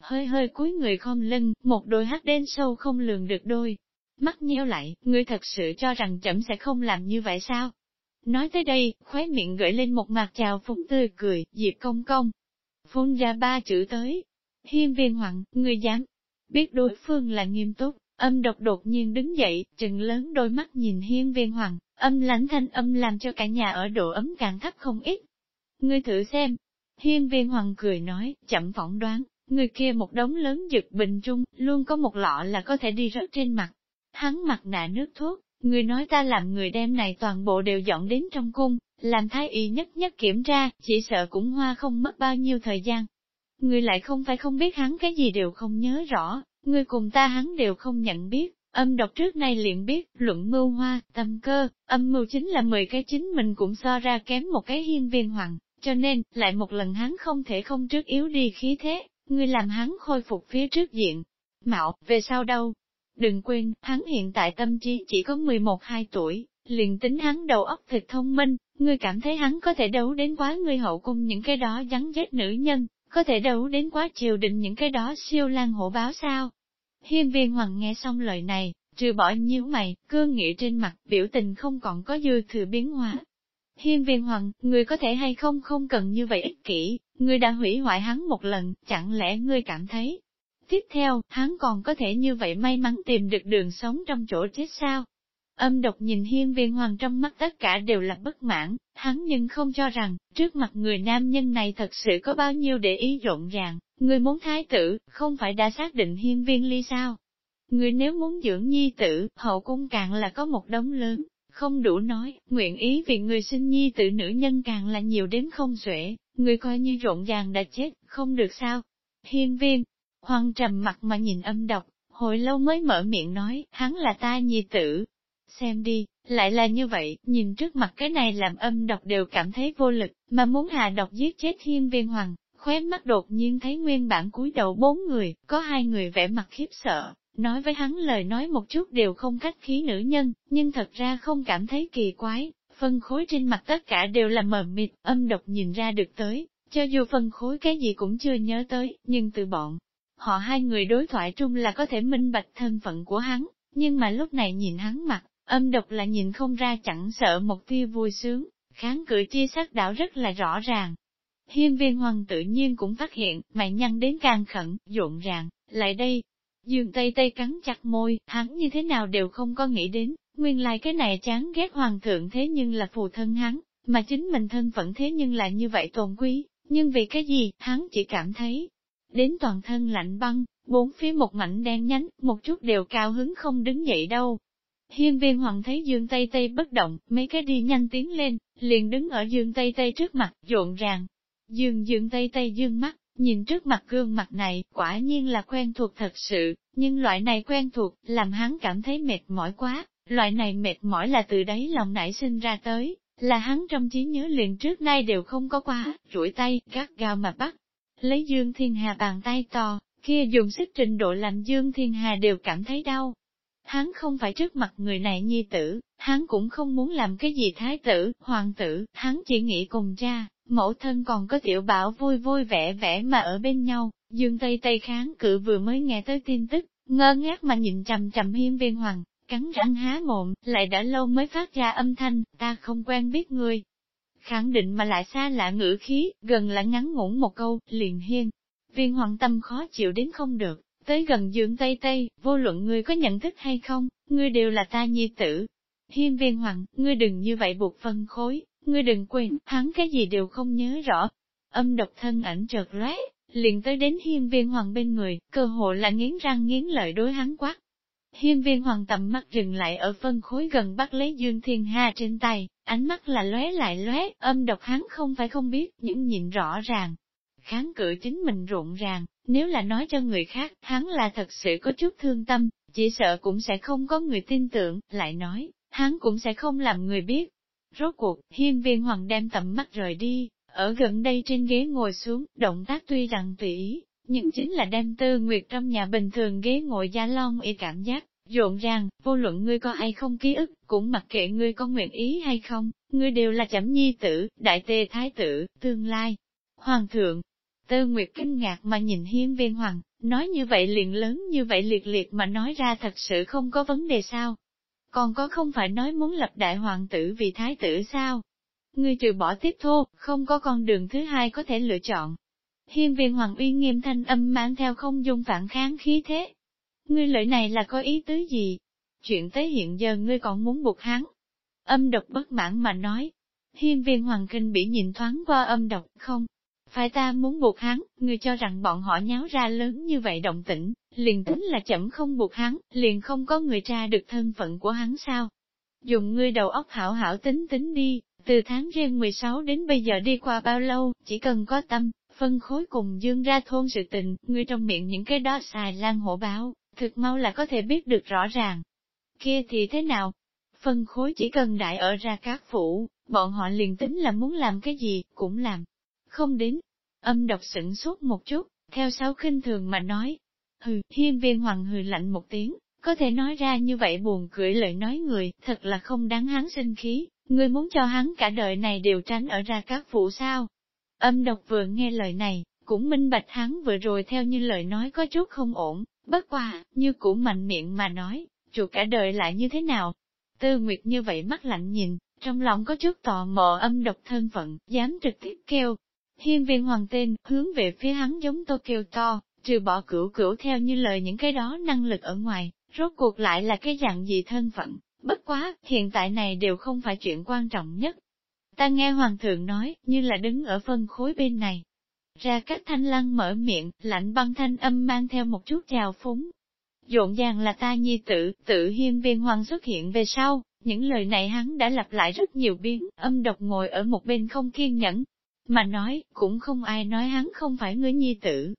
Hơi hơi cúi người khom lưng, một đôi hát đen sâu không lường được đôi. Mắt nheo lại, ngươi thật sự cho rằng chậm sẽ không làm như vậy sao? Nói tới đây, khóe miệng gửi lên một mặt chào phúc tươi cười, diệp công công. Phun ra ba chữ tới. Hiên viên hoàng, ngươi dám. Biết đối phương là nghiêm túc, Âm độc đột nhiên đứng dậy, trừng lớn đôi mắt nhìn hiên viên hoàng, âm lãnh thanh âm làm cho cả nhà ở độ ấm càng thấp không ít. Ngươi thử xem. Hiên viên hoàng cười nói, chậm phỏng đoán, người kia một đống lớn giật bình trung, luôn có một lọ là có thể đi rớt trên mặt. Hắn mặt nạ nước thuốc, người nói ta làm người đem này toàn bộ đều dọn đến trong cung, làm thái y nhất nhất kiểm tra, chỉ sợ cũng hoa không mất bao nhiêu thời gian. Người lại không phải không biết hắn cái gì đều không nhớ rõ, người cùng ta hắn đều không nhận biết, âm độc trước nay liền biết, luận mưu hoa, tâm cơ, âm mưu chính là 10 cái chính mình cũng so ra kém một cái hiên viên hoàng, cho nên, lại một lần hắn không thể không trước yếu đi khí thế, ngươi làm hắn khôi phục phía trước diện. Mạo, về sau đâu? Đừng quên, hắn hiện tại tâm trí chỉ có 11-2 tuổi, liền tính hắn đầu óc thật thông minh, ngươi cảm thấy hắn có thể đấu đến quá ngươi hậu cung những cái đó rắn rết nữ nhân, có thể đấu đến quá triều đình những cái đó siêu lan hổ báo sao? Hiên viên hoàng nghe xong lời này, trừ bỏ nhíu mày, cương nghị trên mặt, biểu tình không còn có dư thừa biến hóa. Hiên viên hoàng, người có thể hay không không cần như vậy ích kỷ, người đã hủy hoại hắn một lần, chẳng lẽ ngươi cảm thấy? Tiếp theo, hắn còn có thể như vậy may mắn tìm được đường sống trong chỗ chết sao? Âm độc nhìn hiên viên hoàng trong mắt tất cả đều là bất mãn, hắn nhưng không cho rằng, trước mặt người nam nhân này thật sự có bao nhiêu để ý rộn ràng, người muốn thái tử, không phải đã xác định hiên viên ly sao? Người nếu muốn dưỡng nhi tử, hậu cung càng là có một đống lớn, không đủ nói, nguyện ý vì người sinh nhi tử nữ nhân càng là nhiều đến không xuể, người coi như rộn ràng đã chết, không được sao? Hiên viên, Hoang trầm mặt mà nhìn âm độc, hồi lâu mới mở miệng nói, hắn là ta nhi tử, xem đi, lại là như vậy, nhìn trước mặt cái này làm âm độc đều cảm thấy vô lực, mà muốn hạ độc giết chết thiên viên hoàng, khóe mắt đột nhiên thấy nguyên bản cúi đầu bốn người, có hai người vẻ mặt khiếp sợ, nói với hắn lời nói một chút đều không cách khí nữ nhân, nhưng thật ra không cảm thấy kỳ quái, phân khối trên mặt tất cả đều là mờ mịt, âm độc nhìn ra được tới, cho dù phân khối cái gì cũng chưa nhớ tới, nhưng từ bọn. Họ hai người đối thoại trung là có thể minh bạch thân phận của hắn, nhưng mà lúc này nhìn hắn mặt, Âm độc là nhìn không ra chẳng sợ một tia vui sướng, kháng cự chi sắc đảo rất là rõ ràng. Hiên viên hoàng tự nhiên cũng phát hiện, mày nhăn đến càng khẩn, rộn ràng, lại đây. Dương Tây Tây cắn chặt môi, hắn như thế nào đều không có nghĩ đến, nguyên lai cái này chán ghét hoàng thượng thế nhưng là phù thân hắn, mà chính mình thân phận thế nhưng là như vậy tôn quý, nhưng vì cái gì, hắn chỉ cảm thấy, đến toàn thân lạnh băng, bốn phía một mảnh đen nhánh, một chút đều cao hứng không đứng dậy đâu, Hiên viên hoàng thấy dương Tây Tây bất động, mấy cái đi nhanh tiến lên, liền đứng ở dương Tây Tây trước mặt, rộn ràng. Dương dương Tây Tây dương mắt, nhìn trước mặt gương mặt này, quả nhiên là quen thuộc thật sự, nhưng loại này quen thuộc, làm hắn cảm thấy mệt mỏi quá, loại này mệt mỏi là từ đấy lòng nảy sinh ra tới, là hắn trong trí nhớ liền trước nay đều không có qua, chuỗi tay, gắt gao mà bắt. Lấy Dương Thiên Hà bàn tay to, kia dùng sức trình độ làm Dương Thiên Hà đều cảm thấy đau, Hắn không phải trước mặt người này nhi tử, hắn cũng không muốn làm cái gì thái tử, hoàng tử, hắn chỉ nghĩ cùng cha, mẫu thân còn có tiểu bảo vui vui vẻ vẻ mà ở bên nhau, dương tây tây kháng cự vừa mới nghe tới tin tức, ngơ ngác mà nhìn chầm chầm hiên viên hoàng, cắn răng há mồm, lại đã lâu mới phát ra âm thanh, ta không quen biết ngươi. Khẳng định mà lại xa lạ ngữ khí, gần là ngắn ngủn một câu, liền hiên. Viên hoàng tâm khó chịu đến không được, tới gần dưỡng Tây Tây, vô luận ngươi có nhận thức hay không, ngươi đều là ta nhi tử. Hiên viên hoàng, ngươi đừng như vậy buộc phân khối, ngươi đừng quên, hắn cái gì đều không nhớ rõ. Âm độc thân ảnh chợt lóe, liền tới đến hiên viên hoàng bên người, cơ hội là nghiến răng nghiến lợi đối hắn quát. Hiên viên hoàng tầm mắt dừng lại ở phân khối gần bắt lấy Dương Thiên Hà trên tay, ánh mắt là lóe lại lóe, âm độc hắn không phải không biết, những nhìn rõ ràng. Kháng cự chính mình rộn ràng, nếu là nói cho người khác, hắn là thật sự có chút thương tâm, chỉ sợ cũng sẽ không có người tin tưởng, lại nói, hắn cũng sẽ không làm người biết. Rốt cuộc, hiên viên hoàng đem tầm mắt rời đi, ở gần đây trên ghế ngồi xuống, động tác tuy rằng tùy ý, nhưng chính là đem tư nguyệt trong nhà bình thường ghế ngồi gia long y cảm giác, rộn ràng, vô luận ngươi có ai không ký ức, cũng mặc kệ ngươi có nguyện ý hay không, ngươi đều là chấm nhi tử, đại tề thái tử, tương lai. Hoàng thượng, tư nguyệt kinh ngạc mà nhìn hiên viên hoàng, nói như vậy liền lớn như vậy liệt liệt mà nói ra thật sự không có vấn đề sao. Còn có không phải nói muốn lập đại hoàng tử vì thái tử sao? Ngươi trừ bỏ tiếp thô, không có con đường thứ hai có thể lựa chọn. Hiên viên hoàng uy nghiêm thanh âm mang theo không dung phản kháng khí thế. Ngươi lợi này là có ý tứ gì? Chuyện tới hiện giờ ngươi còn muốn buộc hắn. Âm độc bất mãn mà nói. Hiên viên hoàng kinh bị nhìn thoáng qua âm độc, không. Phải ta muốn buộc hắn, ngươi cho rằng bọn họ nháo ra lớn như vậy động tĩnh, liền tính là chậm không buộc hắn, liền không có người tra được thân phận của hắn sao? Dùng ngươi đầu óc hảo hảo tính tính đi, từ tháng riêng 16 đến bây giờ đi qua bao lâu, chỉ cần có tâm, phân khối cùng dương ra thôn sự tình, ngươi trong miệng những cái đó xài lan hổ báo, thực mau là có thể biết được rõ ràng. Kia thì thế nào? Phân khối chỉ cần đại ở ra các phủ, bọn họ liền tính là muốn làm cái gì, cũng làm. Không đến. Âm độc sửng suốt một chút, theo sáu khinh thường mà nói. Hừ, hiên viên hoàng hừ lạnh một tiếng, có thể nói ra như vậy buồn cười lời nói người, thật là không đáng hắn sinh khí, Ngươi muốn cho hắn cả đời này đều tránh ở ra các phủ sao? Âm độc vừa nghe lời này, cũng minh bạch hắn vừa rồi theo như lời nói có chút không ổn, bất qua, như cũ mạnh miệng mà nói, chuột cả đời lại như thế nào? Tư Nguyệt như vậy mắt lạnh nhìn, trong lòng có chút tò mò âm độc thân phận, dám trực tiếp kêu. Hiên viên hoàng tên, hướng về phía hắn giống tô kêu to, trừ bỏ cửu cửu theo như lời những cái đó năng lực ở ngoài, rốt cuộc lại là cái dạng gì thân phận, Bất quá, hiện tại này đều không phải chuyện quan trọng nhất. Ta nghe Hoàng thượng nói, như là đứng ở phân khối bên này. Ra các thanh lăng mở miệng, lạnh băng thanh âm mang theo một chút trào phúng. Dộn dàng là ta nhi tử, tự hiên viên hoàng xuất hiện về sau, những lời này hắn đã lặp lại rất nhiều biến, âm độc ngồi ở một bên không kiên nhẫn. Mà nói, cũng không ai nói hắn không phải người nhi tử,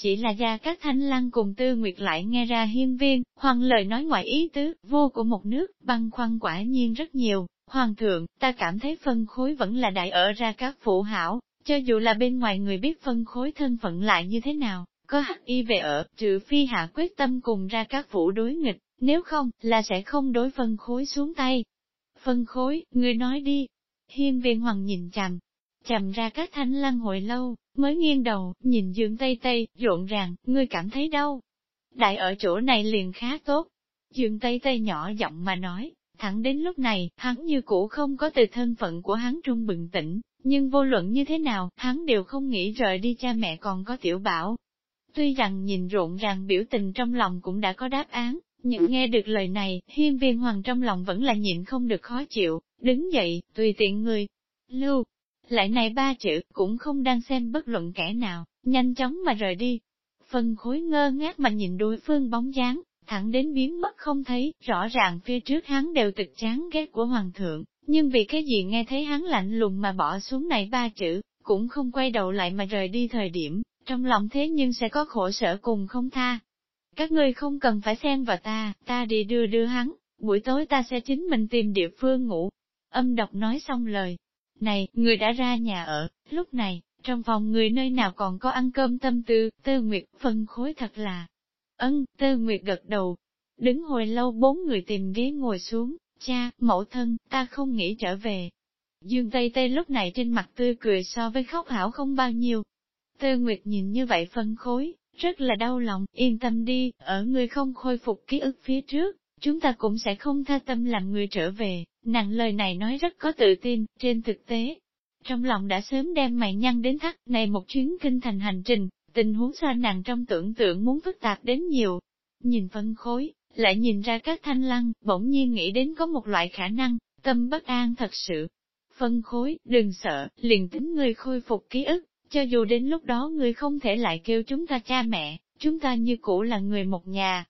chỉ là gia các thanh lăng cùng tư nguyệt lại nghe ra hiên viên, hoàng lời nói ngoại ý tứ, vô của một nước, băng khoăn quả nhiên rất nhiều. Hoàng thượng, ta cảm thấy phân khối vẫn là đại ở ra các phụ hảo, cho dù là bên ngoài người biết phân khối thân phận lại như thế nào, có hắc y về ở, trừ phi hạ quyết tâm cùng ra các phủ đối nghịch, nếu không, là sẽ không đối phân khối xuống tay. Phân khối, người nói đi. Hiên viên hoàng nhìn chằm, chằm ra các thanh lăng hồi lâu, mới nghiêng đầu, nhìn dương tây tây, rộn ràng, ngươi cảm thấy đâu? Đại ở chỗ này liền khá tốt. Dương tây tây nhỏ giọng mà nói, thẳng đến lúc này, hắn như cũ không có từ thân phận của hắn trung bừng tỉnh, nhưng vô luận như thế nào, hắn đều không nghĩ rời đi cha mẹ còn có tiểu bảo. Tuy rằng nhìn rộn ràng biểu tình trong lòng cũng đã có đáp án, nhưng nghe được lời này, hiên viên hoàng trong lòng vẫn là nhịn không được khó chịu, đứng dậy, tùy tiện người. Lưu, lại này ba chữ, cũng không đang xem bất luận kẻ nào, nhanh chóng mà rời đi. Phân khối ngơ ngác mà nhìn đối phương bóng dáng, thẳng đến biến mất không thấy, rõ ràng phía trước hắn đều thực chán ghét của hoàng thượng, nhưng vì cái gì nghe thấy hắn lạnh lùng mà bỏ xuống này ba chữ, cũng không quay đầu lại mà rời đi thời điểm, trong lòng thế nhưng sẽ có khổ sở cùng không tha. Các ngươi không cần phải xen vào ta, ta đi đưa đưa hắn, buổi tối ta sẽ chính mình tìm địa phương ngủ. Âm độc nói xong lời, này, người đã ra nhà ở, lúc này, trong phòng người nơi nào còn có ăn cơm tâm tư, Tư Nguyệt phân khối thật là. Ân, Tư Nguyệt gật đầu. Đứng hồi lâu bốn người tìm ghế ngồi xuống, Cha, mẫu thân, ta không nghĩ trở về. Dương Tây Tây lúc này trên mặt tươi cười so với khóc hảo không bao nhiêu. Tư Nguyệt nhìn như vậy phân khối, rất là đau lòng, yên tâm đi, ở người không khôi phục ký ức phía trước, chúng ta cũng sẽ không tha tâm làm người trở về, nàng lời này nói rất có tự tin, trên thực tế. Trong lòng đã sớm đem mày nhăn đến thắt này một chuyến kinh thành hành trình, tình huống so nàng trong tưởng tượng muốn phức tạp đến nhiều. Nhìn phân khối, lại nhìn ra các thanh lăng, bỗng nhiên nghĩ đến có một loại khả năng, tâm bất an thật sự. Phân khối, đừng sợ, liền tính người khôi phục ký ức, cho dù đến lúc đó người không thể lại kêu chúng ta cha mẹ, chúng ta như cũ là người một nhà.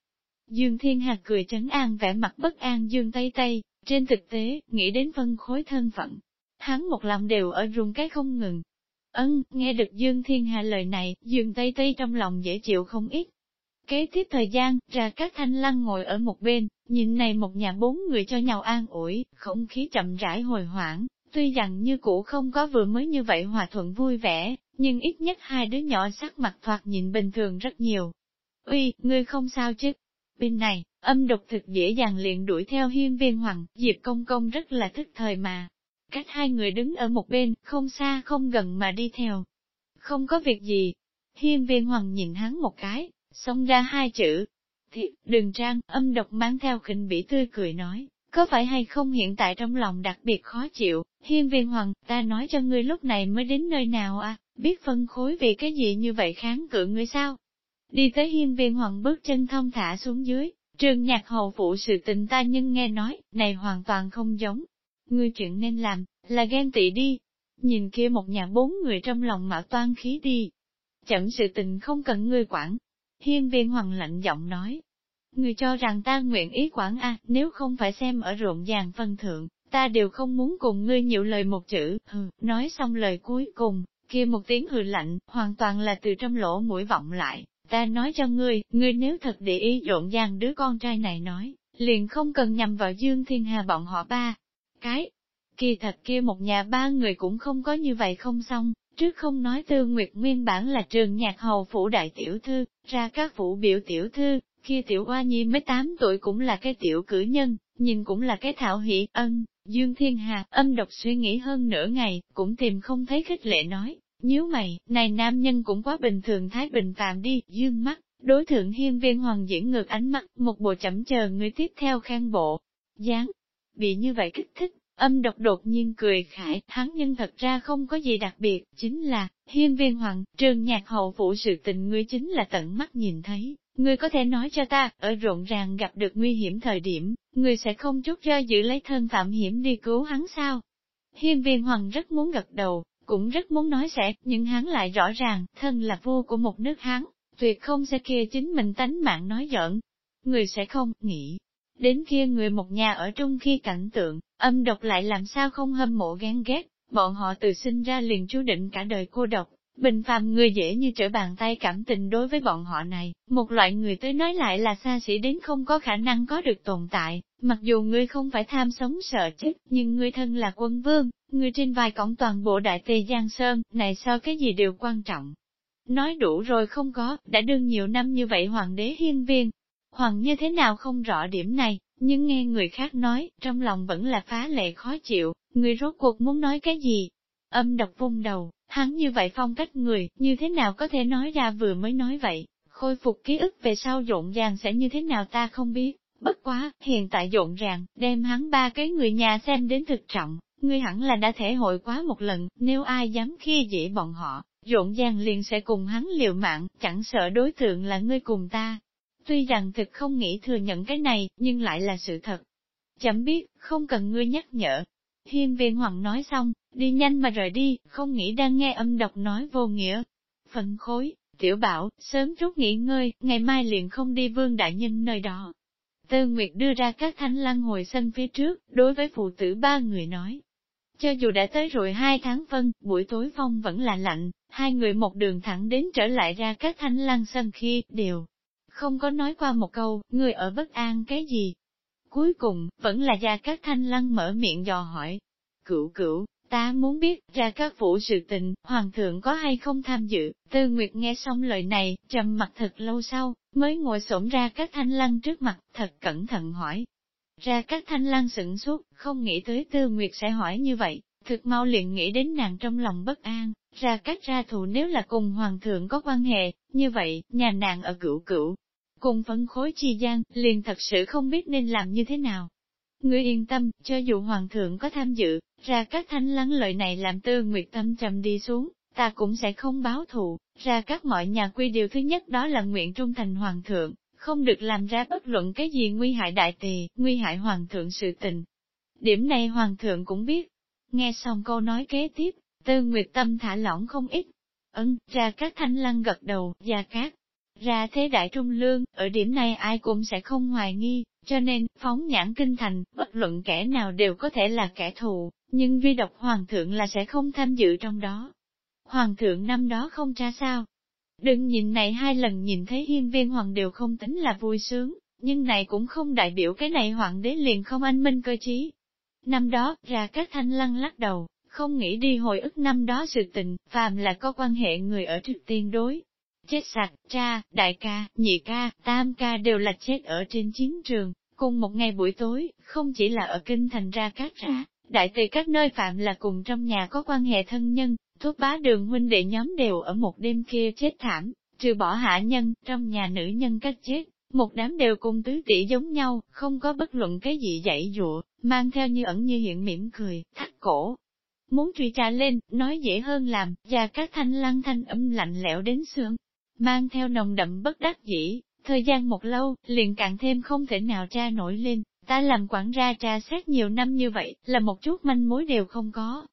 Dương Thiên hà cười trấn an vẻ mặt bất an Dương Tây Tây, trên thực tế, nghĩ đến phân khối thân phận. Hắn một lòng đều ở rung cái không ngừng. Ân, nghe được Dương Thiên Hà lời này, Dương Tây Tây trong lòng dễ chịu không ít. Kế tiếp thời gian, ra các thanh lăng ngồi ở một bên, nhìn này một nhà bốn người cho nhau an ủi, không khí chậm rãi hồi hoãn, tuy rằng như cũ không có vừa mới như vậy hòa thuận vui vẻ, nhưng ít nhất hai đứa nhỏ sắc mặt thoạt nhìn bình thường rất nhiều. Uy, ngươi không sao chứ? Bên này, âm độc thực dễ dàng liền đuổi theo hiên viên hoàng, Diệp Công Công rất là thức thời mà. Cách hai người đứng ở một bên, không xa không gần mà đi theo. Không có việc gì. Hiên viên hoàng nhìn hắn một cái, xông ra hai chữ. thiệp đừng trang, âm độc mang theo khinh bỉ tươi cười nói, có phải hay không hiện tại trong lòng đặc biệt khó chịu, hiên viên hoàng, ta nói cho ngươi lúc này mới đến nơi nào à, biết phân khối vì cái gì như vậy kháng cự ngươi sao? Đi tới hiên viên hoàng bước chân thông thả xuống dưới, trường nhạc hầu phụ sự tình ta nhưng nghe nói, này hoàn toàn không giống. Ngươi chuyện nên làm, là ghen tị đi. Nhìn kia một nhà bốn người trong lòng mạo toan khí đi. Chậm sự tình không cần ngươi quản. Hiên viên hoàng lạnh giọng nói. Ngươi cho rằng ta nguyện ý quản a nếu không phải xem ở rộn ràng phân thượng, ta đều không muốn cùng ngươi nhiều lời một chữ, hừ, nói xong lời cuối cùng, kia một tiếng hừ lạnh, hoàn toàn là từ trong lỗ mũi vọng lại, ta nói cho ngươi, ngươi nếu thật để ý rộn ràng đứa con trai này nói, liền không cần nhằm vào Dương Thiên Hà bọn họ ba. Cái, kỳ thật kia một nhà ba người cũng không có như vậy không xong, trước không nói tư nguyệt nguyên bản là trường nhạc hầu phủ đại tiểu thư, ra các phủ biểu tiểu thư, kia tiểu hoa nhi mới 8 tuổi cũng là cái tiểu cử nhân, nhìn cũng là cái thảo hỷ ân, Dương Thiên Hà âm độc suy nghĩ hơn nửa ngày, cũng tìm không thấy khích lệ nói, nhíu mày, này nam nhân cũng quá bình thường thái bình phạm đi, dương mắt, đối thượng hiên viên hoàng diễn ngược ánh mắt, một bộ chậm chờ người tiếp theo khen bộ, dáng, bị như vậy kích thích. Âm độc đột nhiên cười khải, hắn nhân thật ra không có gì đặc biệt, chính là, hiên viên hoàng, trường nhạc hậu phụ sự tình ngươi chính là tận mắt nhìn thấy, Ngươi có thể nói cho ta, ở rộn ràng gặp được nguy hiểm thời điểm, ngươi sẽ không chút do giữ lấy thân phạm hiểm đi cứu hắn sao? Hiên viên hoàng rất muốn gật đầu, cũng rất muốn nói sẽ, nhưng hắn lại rõ ràng, thân là vua của một nước hắn, tuyệt không sẽ kia chính mình tánh mạng nói giỡn. Người sẽ không, nghĩ. Đến kia người một nhà ở trung khi cảnh tượng, âm độc lại làm sao không hâm mộ ghen ghét, bọn họ từ sinh ra liền chú định cả đời cô độc, Bình phàm người dễ như trở bàn tay cảm tình đối với bọn họ này, một loại người tới nói lại là xa xỉ đến không có khả năng có được tồn tại, mặc dù ngươi không phải tham sống sợ chết, nhưng ngươi thân là quân vương, ngươi trên vai cổng toàn bộ đại tề Giang Sơn, này sao cái gì đều quan trọng. Nói đủ rồi không có, đã đương nhiều năm như vậy hoàng đế hiên viên. Hoàng như thế nào không rõ điểm này, nhưng nghe người khác nói, trong lòng vẫn là phá lệ khó chịu, người rốt cuộc muốn nói cái gì. Âm độc vung đầu, Hắn như vậy phong cách người, như thế nào có thể nói ra vừa mới nói vậy, khôi phục ký ức về sau rộn ràng sẽ như thế nào ta không biết, bất quá, hiện tại rộn ràng, đem hắn ba cái người nhà xem đến thực trọng, ngươi hẳn là đã thể hội quá một lần, nếu ai dám khi dễ bọn họ, rộn ràng liền sẽ cùng hắn liều mạng, chẳng sợ đối tượng là ngươi cùng ta. Tuy rằng thực không nghĩ thừa nhận cái này, nhưng lại là sự thật. Chậm biết, không cần ngươi nhắc nhở, Hiên viên hoàng nói xong, đi nhanh mà rời đi, không nghĩ đang nghe âm độc nói vô nghĩa. phần khối, tiểu bảo, sớm chút nghỉ ngơi, ngày mai liền không đi vương đại nhân nơi đó. Tư Nguyệt đưa ra các thanh lăng hồi sân phía trước, đối với phụ tử ba người nói. Cho dù đã tới rồi hai tháng phân, buổi tối phong vẫn là lạnh, hai người một đường thẳng đến trở lại ra các thanh lăng sân khi, đều không có nói qua một câu, người ở bất an cái gì, Cuối cùng, vẫn là Gia Cát Thanh Lăng mở miệng dò hỏi. Cửu cửu, ta muốn biết, ra các phủ sự tình, hoàng thượng có hay không tham dự, tư nguyệt nghe xong lời này, trầm mặt thật lâu sau, mới ngồi xổm ra các thanh lăng trước mặt, thật cẩn thận hỏi. Ra các thanh lăng sửng suốt, không nghĩ tới Tư Nguyệt sẽ hỏi như vậy, thực mau liền nghĩ đến nàng trong lòng bất an, ra các ra thù nếu là cùng hoàng thượng có quan hệ, như vậy, nhà nàng ở cửu cửu, cùng phân khối chi gian, liền thật sự không biết nên làm như thế nào. Ngươi yên tâm, cho dù hoàng thượng có tham dự, ra các thanh lắng lợi này làm tư nguyệt tâm trầm đi xuống, ta cũng sẽ không báo thù, ra các mọi nhà quy điều thứ nhất đó là nguyện trung thành hoàng thượng, không được làm ra bất luận cái gì nguy hại đại tề, nguy hại hoàng thượng sự tình. Điểm này hoàng thượng cũng biết. Nghe xong câu nói kế tiếp, tư nguyệt tâm thả lỏng không ít. Ấn, ra các thanh lăng gật đầu, gia cát. Ra thế đại trung lương, ở điểm này ai cũng sẽ không hoài nghi, cho nên, phóng nhãn kinh thành, bất luận kẻ nào đều có thể là kẻ thù, nhưng vi độc hoàng thượng là sẽ không tham dự trong đó. Hoàng thượng năm đó không tra sao. Đừng nhìn này hai lần nhìn thấy hiên viên hoàng đều không tính là vui sướng, nhưng này cũng không đại biểu cái này hoàng đế liền không anh minh cơ trí. Năm đó, ra các thanh lăng lắc đầu, không nghĩ đi hồi ức năm đó sự tình, phàm là có quan hệ người ở trước tiên đối. Chết sạch, cha, đại ca, nhị ca, tam ca đều là chết ở trên chiến trường, cùng một ngày buổi tối, không chỉ là ở kinh thành ra các ra, đại từ các nơi phạm là cùng trong nhà có quan hệ thân nhân, thuốc bá đường huynh đệ nhóm đều ở một đêm kia chết thảm, trừ bỏ hạ nhân, trong nhà nữ nhân cách chết, một đám đều cùng tứ tỷ giống nhau, không có bất luận cái gì dạy dụa, mang theo như ẩn như hiện mỉm cười, thắt cổ. Muốn truy tra lên, nói dễ hơn làm, và các thanh lăng thanh âm lạnh lẽo đến xương, mang theo nồng đậm bất đắc dĩ, thời gian một lâu, liền càng thêm không thể nào tra nổi lên, ta làm quản ra tra xét nhiều năm như vậy, là một chút manh mối đều không có,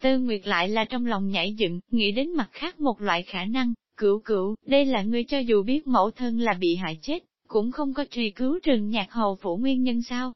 Tư Nguyệt lại là trong lòng nhảy dựng, nghĩ đến mặt khác một loại khả năng, cửu cửu, đây là ngươi cho dù biết mẫu thân là bị hại chết, cũng không có truy cứu trừng nhạc hầu phủ nguyên nhân sao.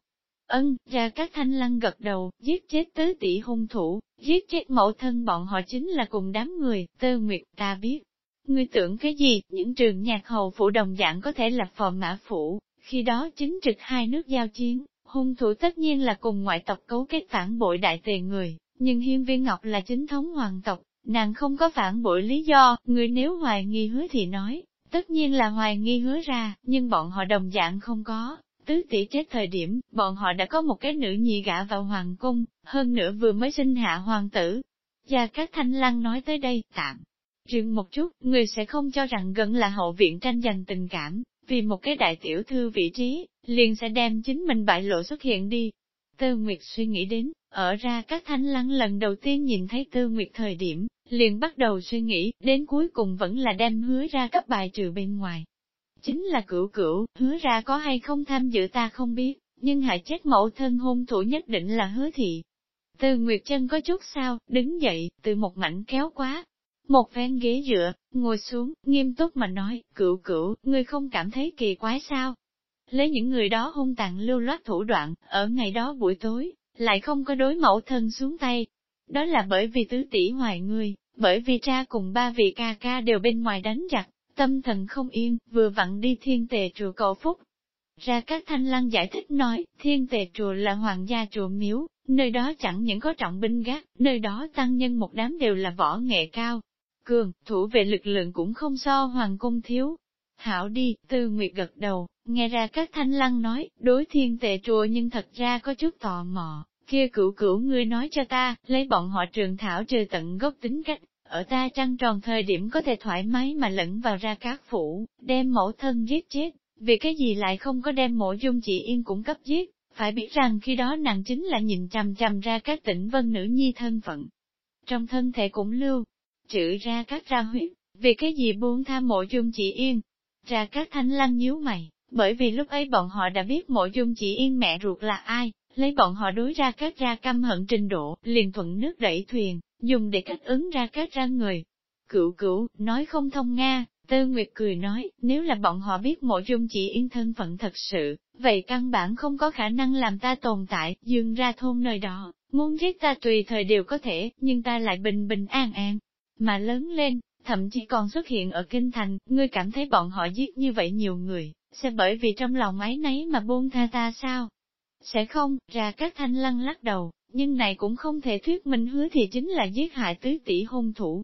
Ân, ra các thanh lăng gật đầu, giết chết tứ tỷ hung thủ, giết chết mẫu thân bọn họ chính là cùng đám người, Tư Nguyệt ta biết. Ngươi tưởng cái gì, những trường nhạc hầu phủ đồng dạng có thể là phò mã phủ, khi đó chính trực hai nước giao chiến, hung thủ tất nhiên là cùng ngoại tộc cấu kết phản bội đại tề người, nhưng hiên viên ngọc là chính thống hoàng tộc, nàng không có phản bội lý do, người nếu hoài nghi hứa thì nói, tất nhiên là hoài nghi hứa ra, nhưng bọn họ đồng dạng không có. Tứ tỷ chết thời điểm, bọn họ đã có một cái nữ nhi gả vào hoàng cung, hơn nữa vừa mới sinh hạ hoàng tử. Gia các thanh lăng nói tới đây, tạm. Dừng một chút, người sẽ không cho rằng gần là hậu viện tranh giành tình cảm, vì một cái đại tiểu thư vị trí, liền sẽ đem chính mình bại lộ xuất hiện đi. Tư Nguyệt suy nghĩ đến, ở ra các thanh lăng lần đầu tiên nhìn thấy Tư Nguyệt thời điểm, liền bắt đầu suy nghĩ, đến cuối cùng vẫn là đem hứa ra cấp bài trừ bên ngoài. Chính là cửu cửu, hứa ra có hay không tham dự ta không biết, nhưng hại chết mẫu thân hôn thủ nhất định là hứa thị. Tư Nguyệt chân có chút sao, đứng dậy, từ một mảnh kéo quá. Một phen ghế dựa, ngồi xuống, nghiêm túc mà nói, cựu cựu ngươi không cảm thấy kỳ quái sao? Lấy những người đó hung tàn lưu loát thủ đoạn, ở ngày đó buổi tối, lại không có đối mẫu thân xuống tay. Đó là bởi vì tứ tỷ hoài người, bởi vì cha cùng ba vị ca ca đều bên ngoài đánh giặc, tâm thần không yên, vừa vặn đi thiên tề chùa cầu phúc. Ra các thanh lăng giải thích nói, thiên tề chùa là hoàng gia chùa miếu, nơi đó chẳng những có trọng binh gác, nơi đó tăng nhân một đám đều là võ nghệ cao. Cường, thủ vệ lực lượng cũng không so hoàng cung thiếu. Hảo đi, tư nguyệt gật đầu, nghe ra các thanh lăng nói, đối thiên tệ chùa nhưng thật ra có chút tò mò kia cửu cửu ngươi nói cho ta, lấy bọn họ trường thảo trừ tận gốc tính cách, ở ta trăng tròn thời điểm có thể thoải mái mà lẫn vào ra các phủ, đem mẫu thân giết chết, vì cái gì lại không có đem mộ dung chị yên cũng cấp giết, phải biết rằng khi đó nàng chính là nhìn chằm chằm ra các tỉnh vân nữ nhi thân phận. Trong thân thể cũng lưu, chữ ra các ra huyết, vì cái gì buông tha mộ dung chị yên, ra các thanh lăng nhíu mày, bởi vì lúc ấy bọn họ đã biết mộ dung chị yên mẹ ruột là ai, lấy bọn họ đối ra các ra căm hận trình độ, liền thuận nước đẩy thuyền, dùng để cách ứng ra các ra người. cựu cựu nói không thông Nga, Tư Nguyệt cười nói, nếu là bọn họ biết mộ dung chỉ yên thân phận thật sự, vậy căn bản không có khả năng làm ta tồn tại, dừng ra thôn nơi đó, muốn giết ta tùy thời đều có thể, nhưng ta lại bình bình an an, mà lớn lên, thậm chí còn xuất hiện ở kinh thành, ngươi cảm thấy bọn họ giết như vậy nhiều người, sẽ bởi vì trong lòng ấy nấy mà buông tha ta sao? Sẽ không, ra các thanh lăng lắc đầu, nhưng này cũng không thể thuyết minh hứa thì chính là giết hại tứ tỷ hôn thủ.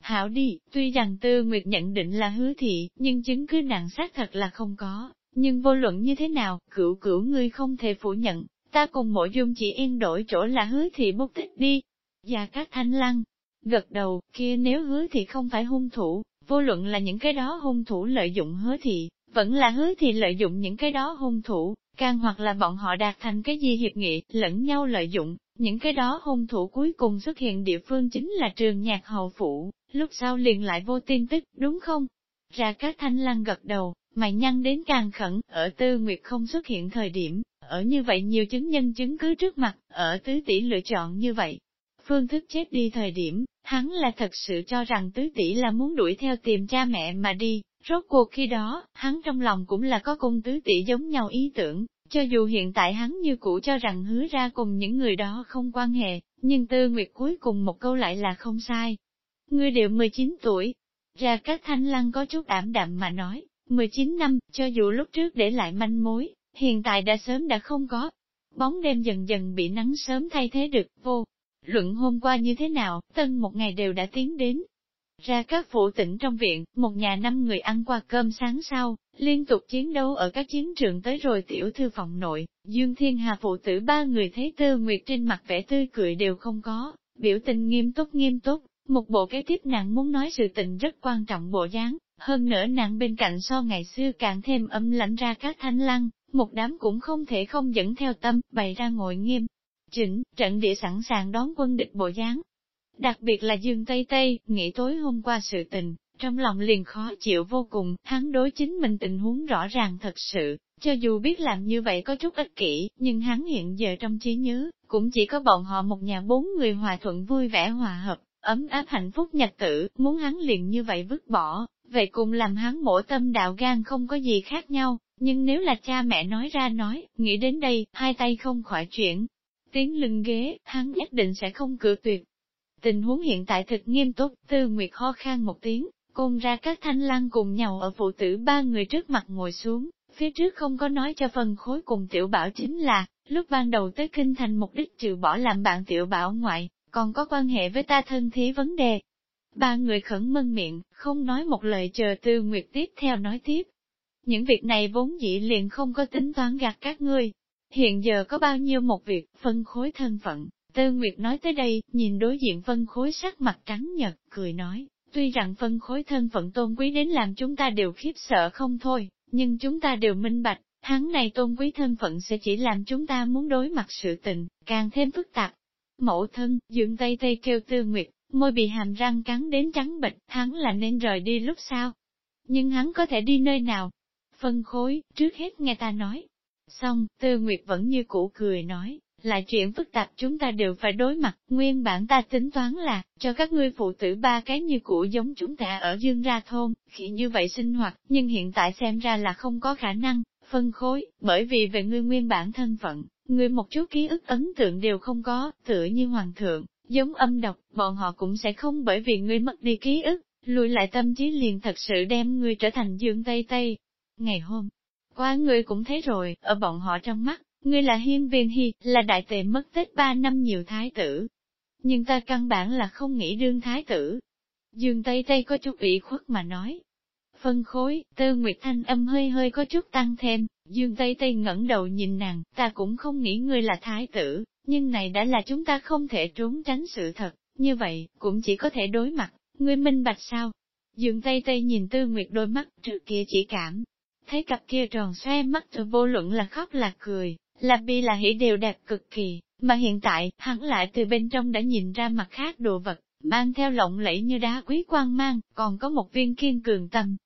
Hảo đi, tuy rằng Tư Nguyệt nhận định là hứa thị, nhưng chứng cứ nặng xác thật là không có, Nhưng vô luận như thế nào, cửu cửu ngươi không thể phủ nhận, ta cùng mộ dung chỉ yên đổi chỗ là hứa thị bút tích đi. Và các thanh lăng, gật đầu, kia nếu hứa thì không phải hung thủ, vô luận là những cái đó hung thủ lợi dụng hứa thì vẫn là hứa thì lợi dụng những cái đó hung thủ, càng hoặc là bọn họ đạt thành cái gì hiệp nghị, lẫn nhau lợi dụng, những cái đó hung thủ cuối cùng xuất hiện địa phương chính là trường nhạc hậu phủ, lúc sau liền lại vô tin tức, đúng không? Ra các thanh lăng gật đầu, mày nhăn đến càng khẩn, ở tư nguyệt không xuất hiện thời điểm, ở như vậy nhiều chứng nhân chứng cứ trước mặt, ở tứ tỷ lựa chọn như vậy. Phương thức chết đi thời điểm, hắn là thật sự cho rằng tứ tỷ là muốn đuổi theo tìm cha mẹ mà đi, rốt cuộc khi đó, hắn trong lòng cũng là có cung tứ tỷ giống nhau ý tưởng, cho dù hiện tại hắn như cũ cho rằng hứa ra cùng những người đó không quan hệ, nhưng tư nguyệt cuối cùng một câu lại là không sai. Ngươi đều 19 tuổi, ra các thanh lăng có chút ảm đạm mà nói, 19 năm, cho dù lúc trước để lại manh mối, hiện tại đã sớm đã không có. Bóng đêm dần dần bị nắng sớm thay thế được, vô. Luận hôm qua như thế nào, tân một ngày đều đã tiến đến. Ra các phụ tỉnh trong viện, một nhà năm người ăn qua cơm sáng sau, liên tục chiến đấu ở các chiến trường tới rồi tiểu thư phòng nội, Dương Thiên Hà phụ tử ba người thấy tư nguyệt trên mặt vẻ tươi cười đều không có, biểu tình nghiêm túc nghiêm túc, một bộ cái tiếp nàng muốn nói sự tình rất quan trọng bộ dáng, hơn nữa nàng bên cạnh so ngày xưa càng thêm âm lãnh ra các thanh lăng, một đám cũng không thể không dẫn theo tâm, bày ra ngồi nghiêm. Chỉnh, trận địa sẵn sàng đón quân địch bộ dáng. Đặc biệt là Dương Tây Tây, nghĩ tối hôm qua sự tình, trong lòng liền khó chịu vô cùng, hắn đối chính mình tình huống rõ ràng thật sự, cho dù biết làm như vậy có chút ích kỷ, nhưng hắn hiện giờ trong trí nhớ, cũng chỉ có bọn họ một nhà bốn người hòa thuận vui vẻ hòa hợp, ấm áp hạnh phúc nhật tử, muốn hắn liền như vậy vứt bỏ, vậy cùng làm hắn mổ tâm đạo gan không có gì khác nhau, nhưng nếu là cha mẹ nói ra nói, nghĩ đến đây, hai tay không khỏi chuyển. Tiếng lưng ghế, hắn nhất định sẽ không cự tuyệt. Tình huống hiện tại thật nghiêm túc, tư nguyệt ho khan một tiếng, cùng ra các thanh lang cùng nhau ở phụ tử ba người trước mặt ngồi xuống, phía trước không có nói cho phần khối cùng tiểu bảo chính là, lúc ban đầu tới kinh thành mục đích trừ bỏ làm bạn tiểu bảo ngoại, còn có quan hệ với ta thân thí vấn đề. Ba người khẩn mân miệng, không nói một lời chờ tư nguyệt tiếp theo nói tiếp. Những việc này vốn dĩ liền không có tính toán gạt các ngươi. Hiện giờ có bao nhiêu một việc, phân khối thân phận. Tư Nguyệt nói tới đây, nhìn đối diện phân khối sắc mặt trắng nhật, cười nói, tuy rằng phân khối thân phận tôn quý đến làm chúng ta đều khiếp sợ không thôi, nhưng chúng ta đều minh bạch, hắn này tôn quý thân phận sẽ chỉ làm chúng ta muốn đối mặt sự tình, càng thêm phức tạp. Mẫu thân, dưỡng tay tay kêu Tư Nguyệt, môi bị hàm răng cắn đến trắng bệch, hắn là nên rời đi lúc sau. Nhưng hắn có thể đi nơi nào? Phân khối, trước hết nghe ta nói. Xong, Tư Nguyệt vẫn như cũ cười nói, lại chuyện phức tạp chúng ta đều phải đối mặt, nguyên bản ta tính toán là, cho các ngươi phụ tử ba cái như cũ giống chúng ta ở dương ra thôn, khi như vậy sinh hoạt, nhưng hiện tại xem ra là không có khả năng, phân khối, bởi vì về ngươi nguyên bản thân phận, ngươi một chút ký ức ấn tượng đều không có, tựa như hoàng thượng, giống âm độc, bọn họ cũng sẽ không bởi vì ngươi mất đi ký ức, lùi lại tâm trí liền thật sự đem ngươi trở thành dương tây tây. Ngày hôm qua ngươi cũng thấy rồi, ở bọn họ trong mắt, ngươi là hiên viên hy, là đại tề mất tích ba năm nhiều thái tử. Nhưng ta căn bản là không nghĩ đương thái tử. Dương Tây Tây có chút ủy khuất mà nói. Phân khối, tư nguyệt thanh âm hơi hơi có chút tăng thêm, Dương Tây Tây ngẩng đầu nhìn nàng, ta cũng không nghĩ ngươi là thái tử, nhưng này đã là chúng ta không thể trốn tránh sự thật, như vậy, cũng chỉ có thể đối mặt, ngươi minh bạch sao? Dương Tây Tây nhìn Tư Nguyệt đôi mắt trước kia chỉ cảm, thấy cặp kia tròn xoe mắt từ vô luận là khóc là cười, là bi là hỉ đều đẹp cực kỳ, mà hiện tại, hắn lại từ bên trong đã nhìn ra mặt khác đồ vật, mang theo lộng lẫy như đá quý quang mang, còn có một viên kiên cường tâm.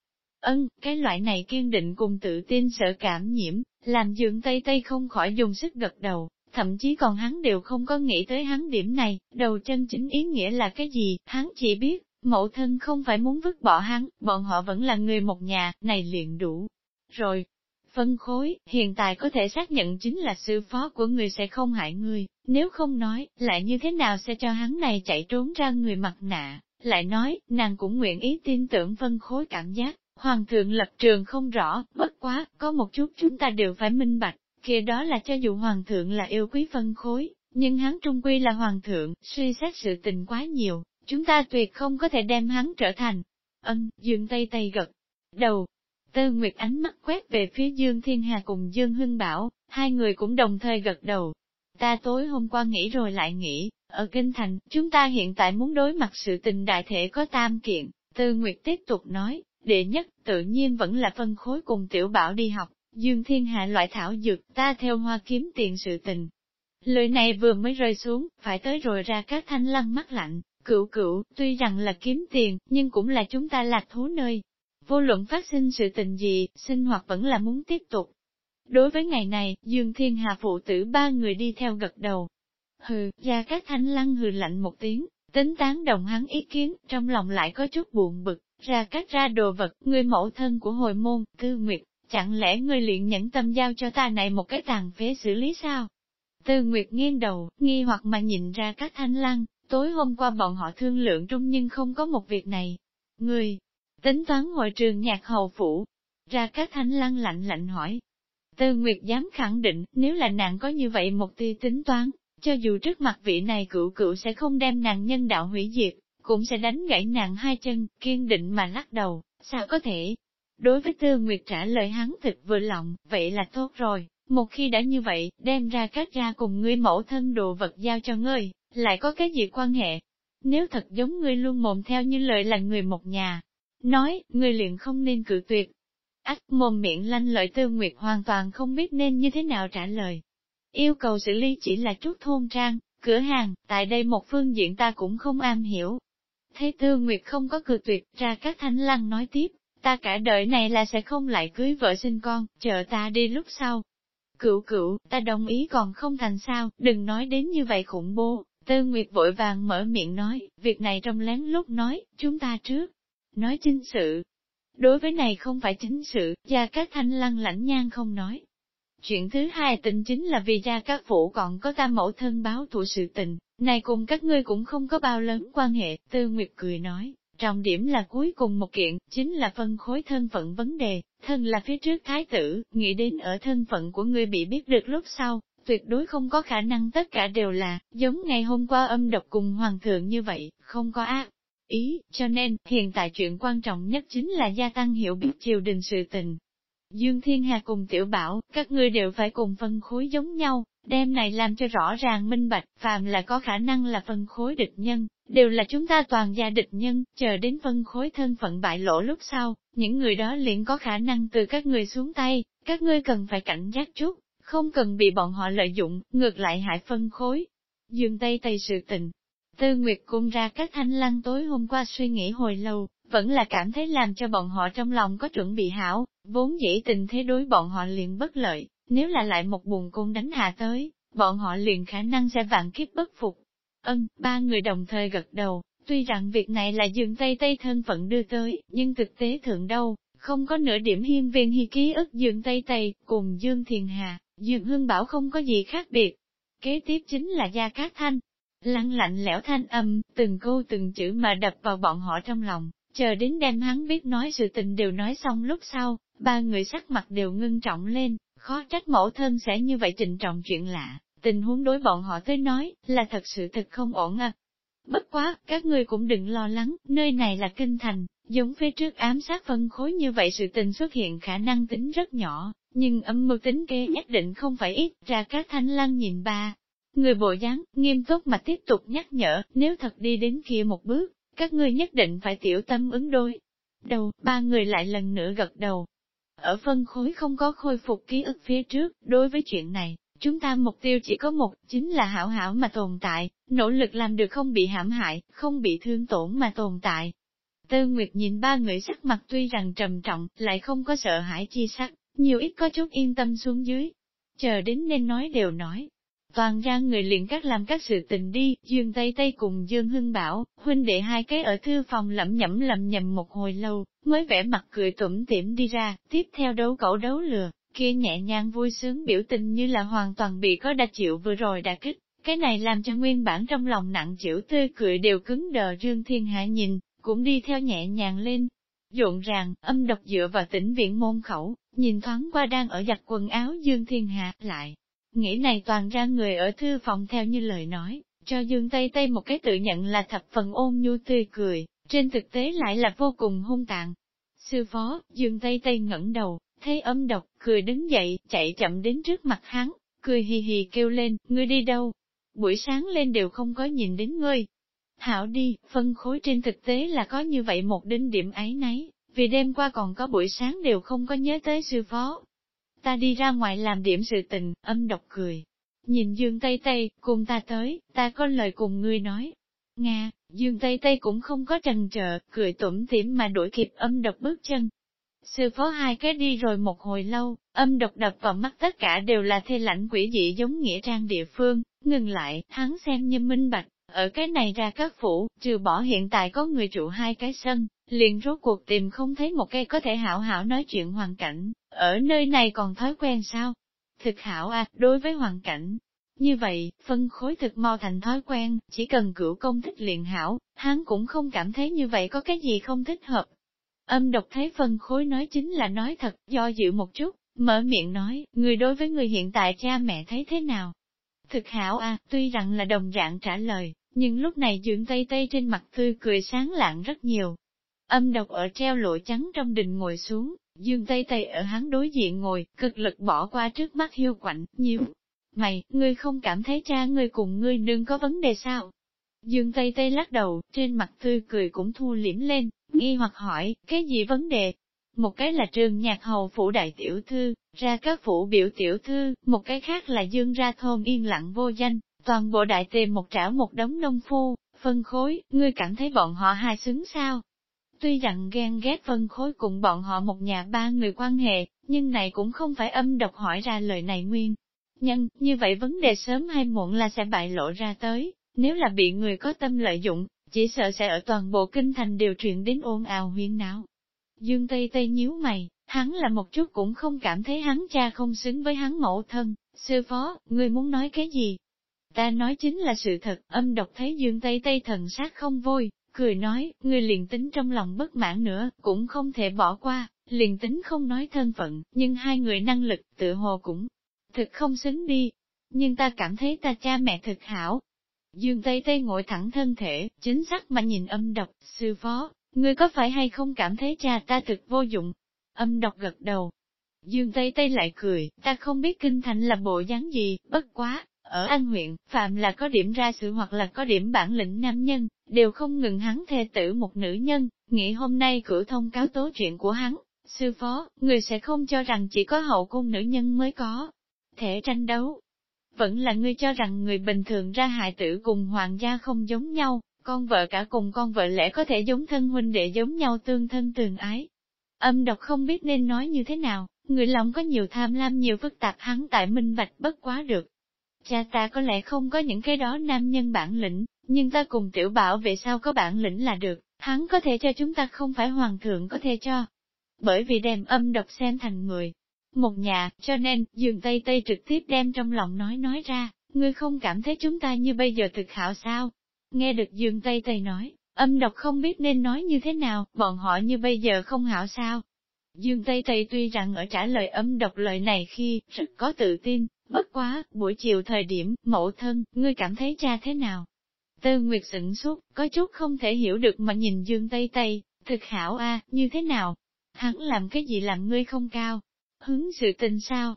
Ân, cái loại này kiên định cùng tự tin sợ cảm nhiễm, làm dưỡng Tây Tây không khỏi dùng sức gật đầu, thậm chí còn hắn đều không có nghĩ tới hắn điểm này, đầu chân chính ý nghĩa là cái gì, hắn chỉ biết, mẫu thân không phải muốn vứt bỏ hắn, bọn họ vẫn là người một nhà, này liền đủ. Rồi, phân khối, hiện tại có thể xác nhận chính là sư phó của người sẽ không hại người, nếu không nói, lại như thế nào sẽ cho hắn này chạy trốn ra người mặt nạ, lại nói, nàng cũng nguyện ý tin tưởng phân khối cảm giác, hoàng thượng lập trường không rõ, bất quá, có một chút chúng ta đều phải minh bạch, kia đó là cho dù hoàng thượng là yêu quý phân khối, nhưng hắn trung quy là hoàng thượng, suy xét sự tình quá nhiều, chúng ta tuyệt không có thể đem hắn trở thành. Ân, dương tây tây gật. Đầu, Tư Nguyệt ánh mắt quét về phía Dương Thiên Hà cùng Dương Hưng Bảo, hai người cũng đồng thời gật đầu. Ta tối hôm qua nghĩ rồi lại nghĩ, ở Kinh Thành, chúng ta hiện tại muốn đối mặt sự tình đại thể có tam kiện. Tư Nguyệt tiếp tục nói, đệ nhất, tự nhiên vẫn là phân khối cùng tiểu bảo đi học, Dương Thiên Hạ loại thảo dược, ta theo hoa kiếm tiền sự tình. Lời này vừa mới rơi xuống, phải tới rồi ra các thanh lăng mắt lạnh, cựu cựu, tuy rằng là kiếm tiền, nhưng cũng là chúng ta lạc thú nơi. Vô luận phát sinh sự tình gì, sinh hoạt vẫn là muốn tiếp tục. Đối với ngày này, Dương Thiên Hà phụ tử ba người đi theo gật đầu. Hừ, ra các thanh lăng hừ lạnh một tiếng, tính tán đồng hắn ý kiến, trong lòng lại có chút buồn bực, ra các ra đồ vật, người mẫu thân của hồi môn, tư nguyệt, chẳng lẽ ngươi luyện nhẫn tâm giao cho ta này một cái tàn phế xử lý sao? Tư Nguyệt nghiêng đầu, nghi hoặc mà nhìn ra các thanh lăng, tối hôm qua bọn họ thương lượng trung nhưng không có một việc này. Người, tính toán ngồi trường nhạc hầu phủ, ra các thanh lăng lạnh lạnh hỏi. Tư Nguyệt dám khẳng định, nếu là nàng có như vậy một tia tính toán, cho dù trước mặt vị này cựu cựu sẽ không đem nàng nhân đạo hủy diệt, cũng sẽ đánh gãy nàng hai chân, kiên định mà lắc đầu, sao có thể. Đối với Tư Nguyệt trả lời hắn thật vừa lòng, vậy là tốt rồi, một khi đã như vậy, đem ra các ra cùng ngươi mẫu thân đồ vật giao cho ngươi, lại có cái gì quan hệ? Nếu thật giống ngươi luôn mồm theo như lời là người một nhà, nói, người liền không nên cự tuyệt. Ách mồm miệng lanh lợi Tư Nguyệt hoàn toàn không biết nên như thế nào trả lời. Yêu cầu xử lý chỉ là chút thôn trang, cửa hàng, tại đây một phương diện ta cũng không am hiểu, Thấy Tư Nguyệt không có cự tuyệt, ra các thanh lăng nói tiếp, ta cả đời này là sẽ không lại cưới vợ sinh con, chờ ta đi lúc sau. Cựu cựu, ta đồng ý còn không thành sao, đừng nói đến như vậy khủng bố. Tư Nguyệt vội vàng mở miệng nói, việc này trong lén lúc nói, chúng ta trước. Nói chính sự. Đối với này không phải chính sự, gia các thanh lăng lãnh nhan không nói. Chuyện thứ hai tình chính là vì gia các phủ còn có ta mẫu thân báo thụ sự tình, này cùng các ngươi cũng không có bao lớn quan hệ, Tư Nguyệt cười nói, trọng điểm là cuối cùng một kiện, chính là phân khối thân phận vấn đề, thân là phía trước thái tử, nghĩ đến ở thân phận của ngươi bị biết được lúc sau, tuyệt đối không có khả năng tất cả đều là, giống ngày hôm qua âm độc cùng hoàng thượng như vậy, không có ác. Ý, cho nên, hiện tại chuyện quan trọng nhất chính là gia tăng hiểu biết triều đình sự tình. Dương Thiên Hà cùng Tiểu Bảo, các ngươi đều phải cùng phân khối giống nhau, Đêm này làm cho rõ ràng minh bạch, phàm là có khả năng là phân khối địch nhân, đều là chúng ta toàn gia địch nhân, chờ đến phân khối thân phận bại lộ lúc sau, những người đó liền có khả năng từ các người xuống tay, các ngươi cần phải cảnh giác chút, không cần bị bọn họ lợi dụng, ngược lại hại phân khối. Dương Tây Tây sự tình. Tư Nguyệt cung ra các thanh lăng tối hôm qua suy nghĩ hồi lâu, vẫn là cảm thấy làm cho bọn họ trong lòng có chuẩn bị hảo, vốn dĩ tình thế đối bọn họ liền bất lợi, nếu là lại một buồn cung đánh hạ tới, bọn họ liền khả năng sẽ vạn kiếp bất phục. Ân, ba người đồng thời gật đầu, tuy rằng việc này là Dường Tây Tây thân phận đưa tới, nhưng thực tế thượng đâu, không có nửa điểm hiên viên hy ký ức Dường Tây Tây, cùng dương Thiền Hà, dương Hương Bảo không có gì khác biệt. Kế tiếp chính là Gia Cát Thanh, lăng lạnh lẽo thanh âm, từng câu từng chữ mà đập vào bọn họ trong lòng, chờ đến đem hắn biết nói sự tình đều nói xong lúc sau, ba người sắc mặt đều ngưng trọng lên, Khó trách mẫu thân sẽ như vậy trình trọng chuyện lạ, tình huống đối bọn họ tới nói, là thật sự thật không ổn à. Bất quá, các ngươi cũng đừng lo lắng, nơi này là kinh thành, giống phía trước ám sát phân khối như vậy sự tình xuất hiện khả năng tính rất nhỏ, nhưng âm mưu tính kế nhất định không phải ít, ra các thanh lăng nhìn ba. Người bộ dáng, nghiêm túc mà tiếp tục nhắc nhở, nếu thật đi đến kia một bước, các ngươi nhất định phải tiểu tâm ứng đôi. Đầu, ba người lại lần nữa gật đầu, ở phân khối không có khôi phục ký ức phía trước, đối với chuyện này, chúng ta mục tiêu chỉ có một, chính là hảo hảo mà tồn tại, nỗ lực làm được không bị hãm hại, không bị thương tổn mà tồn tại. Tư Nguyệt nhìn ba người sắc mặt tuy rằng trầm trọng, lại không có sợ hãi chi sắc, nhiều ít có chút yên tâm xuống dưới. Chờ đến nên nói đều nói, Toàn ra người liền các làm các sự tình đi, Dương Tây Tây cùng Dương Hưng Bảo, huynh đệ hai cái ở thư phòng lẩm nhẩm lẩm nhẩm một hồi lâu, mới vẽ mặt cười tủm tỉm đi ra, tiếp theo đấu cẩu đấu lừa, kia nhẹ nhàng vui sướng biểu tình như là hoàn toàn bị có đã chịu vừa rồi đã kích, cái này làm cho nguyên bản trong lòng nặng chịu tươi cười đều cứng đờ Dương Thiên Hạ nhìn, cũng đi theo nhẹ nhàng lên. Rộn ràng, âm độc dựa vào tỉnh viện môn khẩu, nhìn thoáng qua đang ở giặt quần áo Dương Thiên Hạ, lại, Nghĩ này toàn ra người ở thư phòng theo như lời nói, cho Dương Tây Tây một cái tự nhận là thập phần ôn nhu tươi cười, trên thực tế lại là vô cùng hung tàn. Sư phó, Dương Tây Tây ngẩng đầu, thấy âm độc, cười đứng dậy, chạy chậm đến trước mặt hắn, cười hì hì kêu lên, ngươi đi đâu? Buổi sáng lên đều không có nhìn đến ngươi. Hảo đi, phân khối trên thực tế là có như vậy một đinh điểm ấy nấy, vì đêm qua còn có buổi sáng đều không có nhớ tới sư phó. Ta đi ra ngoài làm điểm sự tình, âm độc cười. Nhìn Dương Tây Tây, cùng ta tới, ta có lời cùng ngươi nói. Nga, Dương Tây Tây cũng không có trần trợ, cười tủm tỉm mà đuổi kịp âm độc bước chân. Sư phó hai cái đi rồi một hồi lâu, âm độc đập vào mắt tất cả đều là thê lãnh quỷ dị giống nghĩa trang địa phương, ngừng lại, hắn xem như minh bạch, ở cái này ra các phủ, trừ bỏ hiện tại có người trụ hai cái sân, liền rốt cuộc tìm không thấy một cây có thể hảo hảo nói chuyện hoàn cảnh, ở nơi này còn thói quen sao? Thực hảo à, đối với hoàn cảnh. Như vậy, phân khối thực mau thành thói quen, chỉ cần cửu công thích liền hảo, hắn cũng không cảm thấy như vậy có cái gì không thích hợp. Âm độc thấy phân khối nói chính là nói thật, do dự một chút, mở miệng nói, người đối với người hiện tại cha mẹ thấy thế nào? Thực hảo à, tuy rằng là đồng dạng trả lời, nhưng lúc này dưỡng tây tây trên mặt tươi cười sáng lạng rất nhiều, Âm độc ở treo lụa trắng trong đình ngồi xuống, dương tay tay ở hắn đối diện ngồi, cực lực bỏ qua trước mắt hiu quạnh, nhiều. Mày, ngươi không cảm thấy cha ngươi cùng ngươi nương có vấn đề sao? Dương tay tay lắc đầu, trên mặt tươi cười cũng thu liễm lên, nghi hoặc hỏi, cái gì vấn đề? Một cái là trường nhạc hầu phủ đại tiểu thư, ra các phủ biểu tiểu thư, một cái khác là dương ra thôn yên lặng vô danh, toàn bộ đại tề một trảo một đống nông phu, phân khối, ngươi cảm thấy bọn họ hai xứng sao? Tuy rằng ghen ghét phân khối cùng bọn họ một nhà ba người quan hệ, nhưng này cũng không phải âm độc hỏi ra lời này nguyên. Nhân, như vậy vấn đề sớm hay muộn là sẽ bại lộ ra tới, nếu là bị người có tâm lợi dụng, chỉ sợ sẽ ở toàn bộ kinh thành đều truyền đến ôn ào huyên náo. Dương Tây Tây nhíu mày, hắn là một chút cũng không cảm thấy hắn cha không xứng với hắn mẫu thân, sư phó, ngươi muốn nói cái gì? Ta nói chính là sự thật, âm độc thấy Dương Tây Tây thần sát không vui, cười nói, ngươi liền tính trong lòng bất mãn nữa, cũng không thể bỏ qua, liền tính không nói thân phận, nhưng hai người năng lực tự hồ cũng thực không xứng đi. Nhưng ta cảm thấy ta cha mẹ thực hảo. Dương Tây Tây ngồi thẳng thân thể, chính xác mà nhìn âm độc, sư phó, ngươi có phải hay không cảm thấy cha ta thực vô dụng? Âm độc gật đầu. Dương Tây Tây lại cười, ta không biết kinh thành là bộ dáng gì, bất quá, ở An huyện, phạm là có điểm ra sự hoặc là có điểm bản lĩnh nam nhân, đều không ngừng hắn thê tử một nữ nhân, nghĩ hôm nay cử thông cáo tố chuyện của hắn. Sư phó, người sẽ không cho rằng chỉ có hậu cung nữ nhân mới có thể tranh đấu. Vẫn là ngươi cho rằng người bình thường ra hại tử cùng hoàng gia không giống nhau, con vợ cả cùng con vợ lẽ có thể giống thân huynh đệ giống nhau tương thân tương ái. Âm độc không biết nên nói như thế nào, người lòng có nhiều tham lam nhiều phức tạp hắn tại minh bạch bất quá được, Cha ta có lẽ không có những cái đó nam nhân bản lĩnh, nhưng ta cùng tiểu bảo về sao có bản lĩnh là được, hắn có thể cho chúng ta không phải hoàng thượng có thể cho. Bởi vì đem âm độc xem thành người. Một nhà, cho nên, dường Tây Tây trực tiếp đem trong lòng nói nói ra, ngươi không cảm thấy chúng ta như bây giờ thực hảo sao? Nghe được dường Tây Tây nói, âm độc không biết nên nói như thế nào, bọn họ như bây giờ không hảo sao? Dương Tây Tây tuy rằng ở trả lời âm độc lời này khi rất có tự tin, Bất quá, buổi chiều thời điểm, mẫu thân, ngươi cảm thấy cha thế nào? Tư Nguyệt sửng sốt, có chút không thể hiểu được mà nhìn Dương Tây Tây, thực hảo a, như thế nào? Hắn làm cái gì làm ngươi không cao? Hứng sự tình sao?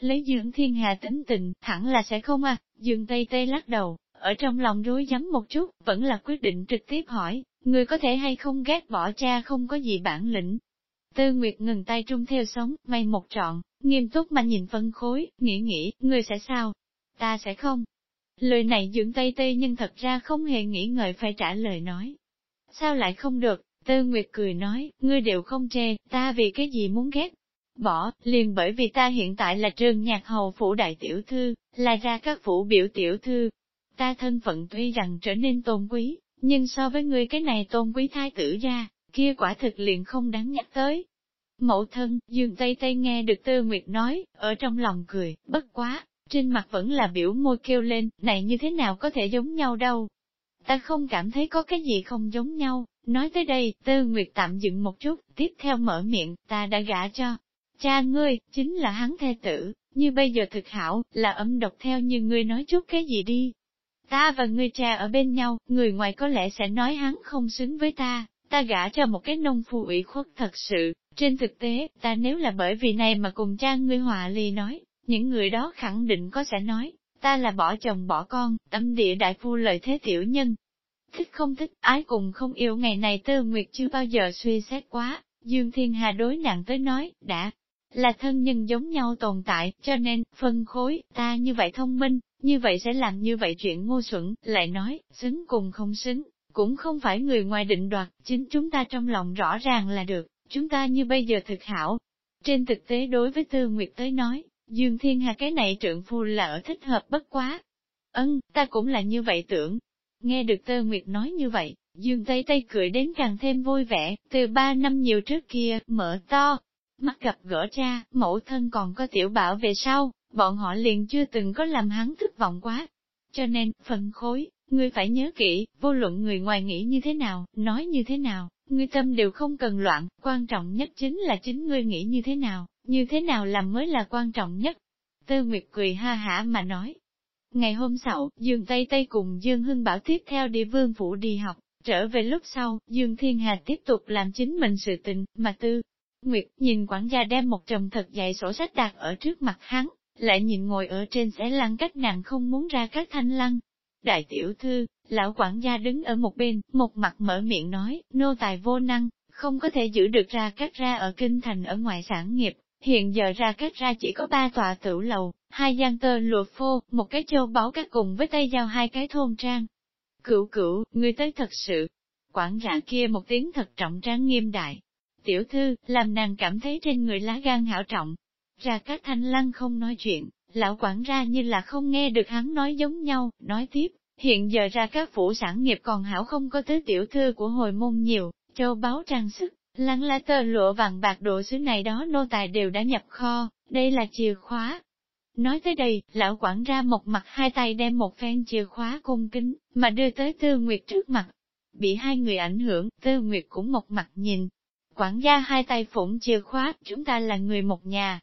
Lấy dưỡng thiên hà tính tình, hẳn là sẽ không à, Dương Tây Tây lắc đầu, ở trong lòng rối rắm một chút, vẫn là quyết định trực tiếp hỏi, ngươi có thể hay không ghét bỏ cha không có gì bản lĩnh. Tư Nguyệt ngừng tay trung theo sống, may một trọn, Nghiêm túc mà nhìn phân khối, nghĩ nghĩ, người sẽ sao? Ta sẽ không. Lời này dưỡng tây tây nhưng thật ra không hề nghĩ ngợi phải trả lời nói. Sao lại không được? Tư Nguyệt cười nói, ngươi đều không chê, ta vì cái gì muốn ghét? Bỏ, liền bởi vì ta hiện tại là trường nhạc hầu phủ đại tiểu thư, là ra các phủ biểu tiểu thư. Ta thân phận tuy rằng trở nên tôn quý, nhưng so với ngươi cái này tôn quý thái tử ra, kia quả thực liền không đáng nhắc tới. Mẫu thân, Dương Tây Tây nghe được Tư Nguyệt nói, ở trong lòng cười, bất quá, trên mặt vẫn là biểu môi kêu lên, này như thế nào có thể giống nhau đâu. Ta không cảm thấy có cái gì không giống nhau, nói tới đây, Tư Nguyệt tạm dừng một chút, tiếp theo mở miệng, ta đã gả cho. Cha ngươi, chính là hắn thê tử, như bây giờ thực hảo, là âm độc theo như ngươi nói chút cái gì đi. Ta và ngươi cha ở bên nhau, người ngoài có lẽ sẽ nói hắn không xứng với ta, ta gả cho một cái nông phu ủy khuất thật sự, trên thực tế, ta nếu là bởi vì này mà cùng cha ngươi hòa ly nói, những người đó khẳng định có sẽ nói, ta là bỏ chồng bỏ con, tâm địa đại phu lợi thế tiểu nhân. Thích không thích, ái cùng không yêu ngày này tư nguyệt chưa bao giờ suy xét quá, Dương Thiên Hà đối nặng tới nói, đã là thân nhân giống nhau tồn tại, cho nên, phân khối, ta như vậy thông minh, như vậy sẽ làm như vậy chuyện ngu xuẩn, lại nói, xứng cùng không xứng, cũng không phải người ngoài định đoạt, chính chúng ta trong lòng rõ ràng là được, chúng ta như bây giờ thực hảo. Trên thực tế đối với Tư Nguyệt tới nói, Dương Thiên Hà cái này trượng phu là ở thích hợp bất quá. Ân, ta cũng là như vậy tưởng. Nghe được Tư Nguyệt nói như vậy, Dương Tây Tây cười đến càng thêm vui vẻ, từ ba năm nhiều trước kia, mở to, mắt gặp gỡ cha, mẫu thân còn có tiểu bảo về sau, bọn họ liền chưa từng có làm hắn thất vọng quá. Cho nên, phần khối, ngươi phải nhớ kỹ, vô luận người ngoài nghĩ như thế nào, nói như thế nào, ngươi tâm đều không cần loạn, quan trọng nhất chính là chính ngươi nghĩ như thế nào, như thế nào làm mới là quan trọng nhất. Tư Nguyệt cười ha hả mà nói. Ngày hôm sau, Dương Tây Tây cùng Dương Hưng Bảo tiếp theo đi vương phủ đi học, trở về lúc sau, Dương Thiên Hà tiếp tục làm chính mình sự tình, mà Tư Nguyệt nhìn quản gia đem một trầm thật dạy sổ sách đặt ở trước mặt hắn, lại nhìn ngồi ở trên sẽ lăn cách nàng không muốn ra các thanh lăng. Đại tiểu thư, lão quản gia đứng ở một bên, một mặt mở miệng nói, nô tài vô năng, không có thể giữ được ra các ra ở kinh thành ở ngoài sản nghiệp, hiện giờ ra các ra chỉ có ba tòa tử lầu, hai gian tơ lụa phô, một cái châu báu các cùng với tay giao hai cái thôn trang. Cửu cửu, người tới thật sự. Quản gia kia một tiếng thật trọng trang nghiêm đại, Tiểu thư, làm nàng cảm thấy trên người lá gan hảo trọng. Ra các thanh lăng không nói chuyện, lão quản ra như là không nghe được hắn nói giống nhau, nói tiếp, hiện giờ ra các phủ sản nghiệp còn hảo không có tới tiểu thư của hồi môn nhiều, châu báo trang sức, lăng la tơ lụa vàng bạc đồ xứ này đó nô tài đều đã nhập kho, đây là chìa khóa. Nói tới đây, lão quản ra một mặt hai tay đem một phen chìa khóa cung kính, mà đưa tới Tư Nguyệt trước mặt. Bị hai người ảnh hưởng, Tư Nguyệt cũng một mặt nhìn, Quản gia hai tay phủng chìa khóa, chúng ta là người một nhà.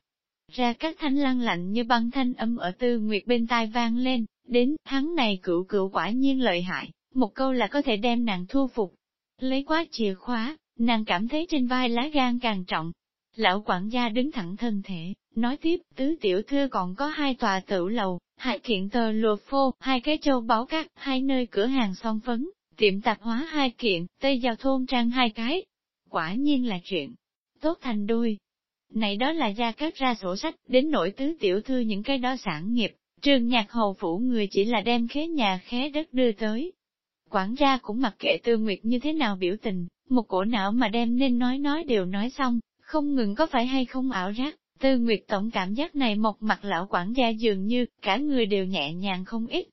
Ra các thanh lăng lạnh như băng thanh âm ở tư nguyệt bên tai vang lên, đến, hắn này cựu cựu quả nhiên lợi hại, một câu là có thể đem nàng thu phục. Lấy quá chìa khóa, nàng cảm thấy trên vai lá gan càng trọng. Lão quản gia đứng thẳng thân thể, nói tiếp, tứ tiểu thư còn có hai tòa tử lầu, hai kiện tờ lùa phô, hai cái châu báu cát, hai nơi cửa hàng son phấn, tiệm tạp hóa hai kiện, tây giao thôn trang hai cái, quả nhiên là chuyện tốt thành đôi. Này đó là gia cắt ra sổ sách, đến nổi tứ tiểu thư những cái đó sản nghiệp, trường nhạc hầu phủ người chỉ là đem khế nhà khế đất đưa tới. Quản gia cũng mặc kệ tư nguyệt như thế nào biểu tình, một cổ não mà đem nên nói nói đều nói xong, không ngừng có phải hay không ảo giác, tư nguyệt tổng cảm giác này một mặt lão quản gia dường như, cả người đều nhẹ nhàng không ít.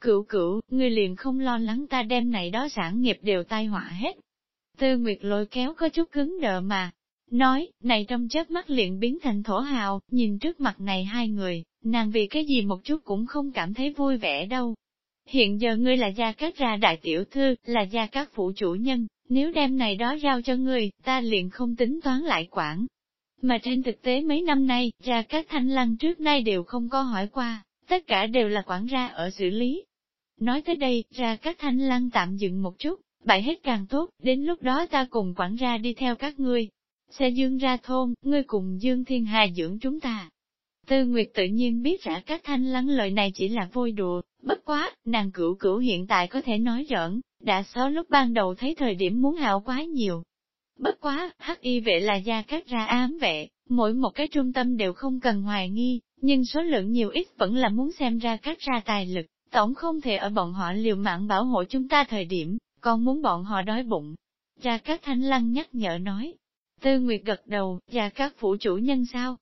Cửu cửu, người liền không lo lắng ta đem này đó sản nghiệp đều tai họa hết, Tư Nguyệt lôi kéo có chút cứng đờ mà. Nói, này trong chớp mắt liền biến thành thổ hào, nhìn trước mặt này hai người, nàng vì cái gì một chút cũng không cảm thấy vui vẻ đâu. Hiện giờ ngươi là gia cát ra đại tiểu thư, là gia cát phụ chủ nhân, nếu đem này đó giao cho ngươi, ta liền không tính toán lại quản. Mà trên thực tế mấy năm nay, gia cát thanh lăng trước nay đều không có hỏi qua, tất cả đều là quản ra ở xử lý. Nói tới đây, ra các thanh lăng tạm dừng một chút, bại hết càng tốt, đến lúc đó ta cùng quản ra đi theo các ngươi. Xe dương ra thôn, ngươi cùng dương thiên hà dưỡng chúng ta. Tư Nguyệt tự nhiên biết rõ các thanh lắng lời này chỉ là vui đùa, bất quá, nàng cửu cửu hiện tại có thể nói giỡn, đã xó lúc ban đầu thấy thời điểm muốn hảo quá nhiều. Bất quá, hắc y vệ là gia các ra ám vệ, mỗi một cái trung tâm đều không cần hoài nghi, nhưng số lượng nhiều ít vẫn là muốn xem ra các ra tài lực, tổng không thể ở bọn họ liều mạng bảo hộ chúng ta thời điểm, còn muốn bọn họ đói bụng. Gia Cát Thanh Lăng nhắc nhở nói. Tư Nguyệt gật đầu, và các phủ chủ nhân sao?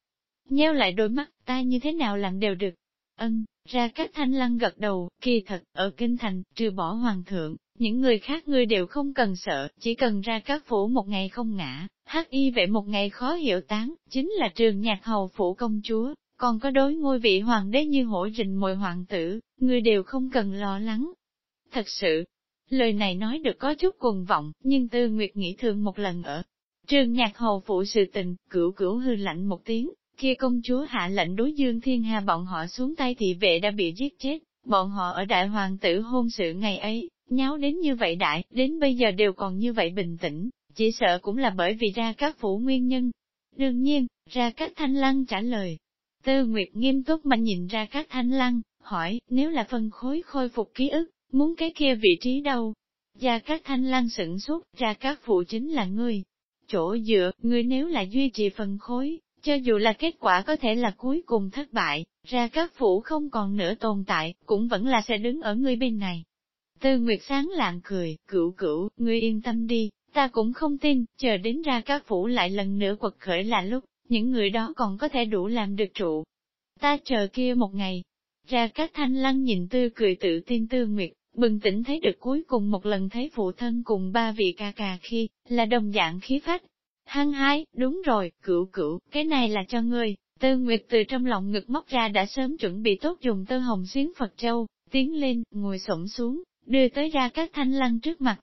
Nheo lại đôi mắt, ta như thế nào làm đều được. Ân, ra các Thanh Lăng gật đầu, kỳ thật, ở Kinh Thành, trừ bỏ hoàng thượng, những người khác ngươi đều không cần sợ, chỉ cần ra các phủ một ngày không ngã, hắc y vệ một ngày khó hiểu tán, chính là trường nhạc hầu phủ công chúa, còn có đối ngôi vị hoàng đế như hổ rình mồi hoàng tử, ngươi đều không cần lo lắng. Thật sự, Lời này nói được có chút cuồng vọng, nhưng Tư Nguyệt nghĩ thường một lần ở. Trường nhạc hầu phụ sự tình, cửu cửu hư lạnh một tiếng, kia công chúa hạ lệnh đối dương thiên hà bọn họ xuống tay thị vệ đã bị giết chết, bọn họ ở đại hoàng tử hôn sự ngày ấy, nháo đến như vậy đại, đến bây giờ đều còn như vậy bình tĩnh, chỉ sợ cũng là bởi vì ra các phủ nguyên nhân. Đương nhiên, ra các thanh lăng trả lời. Tư Nguyệt nghiêm túc mà nhìn ra các thanh lăng, hỏi, nếu là phân khối khôi phục ký ức, muốn cái kia vị trí đâu? Gia các thanh lăng sửng sốt, ra các phụ chính là ngươi. Chỗ dựa, ngươi nếu là duy trì phần khối, cho dù là kết quả có thể là cuối cùng thất bại, ra các phủ không còn nữa tồn tại, cũng vẫn là sẽ đứng ở ngươi bên này. Tư Nguyệt sáng lạng cười, cửu cửu, ngươi yên tâm đi, ta cũng không tin, chờ đến ra các phủ lại lần nữa quật khởi là lúc, những người đó còn có thể đủ làm được trụ. Ta chờ kia một ngày. Ra các thanh lăng nhìn tư cười tự tin Tư Nguyệt, bừng tỉnh thấy được cuối cùng một lần thấy phụ thân cùng ba vị ca ca khi, là đồng dạng khí phách, Hăng hái, đúng rồi, cửu cửu, cái này là cho ngươi. Tư Nguyệt từ trong lòng ngực móc ra đã sớm chuẩn bị tốt dùng tơ hồng xuyến Phật Châu, tiến lên, ngồi xổm xuống, đưa tới ra các thanh lăng trước mặt.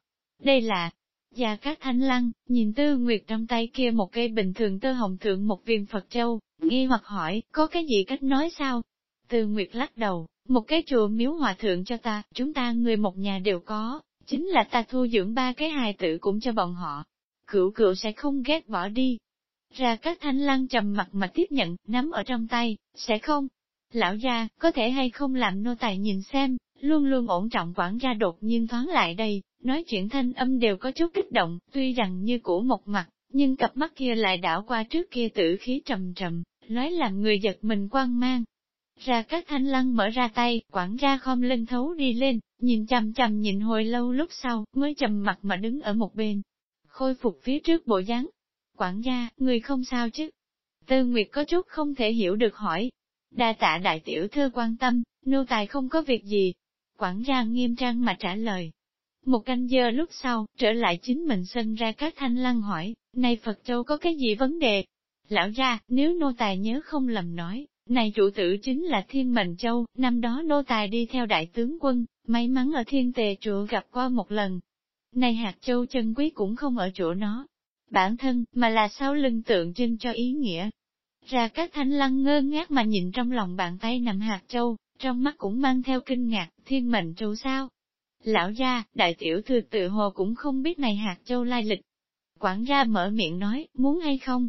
Đây là, Gia Cát Thanh Lăng, nhìn Tư Nguyệt trong tay kia một cây bình thường tơ hồng thượng một viên Phật Châu, nghi hoặc hỏi, có cái gì cách nói sao? Tư Nguyệt lắc đầu, một cái chùa miếu hòa thượng cho ta, chúng ta người một nhà đều có, chính là ta thu dưỡng ba cái hài tử cũng cho bọn họ, cửu cửu sẽ không ghét bỏ đi. Ra các thanh lăng trầm mặt mà tiếp nhận, nắm ở trong tay, sẽ không. Lão gia, có thể hay không làm nô tài nhìn xem, luôn luôn ổn trọng quản gia đột nhiên thoáng lại đây, nói chuyện thanh âm đều có chút kích động, tuy rằng như cũ một mặt, nhưng cặp mắt kia lại đảo qua trước kia tử khí trầm trầm, nói làm người giật mình quan mang. Ra các thanh lăng mở ra tay, quản gia khom lưng thấu đi lên, nhìn chầm chầm nhìn hồi lâu lúc sau, mới trầm mặt mà đứng ở một bên, khôi phục phía trước bộ dáng. Quản gia, người không sao chứ? Tư Nguyệt có chút không thể hiểu được hỏi. Đa tạ đại tiểu thư quan tâm, nô tài không có việc gì. Quản gia nghiêm trang mà trả lời. Một canh giờ lúc sau, trở lại chính mình sân ra các thanh lăng hỏi, này Phật Châu có cái gì vấn đề? Lão gia, nếu nô tài nhớ không lầm nói, này chủ tử chính là Thiên Mệnh Châu, năm đó nô tài đi theo đại tướng quân, may mắn ở Thiên Tề Trụ gặp qua một lần, này hạt châu chân quý cũng không ở chỗ nó, bản thân, mà là sau lưng tượng trưng cho ý nghĩa. Ra các thanh lăng ngơ ngác mà nhìn trong lòng bàn tay nằm hạt châu, trong mắt cũng mang theo kinh ngạc, thiên mệnh châu sao. Lão gia, đại tiểu thư tự hồ cũng không biết này hạt châu lai lịch. Quản gia mở miệng nói, muốn hay không?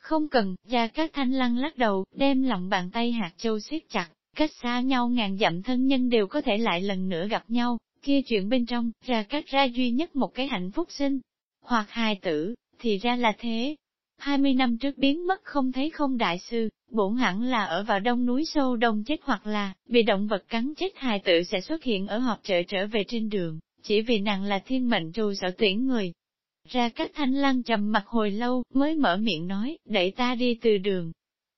Không cần, gia các thanh lăng lắc đầu, đem lòng bàn tay hạt châu siết chặt, cách xa nhau ngàn dặm thân nhân đều có thể lại lần nữa gặp nhau, Kia chuyện bên trong, ra các ra duy nhất một cái hạnh phúc sinh, hoặc hài tử, thì ra là thế. 20 năm trước biến mất không thấy không đại sư, bổn hẳn là ở vào đông núi sâu đông chết hoặc là, bị động vật cắn chết hài tử sẽ xuất hiện ở họp chợ trở về trên đường, chỉ vì nàng là thiên mệnh trù sở tuyển người. Ra cách thanh lăng trầm mặt hồi lâu, mới mở miệng nói, đẩy ta đi từ đường.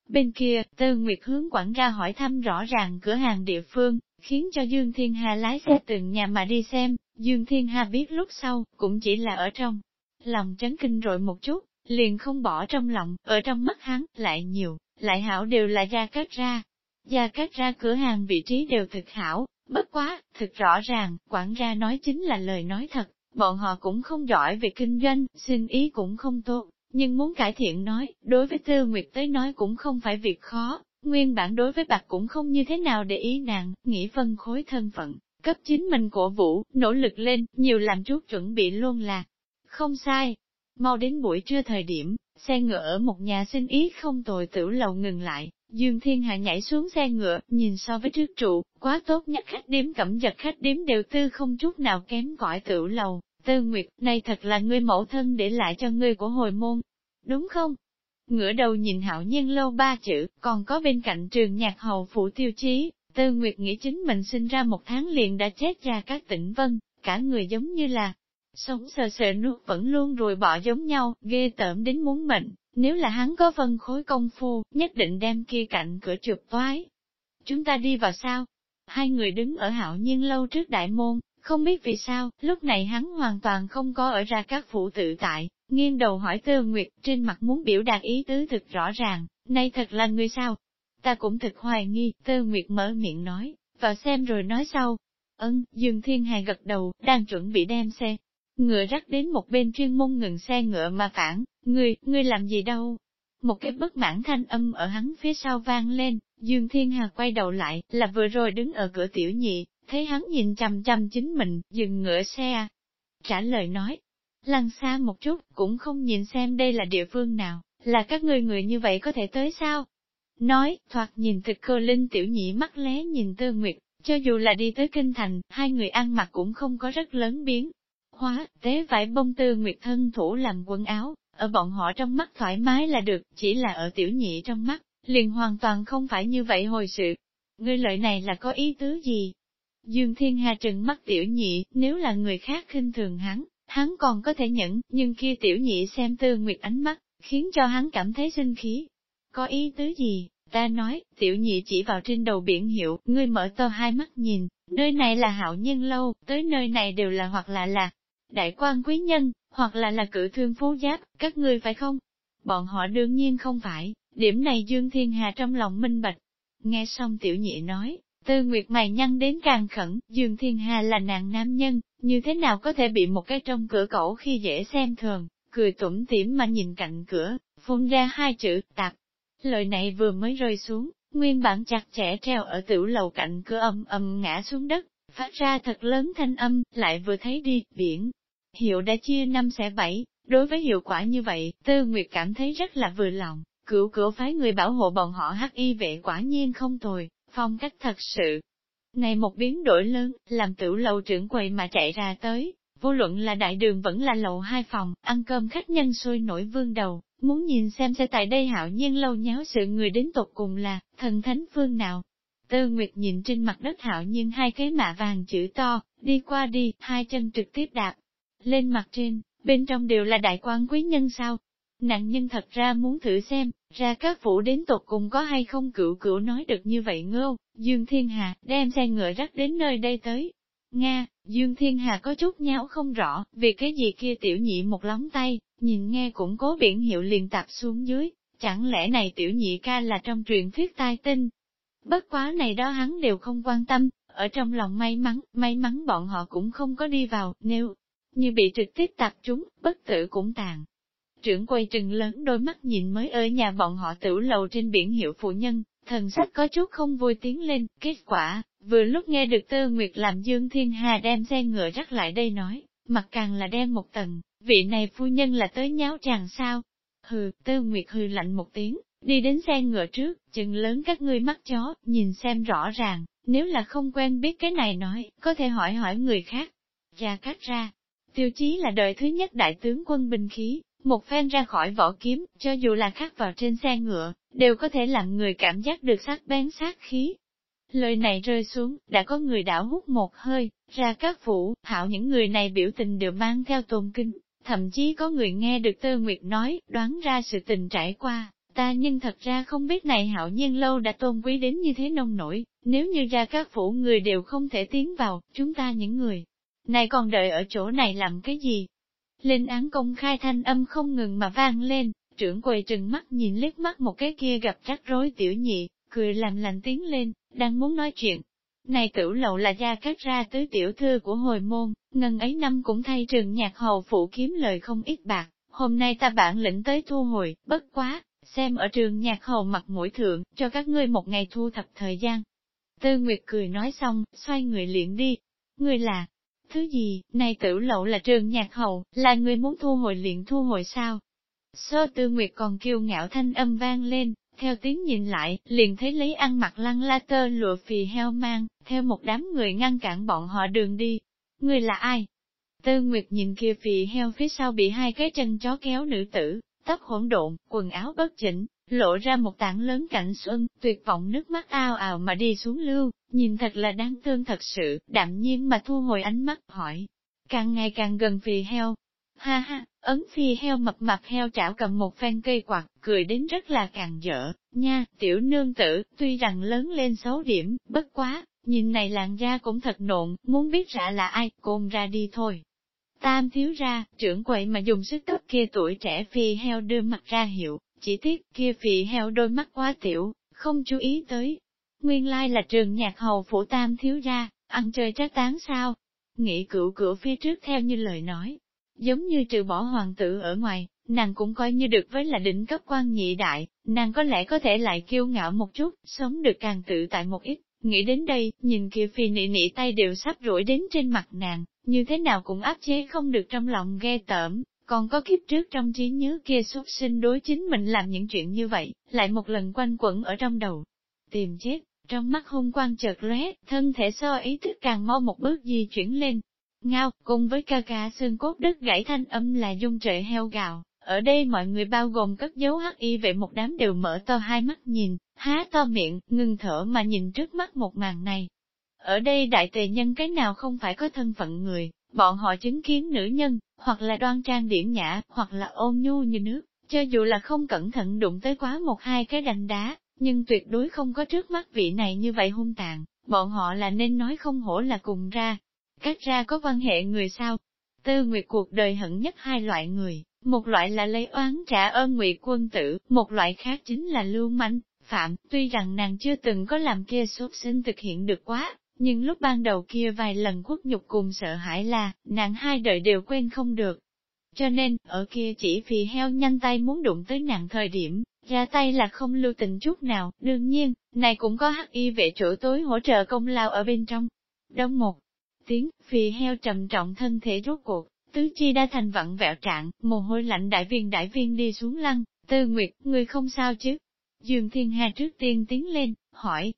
Bên kia, Tư Nguyệt hướng quản ra hỏi thăm rõ ràng cửa hàng địa phương, khiến cho Dương Thiên Hà lái xe từng nhà mà đi xem, Dương Thiên Hà biết lúc sau, cũng chỉ là ở trong. Lòng chấn kinh rồi một chút, liền không bỏ trong lòng, ở trong mắt hắn, lại nhiều, lại hảo đều là gia cát ra. Gia cát ra cửa hàng vị trí đều thực hảo, bất quá, thực rõ ràng, quản gia nói chính là lời nói thật, bọn họ cũng không giỏi về kinh doanh, xin ý cũng không tốt, nhưng muốn cải thiện nói, đối với Tư Nguyệt tới nói cũng không phải việc khó, Nguyên bản đối với bạc cũng không như thế nào để ý nàng, nghĩ phân khối thân phận, cấp chính mình cổ vũ, nỗ lực lên, nhiều làm chút chuẩn bị luôn là. Không sai. Mau đến buổi trưa thời điểm, xe ngựa ở một nhà sinh ý không tồi tiểu lầu ngừng lại, Dương Thiên Hạ nhảy xuống xe ngựa, nhìn so với trước trụ, quá tốt nhất khách điếm cẩm giật khách điếm đều tư không chút nào kém cỏi tửu lầu. Tư Nguyệt, này thật là ngươi mẫu thân để lại cho ngươi của hồi môn. Đúng không? ngửa đầu nhìn hạo nhiên lâu ba chữ, còn có bên cạnh trường nhạc hầu phủ tiêu chí, Tư Nguyệt nghĩ chính mình sinh ra một tháng liền đã chết ra các tỉnh vân, cả người giống như là sống sờ sờ nuốt vẫn luôn rồi bỏ giống nhau, ghê tởm đến muốn mệnh, nếu là hắn có phân khối công phu, nhất định đem kia cạnh cửa trượt toái. Chúng ta đi vào sao? Hai người đứng ở hạo nhiên lâu trước đại môn, không biết vì sao, lúc này hắn hoàn toàn không có ở ra các phụ tự tại, nghiêng đầu hỏi Tư Nguyệt, trên mặt muốn biểu đạt ý tứ thực rõ ràng, nay thật là người sao? Ta cũng thật hoài nghi, Tư Nguyệt mở miệng nói, vào xem rồi nói sau. Ân, Dương Thiên Hà gật đầu, đang chuẩn bị đem xe. Ngựa rắc đến một bên chuyên môn ngừng xe ngựa mà phản, ngươi, ngươi làm gì đâu? Một cái bất mãn thanh âm ở hắn phía sau vang lên, Dương Thiên Hà quay đầu lại, là vừa rồi đứng ở cửa tiểu nhị, thấy hắn nhìn chằm chằm chính mình, dừng ngựa xe. Trả lời nói, lăn xa một chút, cũng không nhìn xem đây là địa phương nào, là các ngươi người như vậy có thể tới sao? Nói, thoạt nhìn thực cơ linh tiểu nhị mắt lé nhìn Tư Nguyệt, cho dù là đi tới kinh thành, hai người ăn mặc cũng không có rất lớn biến. Hóa, tế vải bông Tư Nguyệt thân thủ làm quần áo, ở bọn họ trong mắt thoải mái là được, chỉ là ở tiểu nhị trong mắt, liền hoàn toàn không phải như vậy hồi sự. Ngươi lợi này là có ý tứ gì? Dương Thiên Hà trừng mắt tiểu nhị, nếu là người khác khinh thường hắn, hắn còn có thể nhẫn, nhưng kia tiểu nhị xem tư nguyệt ánh mắt, khiến cho hắn cảm thấy sinh khí. Có ý tứ gì? Ta nói, tiểu nhị chỉ vào trên đầu biển hiệu, ngươi mở to hai mắt nhìn, nơi này là hạo nhân lâu, tới nơi này đều là hoặc là là đại quan quý nhân, hoặc là là cử thương phú giáp, các ngươi phải không? Bọn họ đương nhiên không phải, điểm này Dương Thiên Hà trong lòng minh bạch. Nghe xong tiểu nhị nói, tư nguyệt mày nhăn đến càng khẩn, Dương Thiên Hà là nàng nam nhân, như thế nào có thể bị một cái trong cửa cẩu khi dễ xem thường, cười tủm tỉm mà nhìn cạnh cửa, phun ra hai chữ, tạp. Lời này vừa mới rơi xuống, nguyên bản chặt chẽ treo ở tiểu lầu cạnh cửa âm âm ngã xuống đất, phát ra thật lớn thanh âm, lại vừa thấy đi, biển, Hiệu đã chia năm xẻ bảy, đối với hiệu quả như vậy, Tư Nguyệt cảm thấy rất là vừa lòng, cửu cửu phái người bảo hộ bọn họ hắc y vệ quả nhiên không tồi, phong cách thật sự. Này một biến đổi lớn, làm Tiểu lầu trưởng quầy mà chạy ra tới, vô luận là đại đường vẫn là lầu hai phòng, ăn cơm khách nhân sôi nổi vương đầu, muốn nhìn xem sẽ tại đây hạo nhiên lâu nháo sự người đến tột cùng là, thần thánh phương nào. Tư Nguyệt nhìn trên mặt đất hạo nhiên hai cái mạ vàng chữ to, đi qua đi, hai chân trực tiếp đạp, lên mặt trên, bên trong đều là đại quan quý nhân sao. Nạn nhân thật ra muốn thử xem, ra các phủ đến tột cùng có hay không cựu cựu nói được như vậy ngô, Dương Thiên Hà, đem xe ngựa rắc đến nơi đây tới. Nga, Dương Thiên Hà có chút nháo không rõ, vì cái gì kia tiểu nhị một lóng tay, nhìn nghe cũng cố biển hiệu liền tạp xuống dưới, chẳng lẽ này tiểu nhị ca là trong truyền thuyết tai tinh. Bất quá này đó hắn đều không quan tâm, ở trong lòng may mắn, may mắn bọn họ cũng không có đi vào, nếu như bị trực tiếp tạp chúng, bất tử cũng tàn. Trưởng quay trừng lớn đôi mắt nhìn mới ở nhà bọn họ tử lầu trên biển hiệu phụ nhân, thần sắc có chút không vui tiến lên, kết quả, vừa lúc nghe được Tơ Nguyệt làm Dương Thiên Hà đem xe ngựa rắc lại đây nói, mặt càng là đen một tầng, vị này phu nhân là tới nháo chàng sao. Hừ, Tơ Nguyệt hừ lạnh một tiếng, đi đến xe ngựa trước, chừng lớn các ngươi mắt chó, nhìn xem rõ ràng, nếu là không quen biết cái này nói, có thể hỏi hỏi người khác. Gia cắt ra, Tiêu chí là đời thứ nhất đại tướng quân binh khí, một phen ra khỏi vỏ kiếm, cho dù là khắc vào trên xe ngựa, đều có thể làm người cảm giác được sắc bén sát khí. Lời này rơi xuống, đã có người đảo hút một hơi, ra các phủ, hảo những người này biểu tình đều mang theo tôn kinh, thậm chí có người nghe được Tơ Nguyệt nói, đoán ra sự tình trải qua, ta nhưng thật ra không biết này hảo nhiên lâu đã tôn quý đến như thế nông nổi, nếu như ra các phủ người đều không thể tiến vào, chúng ta những người này còn đợi ở chỗ này làm cái gì? Lên án công khai thanh âm không ngừng mà vang lên, trưởng quầy trừng mắt nhìn liếc mắt một cái kia gặp rắc rối tiểu nhị, cười làm lành tiếng lên, đang muốn nói chuyện. Này tử lậu là gia cắt ra tới tiểu thư của hồi môn, ngân ấy năm cũng thay trường nhạc hầu phụ kiếm lời không ít bạc, hôm nay ta bản lĩnh tới thu hồi, bất quá, xem ở trường nhạc hầu mặt mũi thượng, cho các ngươi một ngày thu thập thời gian. Tư Nguyệt cười nói xong, xoay người liền đi. Ngươi là, Thứ gì, này tử lậu là trường nhạc hậu, là người muốn thu hồi liền thu hồi sao? Sơ tư nguyệt còn kêu ngạo thanh âm vang lên, theo tiếng nhìn lại, liền thấy lấy ăn mặc lăng la tơ lụa phì heo mang, theo một đám người ngăn cản bọn họ đường đi. Người là ai? Tư Nguyệt nhìn kia phì heo phía sau bị hai cái chân chó kéo nữ tử, tóc hỗn độn, quần áo bất chỉnh, lộ ra một tảng lớn cảnh xuân, tuyệt vọng nước mắt ao ào mà đi xuống lưu, nhìn thật là đáng thương thật sự, đạm nhiên mà thu hồi ánh mắt, hỏi. Càng ngày càng gần phì heo. Ha ha, ấn phi heo mập mập heo chảo cầm một phen cây quạt, cười đến rất là càng dở, nha, tiểu nương tử, tuy rằng lớn lên xấu điểm, bất quá, nhìn này làn da cũng thật nộn, muốn biết rạ là ai, côn ra đi thôi. Tam thiếu ra, trưởng quậy mà dùng sức tóc kia tuổi trẻ phi heo đưa mặt ra hiệu, chỉ tiếc kia phì heo đôi mắt quá tiểu, không chú ý tới. Nguyên lai là trường nhạc hầu phủ tam thiếu ra, ăn chơi trác tán sao? Nghĩ cửu cửa phía trước theo như lời nói. Giống như trừ bỏ hoàng tử ở ngoài, nàng cũng coi như được với là đỉnh cấp quan nhị đại, nàng có lẽ có thể lại kiêu ngạo một chút, sống được càng tự tại một ít, Nghĩ đến đây, nhìn kia phi nị nị tay đều sắp rủi đến trên mặt nàng, như thế nào cũng áp chế không được trong lòng ghê tởm, còn có kiếp trước trong trí nhớ kia xuất sinh đối chính mình làm những chuyện như vậy, lại một lần quanh quẩn ở trong đầu. Tìm chết, trong mắt hung quang chợt lóe, thân thể so ý thức càng mau một bước di chuyển lên. Ngao, cùng với ca ca xương cốt đất gãy thanh âm là dung trệ heo gạo. Ở đây mọi người bao gồm cất dấu hắc y vệ một đám đều mở to hai mắt nhìn, há to miệng, ngừng thở mà nhìn trước mắt một màn này. Ở đây đại tề nhân cái nào không phải có thân phận người, bọn họ chứng kiến nữ nhân, hoặc là đoan trang điển nhã, hoặc là ôn nhu như nước, cho dù là không cẩn thận đụng tới quá một hai cái đành đá, nhưng tuyệt đối không có trước mắt vị này như vậy hung tàn, bọn họ là nên nói không hổ là cùng ra. Cách ra có quan hệ người sao? Tư Nguyệt cuộc đời hận nhất hai loại người, một loại là lấy oán trả ơn ngụy quân tử, một loại khác chính là lưu manh, phạm, tuy rằng nàng chưa từng có làm kia xuất sinh thực hiện được quá, nhưng lúc ban đầu kia vài lần khuất nhục cùng sợ hãi là, nàng hai đời đều quên không được. Cho nên, ở kia chỉ vì heo nhanh tay muốn đụng tới nàng thời điểm, ra tay là không lưu tình chút nào, đương nhiên, này cũng có hắc y vệ chỗ tối hỗ trợ công lao ở bên trong. Đông một tiếng, vì heo trầm trọng thân thể rốt cuộc, tứ chi đã thành vặn vẹo trạng, mồ hôi lạnh đại viên đại viên đi xuống lăn, tư nguyệt, người không sao chứ? Dương Thiên Hà trước tiên tiến lên, hỏi.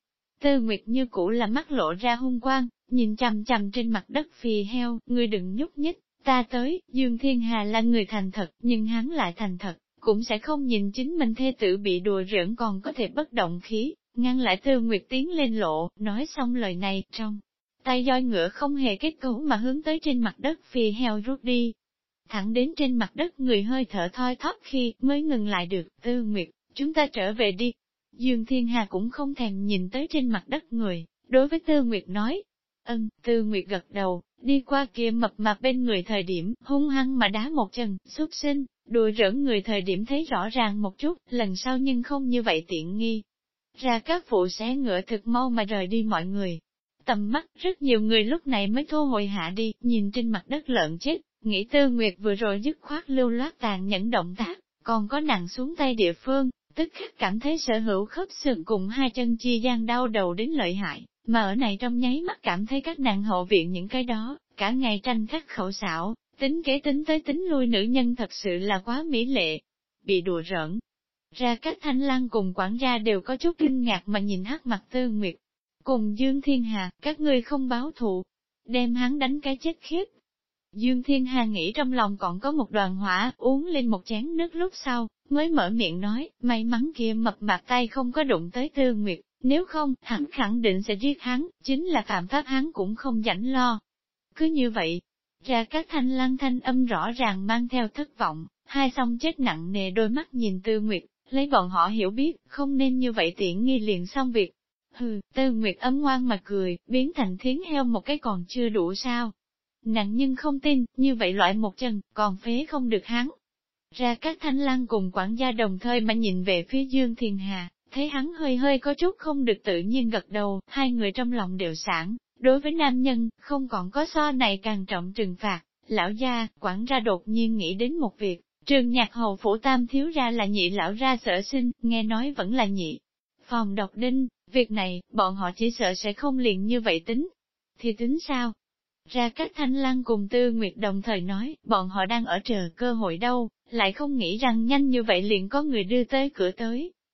Tư Nguyệt như cũ là mắt lộ ra hung quang, nhìn chằm chằm trên mặt đất phì heo, người đừng nhúc nhích, ta tới, Dương Thiên Hà là người thành thật, nhưng hắn lại thành thật, cũng sẽ không nhìn chính mình thê tử bị đùa rỡn còn có thể bất động khí, ngăn lại Tư Nguyệt tiến lên lộ, nói xong lời này, trong tay roi ngựa không hề kết cấu mà hướng tới trên mặt đất phì heo rút đi. Thẳng đến trên mặt đất người hơi thở thoi thóp khi mới ngừng lại được, Tư Nguyệt, chúng ta trở về đi. Dương Thiên Hà cũng không thèm nhìn tới trên mặt đất người, đối với Tư Nguyệt nói. Ân, Tư Nguyệt gật đầu, đi qua kia mập mạp bên người thời điểm, hung hăng mà đá một chân, xuất sinh, đùi rỡn người thời điểm thấy rõ ràng một chút, lần sau nhưng không như vậy tiện nghi. Ra các phụ xé ngựa thực mau mà rời đi mọi người. Tầm mắt rất nhiều người lúc này mới thu hồi hạ đi, nhìn trên mặt đất lợn chết, nghĩ tư nguyệt vừa rồi dứt khoát lưu loát tàn nhẫn động tác, còn có nặng xuống tay địa phương, tức khắc cảm thấy sở hữu khớp xương cùng hai chân chi gian đau đầu đến lợi hại, mà ở này trong nháy mắt cảm thấy các nàng hậu viện những cái đó, cả ngày tranh khắc khẩu xảo, tính kế tính tới tính lui nữ nhân thật sự là quá mỹ lệ, bị đùa rỡn. Ra các thanh lang cùng quản gia đều có chút kinh ngạc mà nhìn hắc mặt tư nguyệt. Cùng Dương Thiên Hà, các ngươi không báo thù, đem hắn đánh cái chết khiếp. Dương Thiên Hà nghĩ trong lòng còn có một đoàn hỏa, uống lên một chén nước lúc sau, mới mở miệng nói, may mắn kia mập mạp tay không có đụng tới tư nguyệt, nếu không, hắn khẳng định sẽ giết hắn, chính là phạm pháp hắn cũng không rảnh lo. Cứ như vậy, ra các thanh lăng thanh âm rõ ràng mang theo thất vọng, hai song chết nặng nề đôi mắt nhìn Tư Nguyệt, lấy bọn họ hiểu biết, không nên như vậy tiện nghi liền xong việc. Hừ, Tư Nguyệt ấm ngoan mà cười, biến thành thiến heo một cái còn chưa đủ sao. Nặng nhưng không tin, như vậy loại một chân, còn phế không được hắn. Ra các thanh lăng cùng quản gia đồng thời mà nhìn về phía Dương Thiền Hà, thấy hắn hơi hơi có chút không được tự nhiên gật đầu, hai người trong lòng đều sản, Đối với nam nhân, không còn có so này càng trọng trừng phạt, lão gia, quản ra đột nhiên nghĩ đến một việc, trường nhạc hầu phủ tam thiếu ra là nhị lão ra sở sinh, nghe nói vẫn là nhị. Phòng độc đinh, việc này, bọn họ chỉ sợ sẽ không liền như vậy tính. Thì tính sao? Ra các thanh lang cùng tư nguyệt đồng thời nói, bọn họ đang ở chờ cơ hội đâu, lại không nghĩ rằng nhanh như vậy liền có người đưa tới cửa tới.